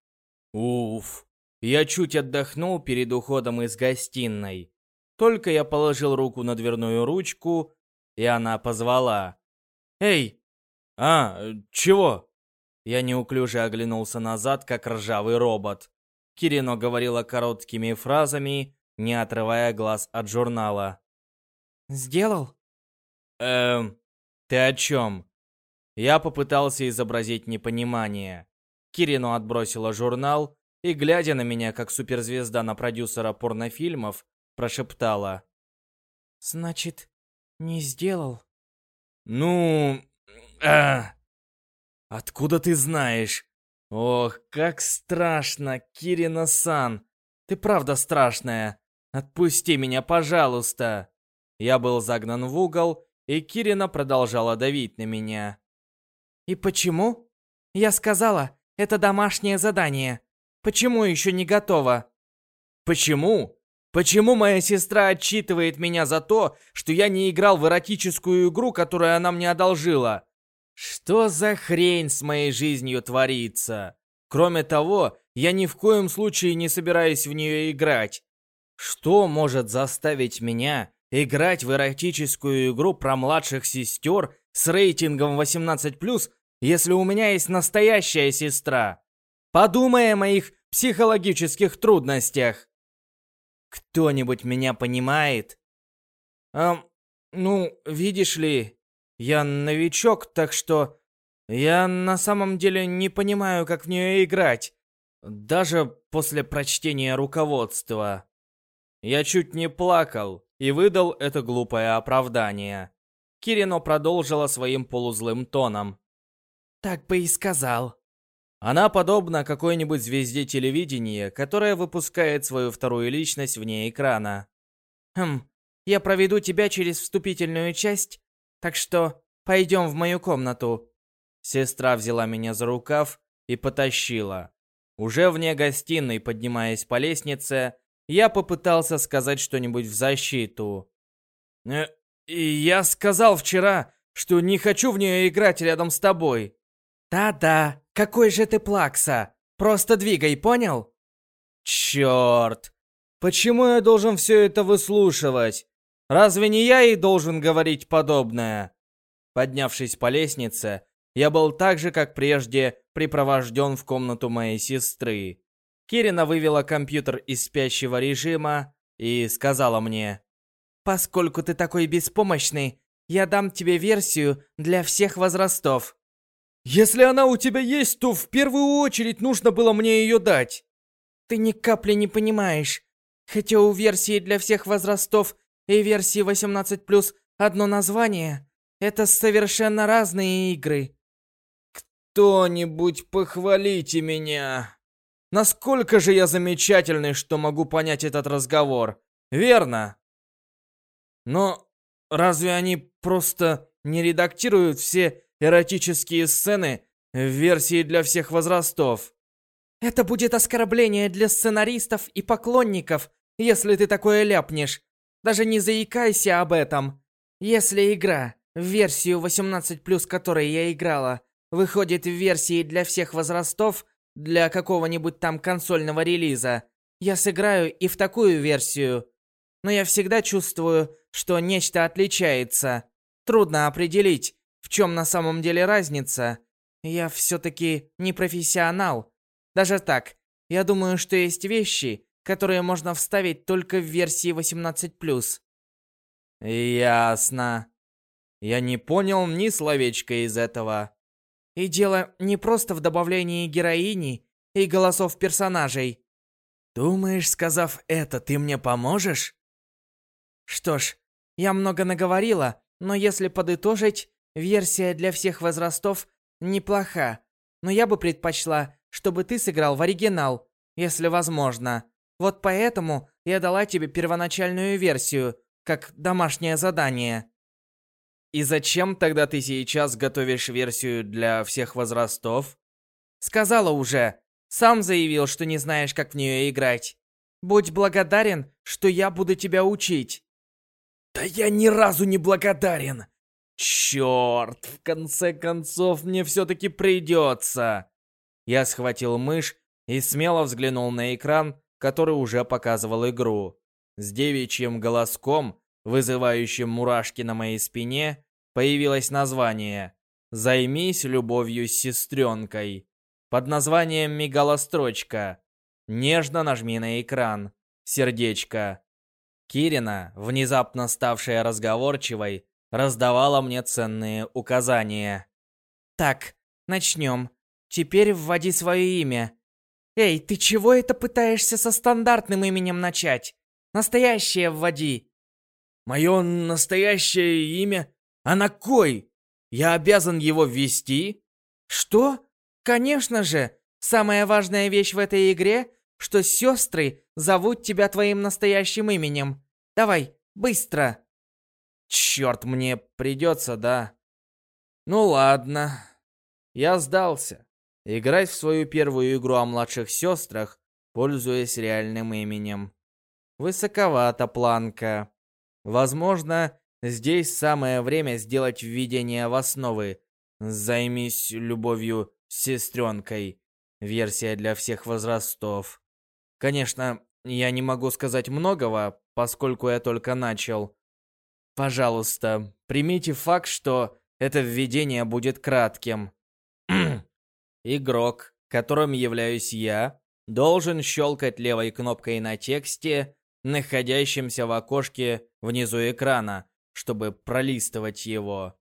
Уф, я чуть отдохнул перед уходом из гостиной. Только я положил руку на дверную ручку, и она позвала. «Эй!» «А, чего?» Я неуклюже оглянулся назад, как ржавый робот. Кирино говорила короткими фразами, не отрывая глаз от журнала. «Сделал?» «Эм, ты о чем?» Я попытался изобразить непонимание. Кирино отбросила журнал и, глядя на меня, как суперзвезда на продюсера порнофильмов, прошептала. «Значит, не сделал?» «Ну... А... Откуда ты знаешь?» «Ох, как страшно, Кирина-сан! Ты правда страшная! Отпусти меня, пожалуйста!» Я был загнан в угол, и Кирина продолжала давить на меня. «И почему?» «Я сказала, это домашнее задание. Почему еще не готово?» «Почему? Почему моя сестра отчитывает меня за то, что я не играл в эротическую игру, которую она мне одолжила? Что за хрень с моей жизнью творится? Кроме того, я ни в коем случае не собираюсь в нее играть. Что может заставить меня играть в эротическую игру про младших сестер с рейтингом 18+, если у меня есть настоящая сестра? Подумай о моих психологических трудностях. Кто-нибудь меня понимает? Эм, ну, видишь ли, я новичок, так что я на самом деле не понимаю, как в нее играть. Даже после прочтения руководства. Я чуть не плакал и выдал это глупое оправдание. Кирино продолжила своим полузлым тоном. «Так бы и сказал». Она подобна какой-нибудь звезде телевидения, которая выпускает свою вторую личность вне экрана. «Хм, я проведу тебя через вступительную часть, так что пойдем в мою комнату». Сестра взяла меня за рукав и потащила. Уже вне гостиной, поднимаясь по лестнице, я попытался сказать что-нибудь в защиту. «Э, «Я сказал вчера, что не хочу в нее играть рядом с тобой». «Да-да, какой же ты плакса! Просто двигай, понял?» «Черт! Почему я должен все это выслушивать? Разве не я и должен говорить подобное? Поднявшись по лестнице, я был так же, как прежде, припровожден в комнату моей сестры. Кирина вывела компьютер из спящего режима и сказала мне, «Поскольку ты такой беспомощный, я дам тебе версию для всех возрастов». «Если она у тебя есть, то в первую очередь нужно было мне ее дать». «Ты ни капли не понимаешь. Хотя у версии для всех возрастов и версии 18+, одно название. Это совершенно разные игры. Кто-нибудь похвалите меня. Насколько же я замечательный, что могу понять этот разговор. Верно? Но разве они просто не редактируют все эротические сцены в версии для всех возрастов? Это будет оскорбление для сценаристов и поклонников, если ты такое ляпнешь. Даже не заикайся об этом. Если игра, в версию 18+, которой я играла, выходит в версии для всех возрастов, для какого-нибудь там консольного релиза, я сыграю и в такую версию. Но я всегда чувствую, что нечто отличается. Трудно определить, в чем на самом деле разница. Я все-таки не профессионал. Даже так, я думаю, что есть вещи, которые можно вставить только в версии 18+. Ясно. Я не понял ни словечка из этого. И дело не просто в добавлении героини и голосов персонажей. Думаешь, сказав это, ты мне поможешь? Что ж, я много наговорила, но если подытожить, версия для всех возрастов неплоха. Но я бы предпочла, чтобы ты сыграл в оригинал, если возможно. Вот поэтому я дала тебе первоначальную версию, как домашнее задание. И зачем тогда ты сейчас готовишь версию для всех возрастов? Сказала уже. Сам заявил, что не знаешь, как в нее играть. Будь благодарен, что я буду тебя учить. Да я ни разу не благодарен. Черт, в конце концов мне все-таки придется. Я схватил мышь и смело взглянул на экран, который уже показывал игру. С девичьим голоском, вызывающим мурашки на моей спине, появилось название «Займись любовью с сестренкой». Под названием мигала строчка «Нежно нажми на экран. Сердечко». Кирина, внезапно ставшая разговорчивой, раздавала мне ценные указания. «Так, начнем. Теперь вводи свое имя. «Эй, ты чего это пытаешься со стандартным именем начать? Настоящее вводи!» «Мое настоящее имя? А на кой? Я обязан его ввести?» «Что? Конечно же! Самая важная вещь в этой игре, что сестры зовут тебя твоим настоящим именем. Давай, быстро!» «Черт, мне придется, да?» «Ну ладно. Я сдался играть в свою первую игру о младших сестрах, пользуясь реальным именем. Высоковата планка. Возможно, здесь самое время сделать введение в основы, Займись любовью с сестренкой. Версия для всех возрастов. Конечно, я не могу сказать многого, поскольку я только начал. Пожалуйста, примите факт, что это введение будет кратким. *clears throat* Игрок, которым являюсь я, должен щелкать левой кнопкой на тексте, находящемся в окошке внизу экрана, чтобы пролистывать его.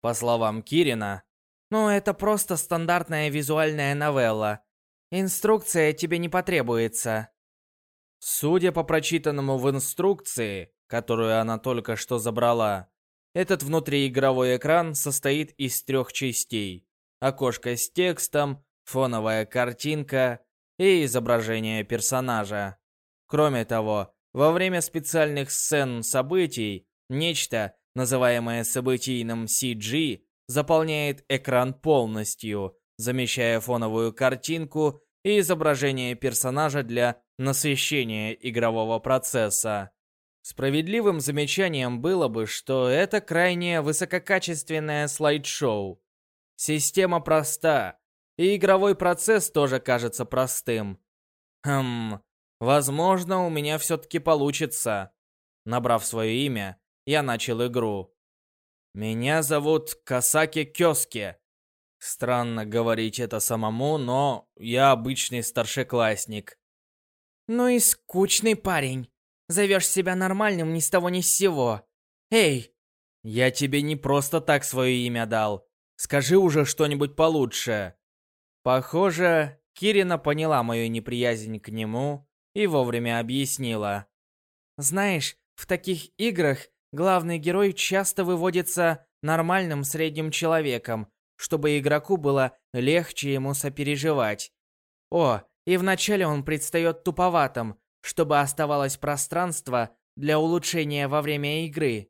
По словам Кирина, «Ну, это просто стандартная визуальная новелла. Инструкция тебе не потребуется». Судя по прочитанному в инструкции, которую она только что забрала, этот внутриигровой экран состоит из трех частей. Окошко с текстом, фоновая картинка и изображение персонажа. Кроме того, во время специальных сцен событий, нечто, называемое событийным CG, заполняет экран полностью, замещая фоновую картинку и изображение персонажа для насыщения игрового процесса. Справедливым замечанием было бы, что это крайне высококачественное слайд-шоу. Система проста, и игровой процесс тоже кажется простым. Хм, возможно, у меня все-таки получится. Набрав свое имя, я начал игру. Меня зовут Касаки Кёски. Странно говорить это самому, но я обычный старшеклассник. Ну и скучный парень. Зовешь себя нормальным ни с того ни с сего. Эй! Я тебе не просто так свое имя дал. Скажи уже что-нибудь получше. Похоже, Кирина поняла мою неприязнь к нему и вовремя объяснила. Знаешь, в таких играх главный герой часто выводится нормальным средним человеком, чтобы игроку было легче ему сопереживать. О, и вначале он предстает туповатым, чтобы оставалось пространство для улучшения во время игры.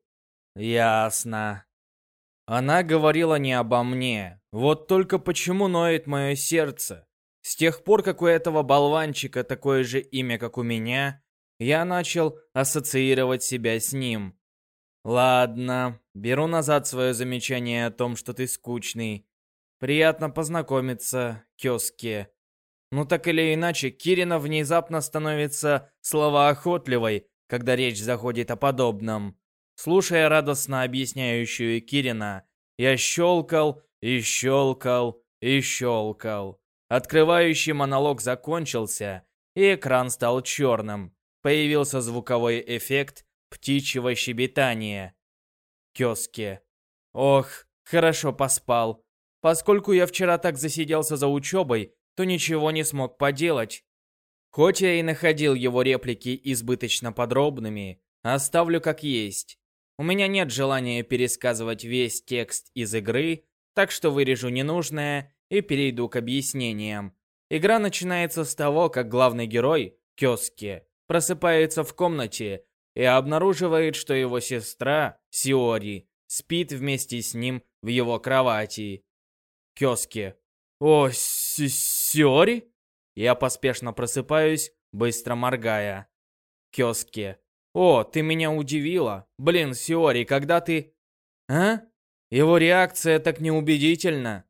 Ясно. Она говорила не обо мне. Вот только почему ноет мое сердце? С тех пор, как у этого болванчика такое же имя, как у меня, я начал ассоциировать себя с ним. Ладно, беру назад свое замечание о том, что ты скучный. Приятно познакомиться, Кёске. Ну так или иначе, Кирина внезапно становится словоохотливой, когда речь заходит о подобном. Слушая радостно объясняющую Кирина, я щелкал и щелкал и щелкал. Открывающий монолог закончился, и экран стал черным. Появился звуковой эффект птичьего щебетания. Кёске. Ох, хорошо поспал. Поскольку я вчера так засиделся за учебой, то ничего не смог поделать. Хоть я и находил его реплики избыточно подробными, оставлю как есть. У меня нет желания пересказывать весь текст из игры, так что вырежу ненужное и перейду к объяснениям. Игра начинается с того, как главный герой, Кёски, просыпается в комнате и обнаруживает, что его сестра, Сиори, спит вместе с ним в его кровати. Кёски. О, Сиори? Я поспешно просыпаюсь, быстро моргая. Кёски. О, ты меня удивила. Блин, Сиори, когда ты... А? Его реакция так неубедительна.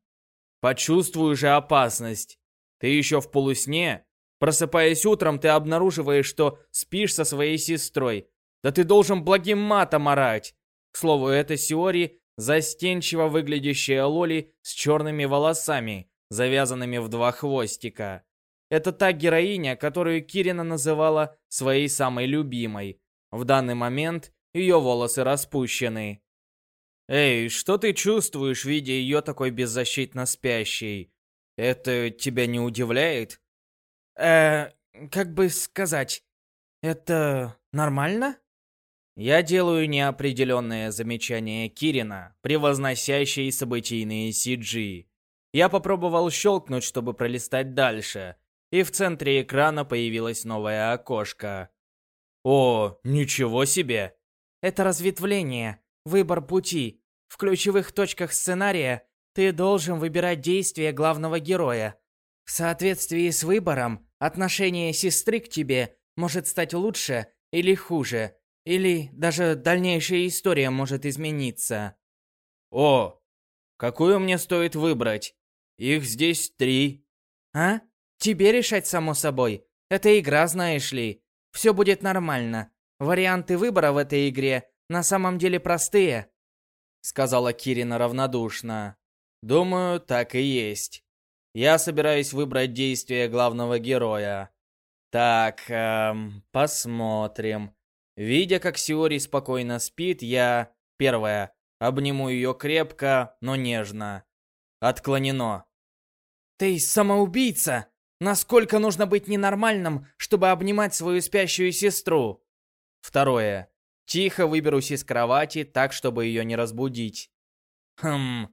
Почувствую же опасность. Ты еще в полусне? Просыпаясь утром, ты обнаруживаешь, что спишь со своей сестрой. Да ты должен благим матом орать. К слову, это Сиори, застенчиво выглядящая Лоли с черными волосами, завязанными в два хвостика. Это та героиня, которую Кирина называла своей самой любимой. В данный момент ее волосы распущены. «Эй, что ты чувствуешь, видя ее такой беззащитно спящей? Это тебя не удивляет?» «Э, как бы сказать, это нормально?» Я делаю неопределенное замечание Кирина, превозносящей событийные CG. Я попробовал щелкнуть, чтобы пролистать дальше, и в центре экрана появилось новое окошко. О, ничего себе! Это разветвление, выбор пути. В ключевых точках сценария ты должен выбирать действия главного героя. В соответствии с выбором, отношение сестры к тебе может стать лучше или хуже – или даже дальнейшая история может измениться. О, какую мне стоит выбрать? Их здесь три. А? Тебе решать, само собой. Это игра, знаешь ли. Все будет нормально. Варианты выбора в этой игре на самом деле простые. Сказала Кирина равнодушно. Думаю, так и есть. Я собираюсь выбрать действие главного героя. Так, эм, посмотрим. Видя, как Сиори спокойно спит, я... Первое. Обниму ее крепко, но нежно. Отклонено. Ты самоубийца! Насколько нужно быть ненормальным, чтобы обнимать свою спящую сестру? Второе. Тихо выберусь из кровати, так, чтобы ее не разбудить. Хм,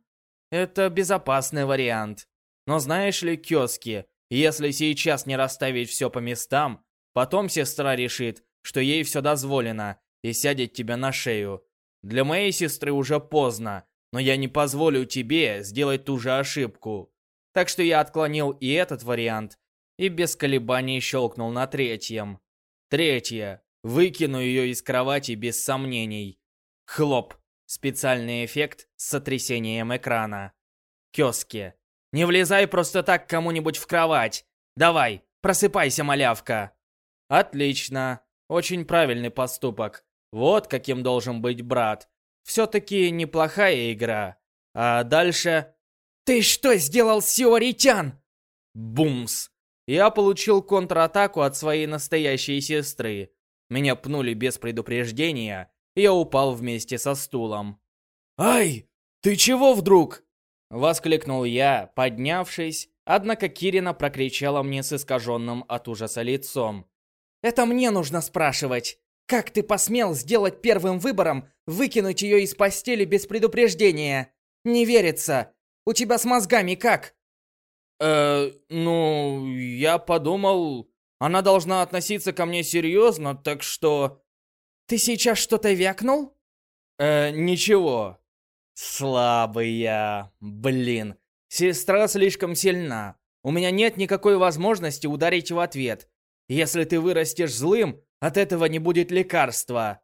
это безопасный вариант. Но знаешь ли, Кёски, если сейчас не расставить все по местам, потом сестра решит, что ей все дозволено, и сядет тебя на шею. Для моей сестры уже поздно, но я не позволю тебе сделать ту же ошибку. Так что я отклонил и этот вариант, и без колебаний щелкнул на третьем. Третье. Выкину ее из кровати без сомнений. Хлоп. Специальный эффект с сотрясением экрана. Кёски. Не влезай просто так кому-нибудь в кровать. Давай, просыпайся, малявка. Отлично. Очень правильный поступок. Вот каким должен быть брат. Все-таки неплохая игра. А дальше... «Ты что сделал, Сиоритян?» Бумс. Я получил контратаку от своей настоящей сестры. Меня пнули без предупреждения, и я упал вместе со стулом. «Ай, ты чего вдруг?» Воскликнул я, поднявшись, однако Кирина прокричала мне с искаженным от ужаса лицом. «Это мне нужно спрашивать. Как ты посмел сделать первым выбором выкинуть ее из постели без предупреждения? Не верится. У тебя с мозгами как? Э, ну, я подумал, она должна относиться ко мне серьезно, так что... Ты сейчас что-то вякнул? Э, ничего. Слабый я, блин. Сестра слишком сильна. У меня нет никакой возможности ударить в ответ. Если ты вырастешь злым, от этого не будет лекарства.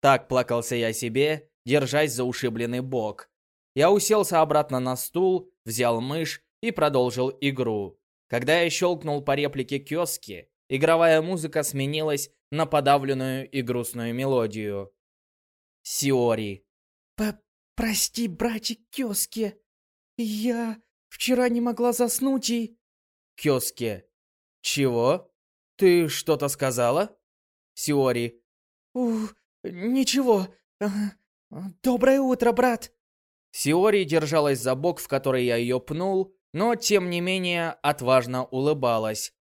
Так плакался я себе, держась за ушибленный бок. Я уселся обратно на стул, взял мышь и продолжил игру. Когда я щелкнул по реплике киоски, игровая музыка сменилась на подавленную и грустную мелодию. Сиори. П «Прости, братик Кёски, я вчера не могла заснуть и...» Кёски. «Чего? Ты что-то сказала?» Сиори. «Ух, ничего. Доброе утро, брат!» Сиори держалась за бок, в который я ее пнул, но, тем не менее, отважно улыбалась.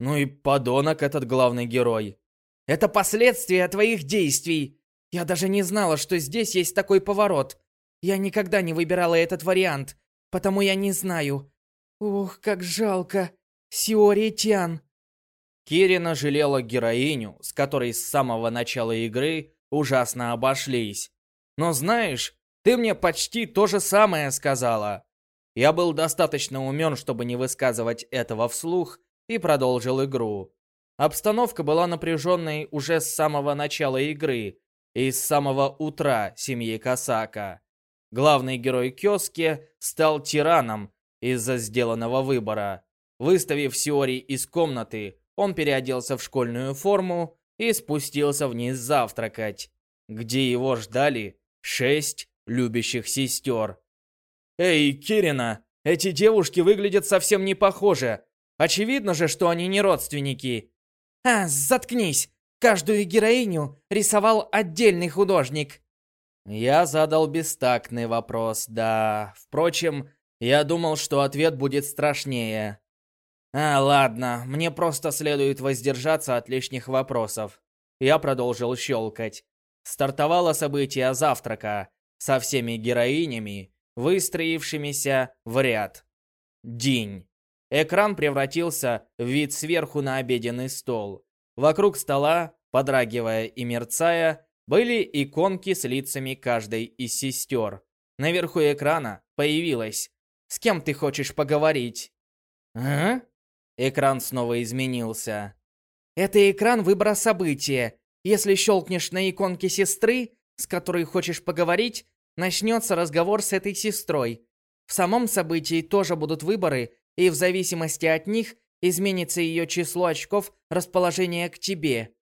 Ну и подонок этот главный герой. «Это последствия твоих действий! Я даже не знала, что здесь есть такой поворот. Я никогда не выбирала этот вариант, потому я не знаю. Ух, как жалко. Сиори Тян!» Кирина жалела героиню, с которой с самого начала игры ужасно обошлись. Но знаешь, ты мне почти то же самое сказала. Я был достаточно умен, чтобы не высказывать этого вслух, и продолжил игру. Обстановка была напряженной уже с самого начала игры и с самого утра семьи Касака. Главный герой Кёски стал тираном из-за сделанного выбора. Выставив Сиори из комнаты, он переоделся в школьную форму и спустился вниз завтракать, где его ждали шесть любящих сестер. «Эй, Кирина, эти девушки выглядят совсем не похожи. Очевидно же, что они не родственники». «А, заткнись! Каждую героиню рисовал отдельный художник». Я задал бестактный вопрос, да. Впрочем, я думал, что ответ будет страшнее. А, ладно, мне просто следует воздержаться от лишних вопросов. Я продолжил щелкать. Стартовало событие завтрака со всеми героинями, выстроившимися в ряд. День. Экран превратился в вид сверху на обеденный стол. Вокруг стола, подрагивая и мерцая, были иконки с лицами каждой из сестер. Наверху экрана появилось «С кем ты хочешь поговорить?» «А?» Экран снова изменился. Это экран выбора события. Если щелкнешь на иконке сестры, с которой хочешь поговорить, начнется разговор с этой сестрой. В самом событии тоже будут выборы, и в зависимости от них изменится ее число очков расположения к тебе.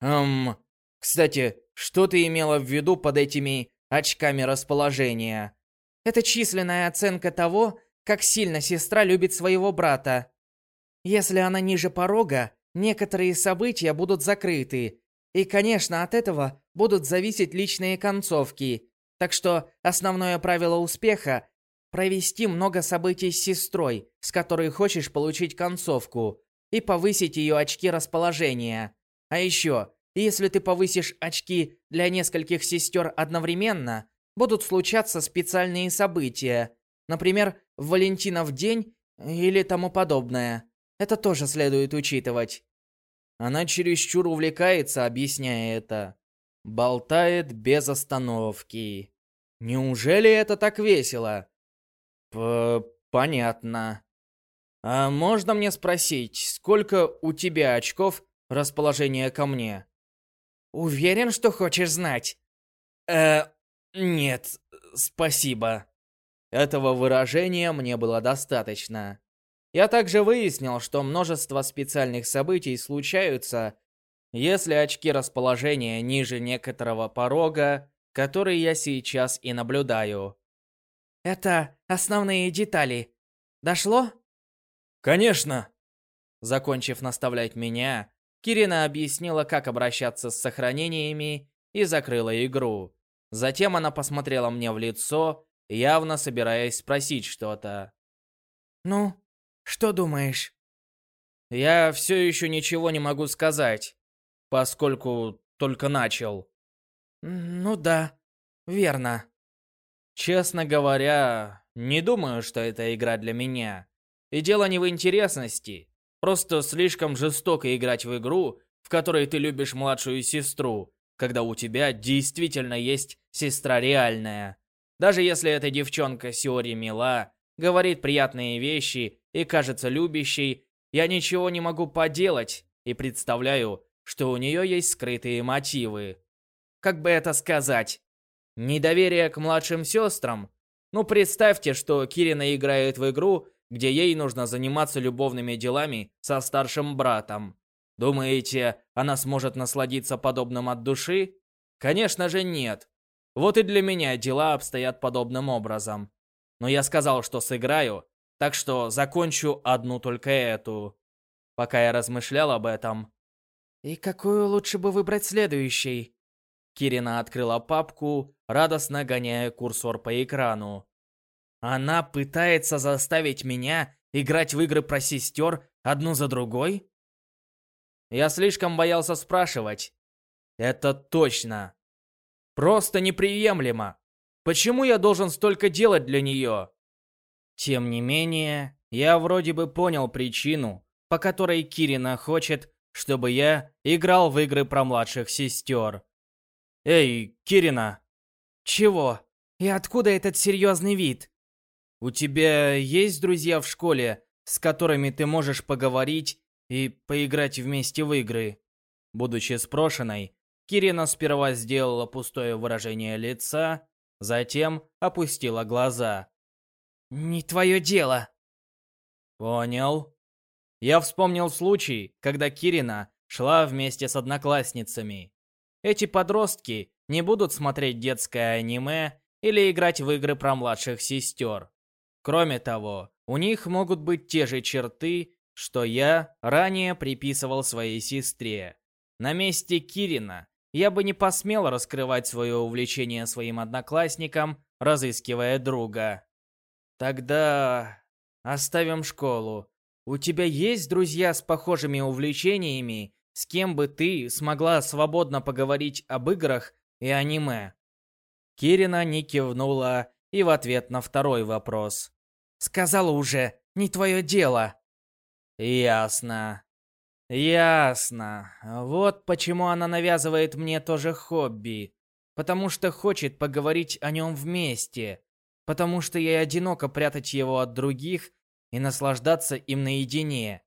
Эм, кстати, что ты имела в виду под этими очками расположения? Это численная оценка того, как сильно сестра любит своего брата. Если она ниже порога, некоторые события будут закрыты. И, конечно, от этого будут зависеть личные концовки. Так что основное правило успеха – провести много событий с сестрой, с которой хочешь получить концовку, и повысить ее очки расположения. А еще, если ты повысишь очки для нескольких сестер одновременно, будут случаться специальные события. Например, Валентинов день или тому подобное. Это тоже следует учитывать. Она чересчур увлекается, объясняя это. Болтает без остановки. Неужели это так весело? П понятно. А можно мне спросить, сколько у тебя очков расположения ко мне? Уверен, что хочешь знать? Э, нет, спасибо. Этого выражения мне было достаточно. Я также выяснил, что множество специальных событий случаются, если очки расположения ниже некоторого порога, который я сейчас и наблюдаю. Это основные детали. Дошло? Конечно. Закончив наставлять меня, Кирина объяснила, как обращаться с сохранениями и закрыла игру. Затем она посмотрела мне в лицо, явно собираясь спросить что-то. «Ну, что думаешь?» Я все еще ничего не могу сказать, поскольку только начал. Ну да, верно. Честно говоря, не думаю, что это игра для меня. И дело не в интересности. Просто слишком жестоко играть в игру, в которой ты любишь младшую сестру, когда у тебя действительно есть сестра реальная. Даже если эта девчонка Сиори мила, говорит приятные вещи и кажется любящей, я ничего не могу поделать и представляю, что у нее есть скрытые мотивы. Как бы это сказать? Недоверие к младшим сестрам? Ну, представьте, что Кирина играет в игру, где ей нужно заниматься любовными делами со старшим братом. Думаете, она сможет насладиться подобным от души? Конечно же нет. Вот и для меня дела обстоят подобным образом. Но я сказал, что сыграю, так что закончу одну только эту. Пока я размышлял об этом... «И какую лучше бы выбрать следующий?» Кирина открыла папку, радостно гоняя курсор по экрану. Она пытается заставить меня играть в игры про сестер одну за другой? Я слишком боялся спрашивать. Это точно. Просто неприемлемо. Почему я должен столько делать для нее? Тем не менее, я вроде бы понял причину, по которой Кирина хочет, чтобы я играл в игры про младших сестер. Эй, Кирина. Чего? И откуда этот серьезный вид? У тебя есть друзья в школе, с которыми ты можешь поговорить и поиграть вместе в игры? Будучи спрошенной, Кирина сперва сделала пустое выражение лица, затем опустила глаза. «Не твое дело!» «Понял». Я вспомнил случай, когда Кирина шла вместе с одноклассницами. Эти подростки не будут смотреть детское аниме или играть в игры про младших сестер. Кроме того, у них могут быть те же черты, что я ранее приписывал своей сестре. На месте Кирина я бы не посмел раскрывать свое увлечение своим одноклассникам, разыскивая друга. Тогда оставим школу. У тебя есть друзья с похожими увлечениями, с кем бы ты смогла свободно поговорить об играх и аниме? Кирина не кивнула и в ответ на второй вопрос. «Сказала уже, не твое дело». «Ясно. Ясно. Вот почему она навязывает мне тоже хобби. Потому что хочет поговорить о нем вместе. Потому что ей одиноко прятать его от других и наслаждаться им наедине.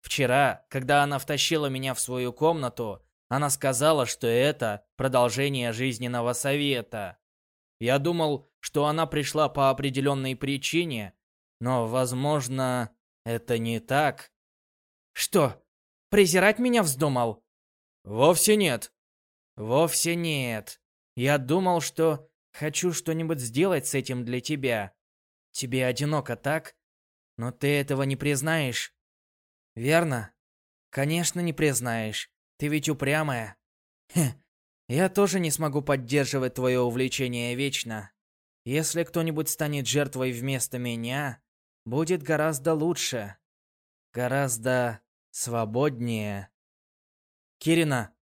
Вчера, когда она втащила меня в свою комнату, она сказала, что это продолжение жизненного совета. Я думал, что она пришла по определенной причине, но, возможно, это не так. Что, презирать меня вздумал? Вовсе нет. Вовсе нет. Я думал, что хочу что-нибудь сделать с этим для тебя. Тебе одиноко, так? Но ты этого не признаешь. Верно? Конечно, не признаешь. Ты ведь упрямая. Хе, я тоже не смогу поддерживать твое увлечение вечно. Если кто-нибудь станет жертвой вместо меня, будет гораздо лучше. Гораздо свободнее. Кирина.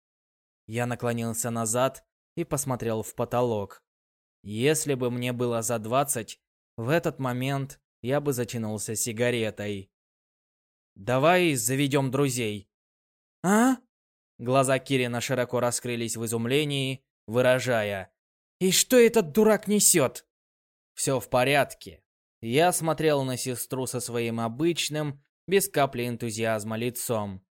Я наклонился назад и посмотрел в потолок. Если бы мне было за двадцать, в этот момент я бы затянулся сигаретой. Давай заведем друзей. А? Глаза Кирина широко раскрылись в изумлении, выражая. И что этот дурак несет? Все в порядке. Я смотрел на сестру со своим обычным, без капли энтузиазма лицом.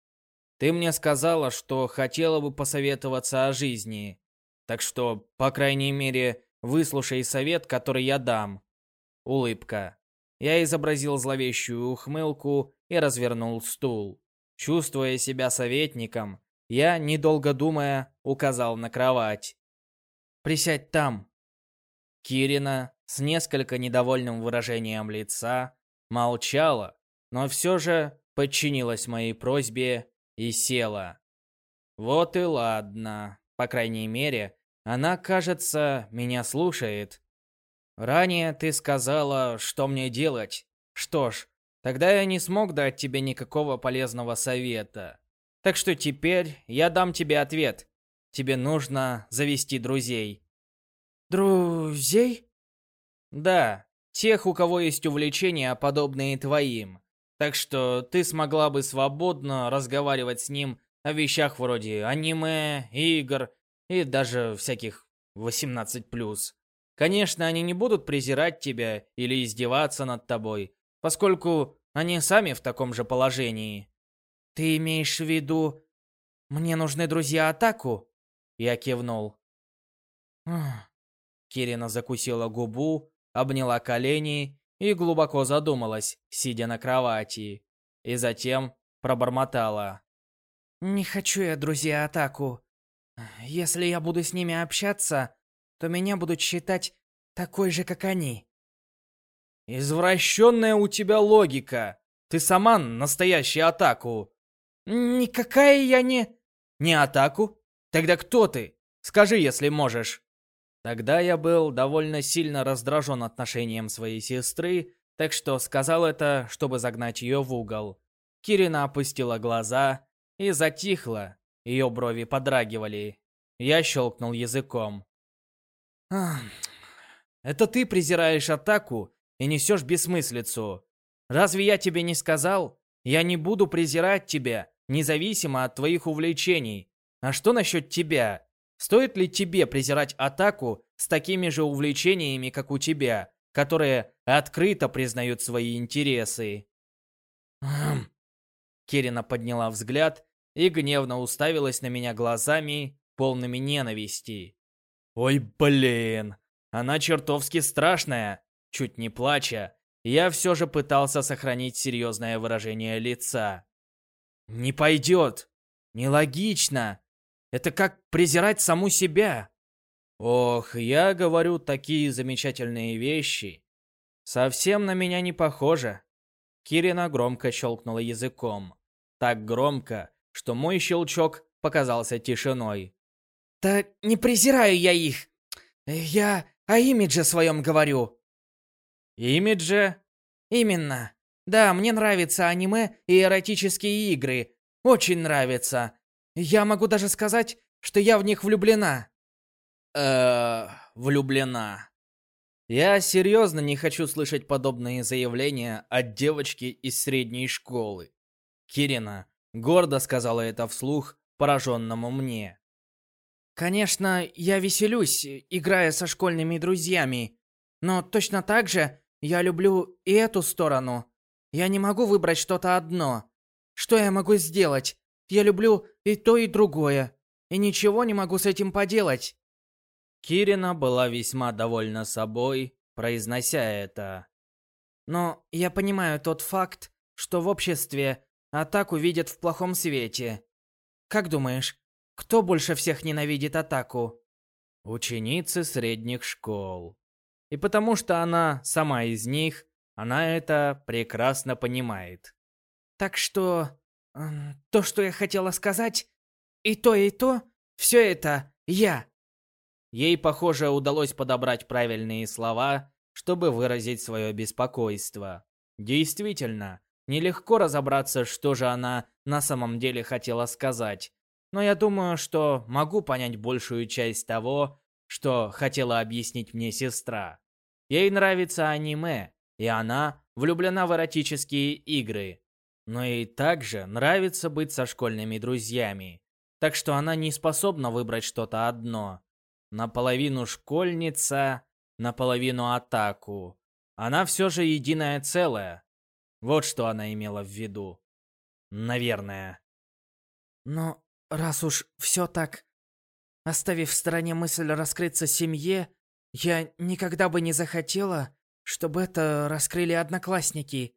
Ты мне сказала, что хотела бы посоветоваться о жизни. Так что, по крайней мере, выслушай совет, который я дам. Улыбка. Я изобразил зловещую ухмылку и развернул стул. Чувствуя себя советником, я, недолго думая, указал на кровать. «Присядь там». Кирина, с несколько недовольным выражением лица, молчала, но все же подчинилась моей просьбе и села. Вот и ладно. По крайней мере, она, кажется, меня слушает. Ранее ты сказала, что мне делать. Что ж, тогда я не смог дать тебе никакого полезного совета. Так что теперь я дам тебе ответ. Тебе нужно завести друзей. Друзей? Да, тех, у кого есть увлечения, подобные твоим. Так что ты смогла бы свободно разговаривать с ним о вещах вроде аниме, игр и даже всяких 18+. Конечно, они не будут презирать тебя или издеваться над тобой, поскольку они сами в таком же положении. Ты имеешь в виду, мне нужны друзья атаку? Я кивнул. Кирина закусила губу, обняла колени и глубоко задумалась, сидя на кровати, и затем пробормотала. «Не хочу я друзья атаку. Если я буду с ними общаться, то меня будут считать такой же, как они. Извращенная у тебя логика. Ты сама настоящая атаку. Никакая я не... Не атаку? Тогда кто ты? Скажи, если можешь. Тогда я был довольно сильно раздражен отношением своей сестры, так что сказал это, чтобы загнать ее в угол. Кирина опустила глаза и затихла. Ее брови подрагивали. Я щелкнул языком. Это ты презираешь атаку и несешь бессмыслицу. Разве я тебе не сказал? Я не буду презирать тебя, независимо от твоих увлечений. А что насчет тебя? Стоит ли тебе презирать атаку с такими же увлечениями, как у тебя, которые открыто признают свои интересы? Кирина подняла взгляд и гневно уставилась на меня глазами, полными ненависти. Ой, блин. Она чертовски страшная. Чуть не плача, я все же пытался сохранить серьезное выражение лица. Не пойдет. Нелогично. Это как презирать саму себя. Ох, я говорю такие замечательные вещи. Совсем на меня не похоже. Кирина громко щелкнула языком. Так громко, что мой щелчок показался тишиной. «Да не презираю я их. Я о имидже своем говорю». «Имидже?» «Именно. Да, мне нравятся аниме и эротические игры. Очень нравится. Я могу даже сказать, что я в них влюблена». э влюблена. Я серьезно не хочу слышать подобные заявления от девочки из средней школы. Кирина гордо сказала это вслух пораженному мне. Конечно, я веселюсь, играя со школьными друзьями. Но точно так же я люблю и эту сторону. Я не могу выбрать что-то одно. Что я могу сделать? Я люблю и то, и другое. И ничего не могу с этим поделать. Кирина была весьма довольна собой произнося это. Но я понимаю тот факт, что в обществе атаку видят в плохом свете. Как думаешь, кто больше всех ненавидит атаку? Ученицы средних школ. И потому что она сама из них, она это прекрасно понимает. Так что... То, что я хотела сказать, и то, и то, все это я. Ей, похоже, удалось подобрать правильные слова, чтобы выразить свое беспокойство. Действительно, нелегко разобраться, что же она на самом деле хотела сказать. Но я думаю, что могу понять большую часть того, что хотела объяснить мне сестра. Ей нравится аниме, и она влюблена в эротические игры. Но ей также нравится быть со школьными друзьями. Так что она не способна выбрать что-то одно. Наполовину школьница, наполовину атаку. Она все же единое целое. Вот что она имела в виду. Наверное. Но раз уж все так, оставив в стороне мысль раскрыться семье, я никогда бы не захотела, чтобы это раскрыли одноклассники.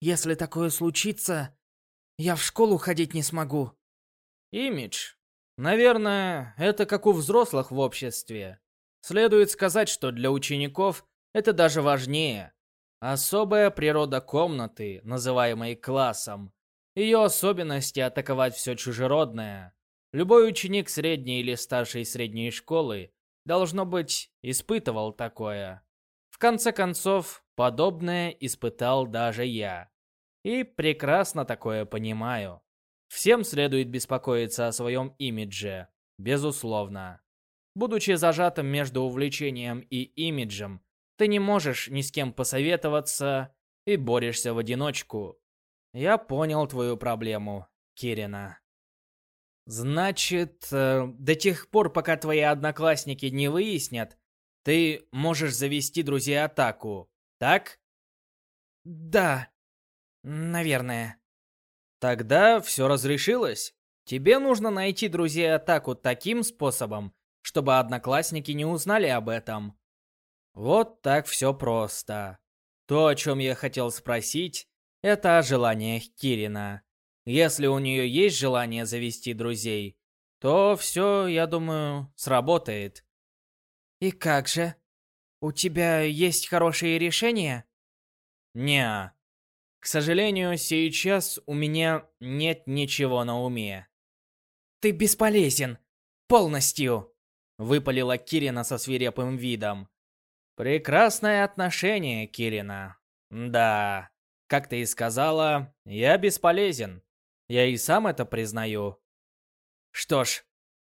Если такое случится, я в школу ходить не смогу. Имидж. Наверное, это как у взрослых в обществе. Следует сказать, что для учеников это даже важнее. Особая природа комнаты, называемой классом. Ее особенности атаковать все чужеродное. Любой ученик средней или старшей средней школы, должно быть, испытывал такое. В конце концов, подобное испытал даже я. И прекрасно такое понимаю. Всем следует беспокоиться о своем имидже, безусловно. Будучи зажатым между увлечением и имиджем, ты не можешь ни с кем посоветоваться и борешься в одиночку. Я понял твою проблему, Кирина. Значит, э, до тех пор, пока твои одноклассники не выяснят, ты можешь завести друзей атаку, так? Да, наверное. Тогда все разрешилось. Тебе нужно найти друзей атаку таким способом, чтобы одноклассники не узнали об этом. Вот так все просто. То, о чем я хотел спросить, это о желаниях Кирина. Если у нее есть желание завести друзей, то все, я думаю, сработает. И как же? У тебя есть хорошие решения? Не. К сожалению, сейчас у меня нет ничего на уме. Ты бесполезен. Полностью. Выпалила Кирина со свирепым видом. Прекрасное отношение, Кирина. Да, как ты и сказала, я бесполезен. Я и сам это признаю. Что ж,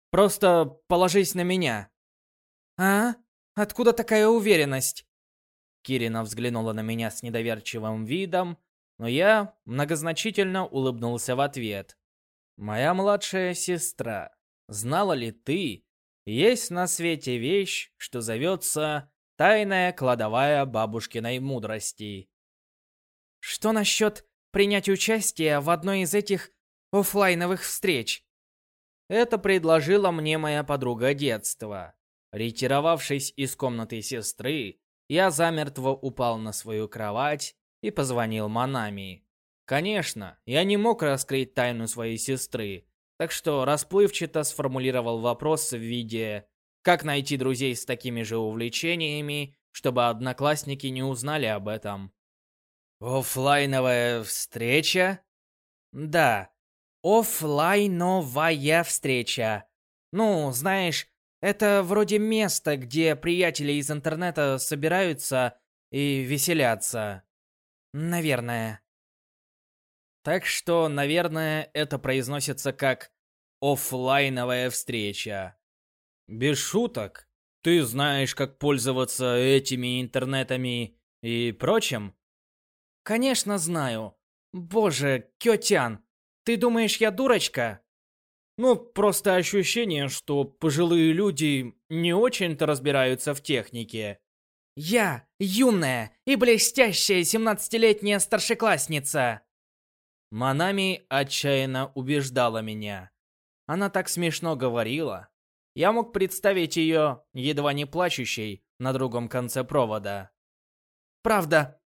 просто положись на меня. А? Откуда такая уверенность? Кирина взглянула на меня с недоверчивым видом, но я многозначительно улыбнулся в ответ. «Моя младшая сестра, знала ли ты, есть на свете вещь, что зовется тайная кладовая бабушкиной мудрости?» «Что насчет принять участие в одной из этих офлайновых встреч?» Это предложила мне моя подруга детства. Ретировавшись из комнаты сестры, я замертво упал на свою кровать и позвонил Манами. Конечно, я не мог раскрыть тайну своей сестры, так что расплывчато сформулировал вопрос в виде «Как найти друзей с такими же увлечениями, чтобы одноклассники не узнали об этом?» «Оффлайновая встреча?» «Да, оффлайновая встреча. Ну, знаешь, это вроде места, где приятели из интернета собираются и веселятся. Наверное. Так что, наверное, это произносится как офлайновая встреча. Без шуток. Ты знаешь, как пользоваться этими интернетами и прочим? Конечно, знаю. Боже, Кётян, ты думаешь, я дурочка? Ну, просто ощущение, что пожилые люди не очень-то разбираются в технике. Я юная и блестящая семнадцатилетняя старшеклассница. Манами отчаянно убеждала меня. Она так смешно говорила. Я мог представить ее едва не плачущей на другом конце провода. правда.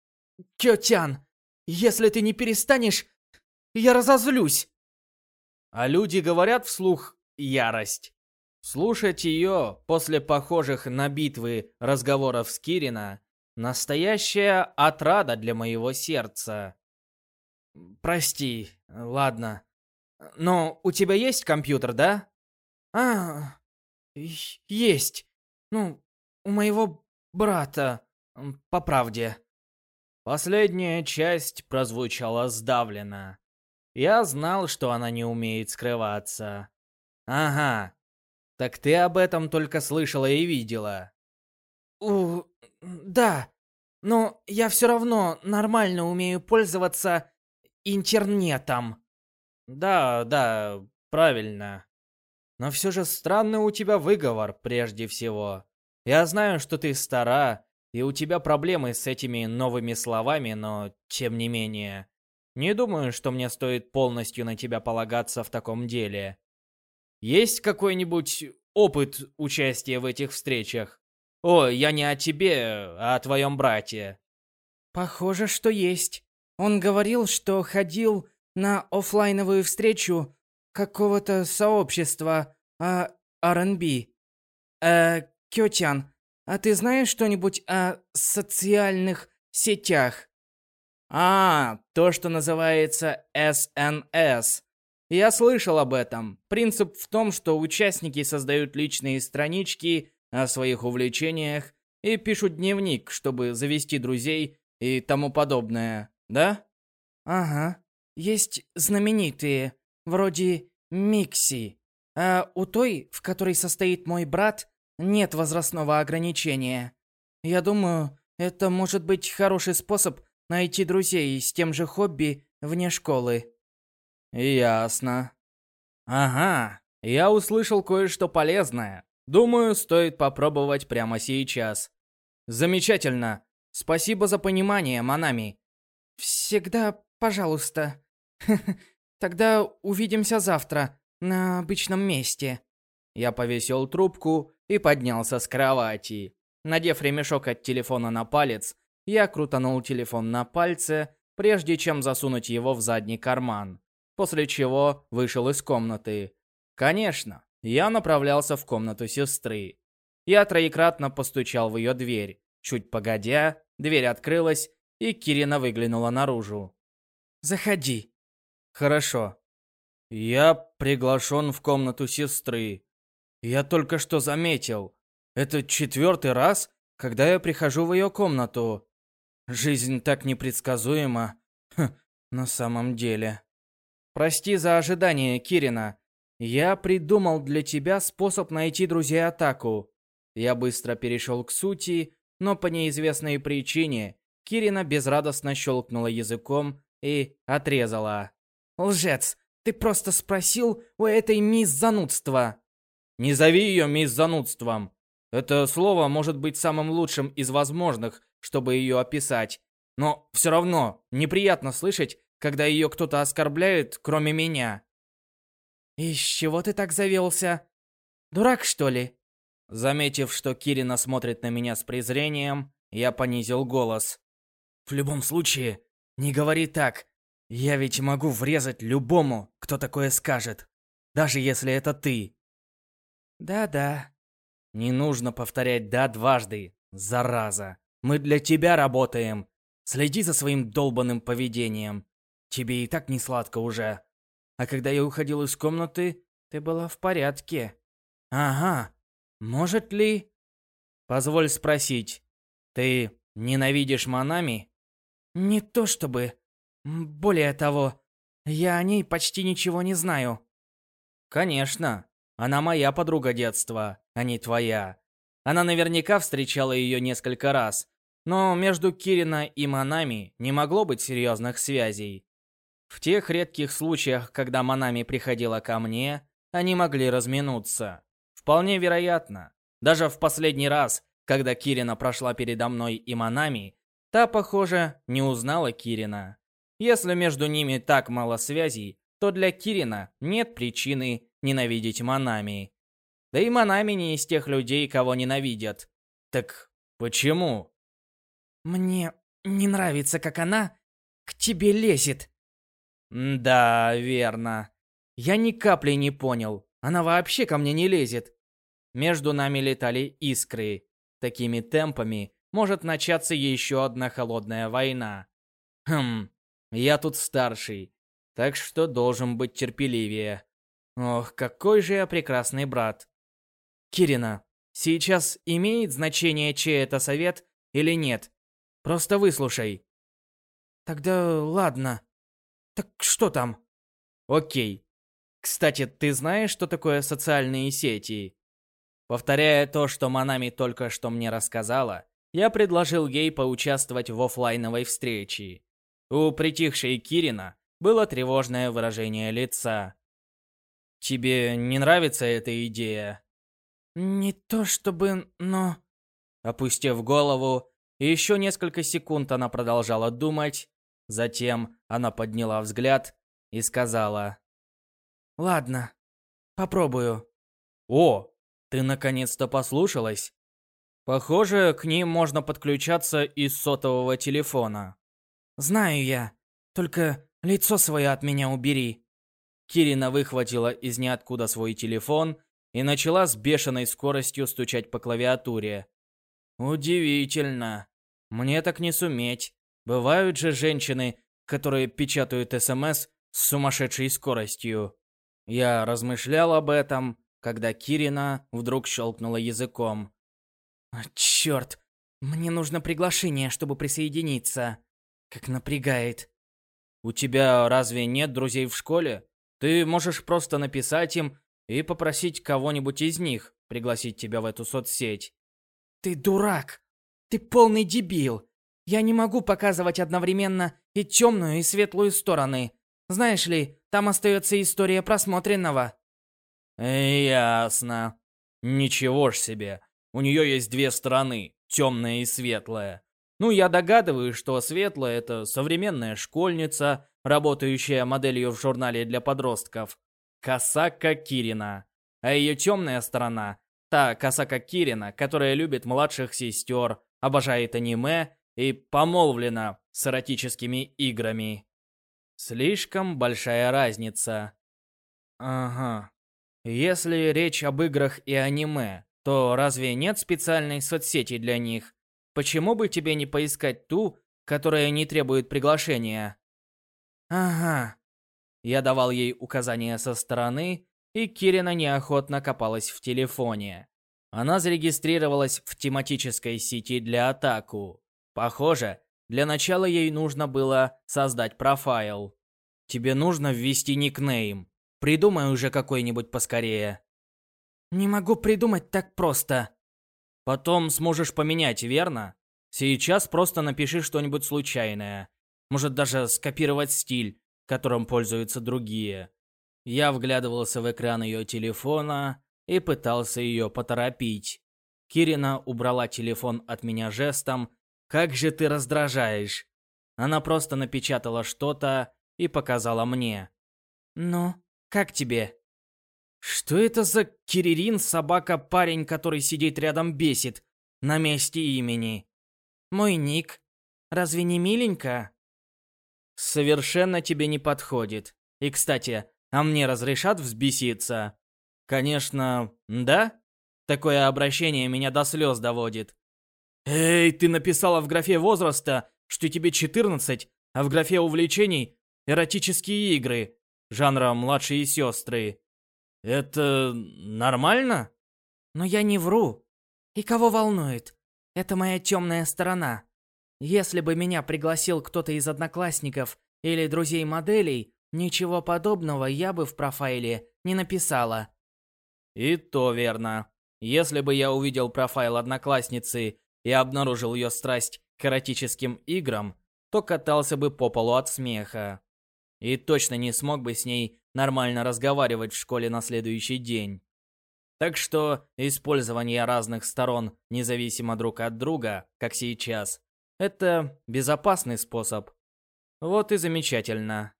Кётян, если ты не перестанешь, я разозлюсь. А люди говорят вслух «ярость». Слушать ее после похожих на битвы разговоров с Кирина — настоящая отрада для моего сердца. Прости, ладно. Но у тебя есть компьютер, да? А, есть. Ну, у моего брата, по правде. Последняя часть прозвучала сдавленно. Я знал, что она не умеет скрываться. Ага. Так ты об этом только слышала и видела. У, да. Но я все равно нормально умею пользоваться интернетом. Да, да, правильно. Но все же странный у тебя выговор, прежде всего. Я знаю, что ты стара, и у тебя проблемы с этими новыми словами, но тем не менее. Не думаю, что мне стоит полностью на тебя полагаться в таком деле. Есть какой-нибудь опыт участия в этих встречах? О, я не о тебе, а о твоем брате. Похоже, что есть. Он говорил, что ходил на офлайновую встречу какого-то сообщества о R&B. Э, Кётян, а ты знаешь что-нибудь о социальных сетях? А, то, что называется СНС. Я слышал об этом. Принцип в том, что участники создают личные странички о своих увлечениях и пишут дневник, чтобы завести друзей и тому подобное, да? Ага. Есть знаменитые, вроде Микси. А у той, в которой состоит мой брат, нет возрастного ограничения. Я думаю, это может быть хороший способ найти друзей с тем же хобби вне школы. Ясно. Ага, я услышал кое-что полезное. Думаю, стоит попробовать прямо сейчас. Замечательно. Спасибо за понимание, Манами. Всегда пожалуйста. *laughs* Тогда увидимся завтра на обычном месте. Я повесил трубку и поднялся с кровати. Надев ремешок от телефона на палец, я крутанул телефон на пальце, прежде чем засунуть его в задний карман, после чего вышел из комнаты. Конечно, я направлялся в комнату сестры. Я троекратно постучал в ее дверь. Чуть погодя, дверь открылась, и Кирина выглянула наружу. «Заходи». «Хорошо». «Я приглашен в комнату сестры. Я только что заметил. Это четвертый раз, когда я прихожу в ее комнату. Жизнь так непредсказуема. Хм, на самом деле. Прости за ожидание, Кирина. Я придумал для тебя способ найти друзей Атаку. Я быстро перешел к сути, но по неизвестной причине Кирина безрадостно щелкнула языком и отрезала. «Лжец! Ты просто спросил у этой мисс занудства!» «Не зови ее мисс занудством! Это слово может быть самым лучшим из возможных, чтобы ее описать. Но все равно неприятно слышать, когда ее кто-то оскорбляет, кроме меня. «Из чего ты так завелся? Дурак, что ли?» Заметив, что Кирина смотрит на меня с презрением, я понизил голос. «В любом случае, не говори так. Я ведь могу врезать любому, кто такое скажет. Даже если это ты». «Да-да». «Не нужно повторять «да» дважды, зараза. Мы для тебя работаем. Следи за своим долбанным поведением. Тебе и так не сладко уже. А когда я уходил из комнаты, ты была в порядке. Ага. Может ли... Позволь спросить. Ты ненавидишь Манами? Не то чтобы. Более того, я о ней почти ничего не знаю. Конечно. Она моя подруга детства, а не твоя. Она наверняка встречала ее несколько раз, но между Кирина и Манами не могло быть серьезных связей. В тех редких случаях, когда Манами приходила ко мне, они могли разминуться. Вполне вероятно. Даже в последний раз, когда Кирина прошла передо мной и Манами, та, похоже, не узнала Кирина. Если между ними так мало связей, то для Кирина нет причины ненавидеть Манами. Да и Манами не из тех людей, кого ненавидят. Так почему? Мне не нравится, как она к тебе лезет. Да, верно. Я ни капли не понял. Она вообще ко мне не лезет. Между нами летали искры. Такими темпами может начаться еще одна холодная война. Хм, я тут старший, так что должен быть терпеливее. Ох, какой же я прекрасный брат. Кирина, сейчас имеет значение, чей это совет или нет? Просто выслушай. Тогда ладно. Так что там? Окей. Кстати, ты знаешь, что такое социальные сети? Повторяя то, что Манами только что мне рассказала, я предложил ей поучаствовать в офлайновой встрече. У притихшей Кирина было тревожное выражение лица. «Тебе не нравится эта идея?» «Не то чтобы, но...» Опустив голову, еще несколько секунд она продолжала думать, затем она подняла взгляд и сказала. «Ладно, попробую». «О, ты наконец-то послушалась? Похоже, к ним можно подключаться из сотового телефона. Знаю я. Только лицо свое от меня убери. Кирина выхватила из ниоткуда свой телефон и начала с бешеной скоростью стучать по клавиатуре. Удивительно. Мне так не суметь. Бывают же женщины, которые печатают СМС с сумасшедшей скоростью. Я размышлял об этом, когда Кирина вдруг щелкнула языком. Черт, мне нужно приглашение, чтобы присоединиться. Как напрягает. У тебя разве нет друзей в школе? Ты можешь просто написать им и попросить кого-нибудь из них пригласить тебя в эту соцсеть. Ты дурак! Ты полный дебил! Я не могу показывать одновременно и темную, и светлую стороны. Знаешь ли, там остается история просмотренного. «Ясно. Ничего ж себе. У нее есть две стороны, темная и светлая. Ну, я догадываюсь, что светлая — это современная школьница, работающая моделью в журнале для подростков. Касака Кирина. А ее темная сторона — та Касака Кирина, которая любит младших сестер, обожает аниме и помолвлена с эротическими играми. Слишком большая разница. Ага. Если речь об играх и аниме, то разве нет специальной соцсети для них? Почему бы тебе не поискать ту, которая не требует приглашения? Ага. Я давал ей указания со стороны, и Кирина неохотно копалась в телефоне. Она зарегистрировалась в тематической сети для атаку. Похоже, для начала ей нужно было создать профайл. Тебе нужно ввести никнейм. Придумай уже какой-нибудь поскорее. Не могу придумать так просто. Потом сможешь поменять, верно? Сейчас просто напиши что-нибудь случайное. Может даже скопировать стиль, которым пользуются другие. Я вглядывался в экран ее телефона и пытался ее поторопить. Кирина убрала телефон от меня жестом. «Как же ты раздражаешь!» Она просто напечатала что-то и показала мне. «Ну, как тебе?» «Что это за Киририн, собака-парень, который сидит рядом бесит? На месте имени?» «Мой ник. Разве не миленько?» «Совершенно тебе не подходит. И, кстати, а мне разрешат взбеситься?» «Конечно, да? Такое обращение меня до слез доводит». «Эй, ты написала в графе возраста, что тебе 14, а в графе увлечений — эротические игры жанра «младшие сестры». Это нормально? Но я не вру. И кого волнует? Это моя темная сторона. Если бы меня пригласил кто-то из одноклассников или друзей моделей, ничего подобного я бы в профайле не написала. И то верно. Если бы я увидел профайл одноклассницы и обнаружил ее страсть к эротическим играм, то катался бы по полу от смеха и точно не смог бы с ней нормально разговаривать в школе на следующий день. Так что использование разных сторон, независимо друг от друга, как сейчас, это безопасный способ. Вот и замечательно.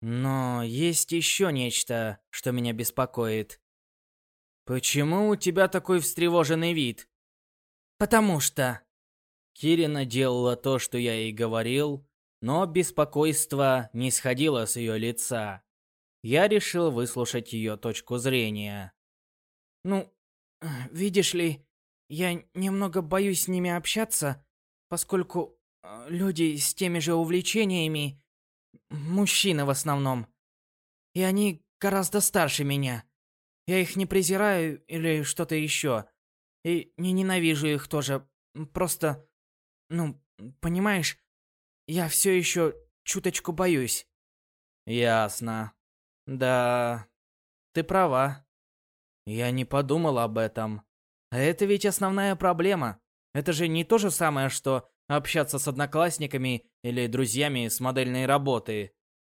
Но есть еще нечто, что меня беспокоит. Почему у тебя такой встревоженный вид? Потому что... Кирина делала то, что я ей говорил, но беспокойство не сходило с ее лица. Я решил выслушать ее точку зрения. Ну, *clears throat* видишь ли, я немного боюсь с ними общаться, поскольку э, люди с теми же увлечениями, мужчины в основном, и они гораздо старше меня. Я их не презираю или что-то еще, и не ненавижу их тоже, просто, ну, понимаешь, я все еще чуточку боюсь. Ясно. Да, ты права. Я не подумал об этом. А это ведь основная проблема. Это же не то же самое, что общаться с одноклассниками или друзьями с модельной работы.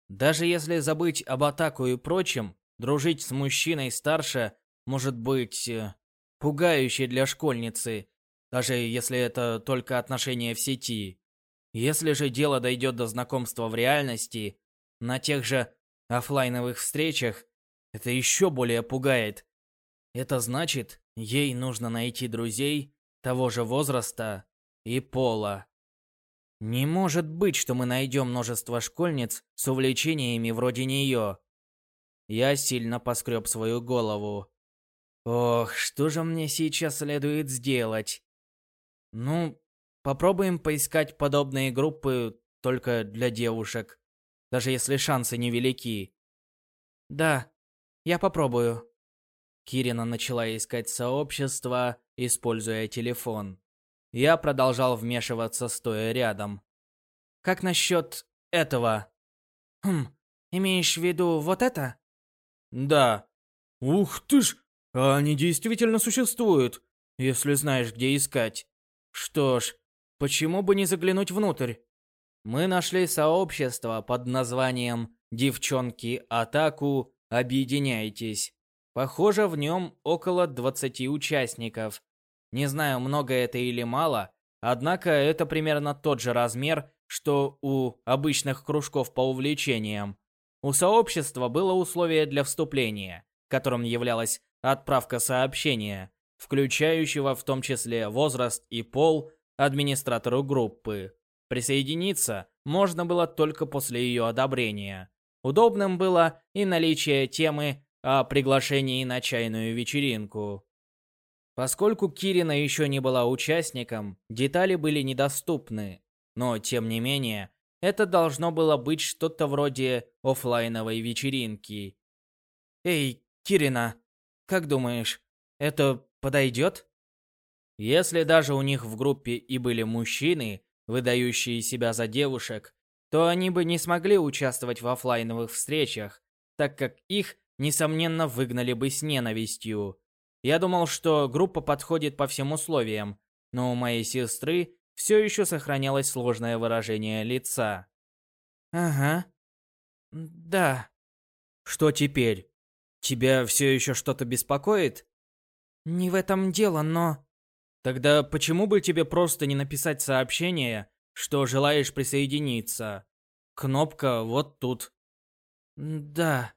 Даже если забыть об атаку и прочем, дружить с мужчиной старше может быть э, пугающе для школьницы, даже если это только отношения в сети. Если же дело дойдет до знакомства в реальности, на тех же офлайновых встречах, это еще более пугает. Это значит, ей нужно найти друзей того же возраста и пола. Не может быть, что мы найдем множество школьниц с увлечениями вроде нее. Я сильно поскреб свою голову. Ох, что же мне сейчас следует сделать? Ну, попробуем поискать подобные группы только для девушек, даже если шансы невелики. Да, я попробую. Кирина начала искать сообщество, используя телефон. Я продолжал вмешиваться, стоя рядом. Как насчет этого? Хм, имеешь в виду вот это? Да. Ух ты ж, они действительно существуют, если знаешь, где искать. Что ж, почему бы не заглянуть внутрь? Мы нашли сообщество под названием «Девчонки Атаку, объединяйтесь». Похоже, в нем около 20 участников. Не знаю, много это или мало, однако это примерно тот же размер, что у обычных кружков по увлечениям. У сообщества было условие для вступления, которым являлась отправка сообщения, включающего в том числе возраст и пол администратору группы. Присоединиться можно было только после ее одобрения. Удобным было и наличие темы о приглашении на чайную вечеринку. Поскольку Кирина еще не была участником, детали были недоступны, но тем не менее, это должно было быть что-то вроде офлайновой вечеринки. Эй, Кирина, как думаешь, это подойдет? Если даже у них в группе и были мужчины, выдающие себя за девушек, то они бы не смогли участвовать в офлайновых встречах, так как их несомненно, выгнали бы с ненавистью. Я думал, что группа подходит по всем условиям, но у моей сестры все еще сохранялось сложное выражение лица. «Ага. Да». «Что теперь? Тебя все еще что-то беспокоит?» «Не в этом дело, но...» «Тогда почему бы тебе просто не написать сообщение, что желаешь присоединиться? Кнопка вот тут». «Да».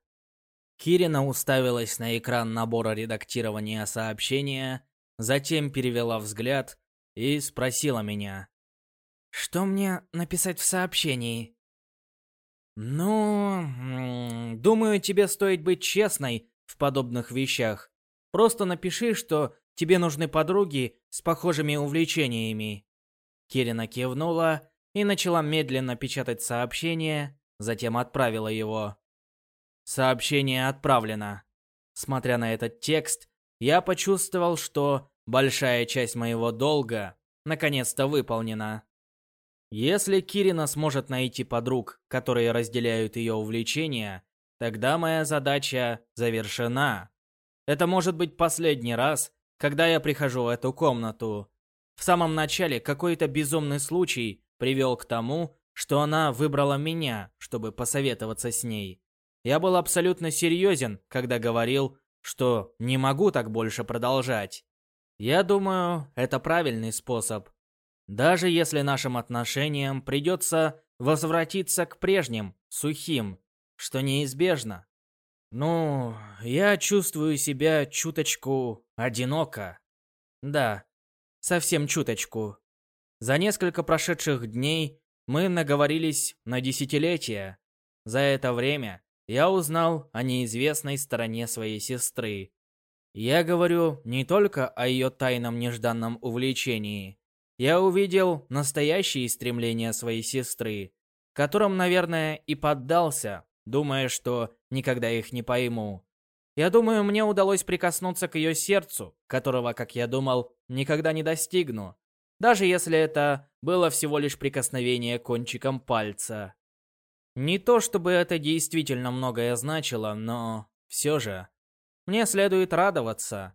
Кирина уставилась на экран набора редактирования сообщения, затем перевела взгляд и спросила меня. «Что мне написать в сообщении?» «Ну, думаю, тебе стоит быть честной в подобных вещах. Просто напиши, что тебе нужны подруги с похожими увлечениями». Кирина кивнула и начала медленно печатать сообщение, затем отправила его. Сообщение отправлено. Смотря на этот текст, я почувствовал, что большая часть моего долга наконец-то выполнена. Если Кирина сможет найти подруг, которые разделяют ее увлечения, тогда моя задача завершена. Это может быть последний раз, когда я прихожу в эту комнату. В самом начале какой-то безумный случай привел к тому, что она выбрала меня, чтобы посоветоваться с ней. Я был абсолютно серьезен, когда говорил, что не могу так больше продолжать. Я думаю, это правильный способ. Даже если нашим отношениям придется возвратиться к прежним, сухим, что неизбежно. Ну, я чувствую себя чуточку одиноко. Да, совсем чуточку. За несколько прошедших дней мы наговорились на десятилетия. За это время я узнал о неизвестной стороне своей сестры. Я говорю не только о ее тайном нежданном увлечении. Я увидел настоящие стремления своей сестры, которым, наверное, и поддался, думая, что никогда их не пойму. Я думаю, мне удалось прикоснуться к ее сердцу, которого, как я думал, никогда не достигну, даже если это было всего лишь прикосновение кончиком пальца. Не то чтобы это действительно многое значило, но все же мне следует радоваться.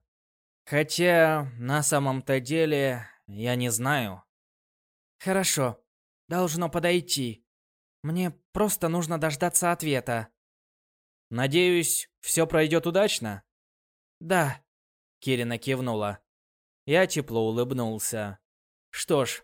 Хотя на самом-то деле я не знаю. Хорошо, должно подойти. Мне просто нужно дождаться ответа. Надеюсь, все пройдет удачно? Да. Кирина кивнула. Я тепло улыбнулся. Что ж,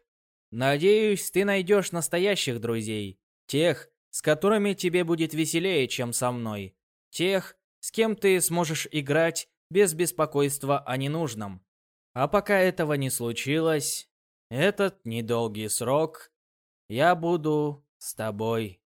надеюсь, ты найдешь настоящих друзей. Тех, с которыми тебе будет веселее, чем со мной. Тех, с кем ты сможешь играть без беспокойства о ненужном. А пока этого не случилось, этот недолгий срок, я буду с тобой.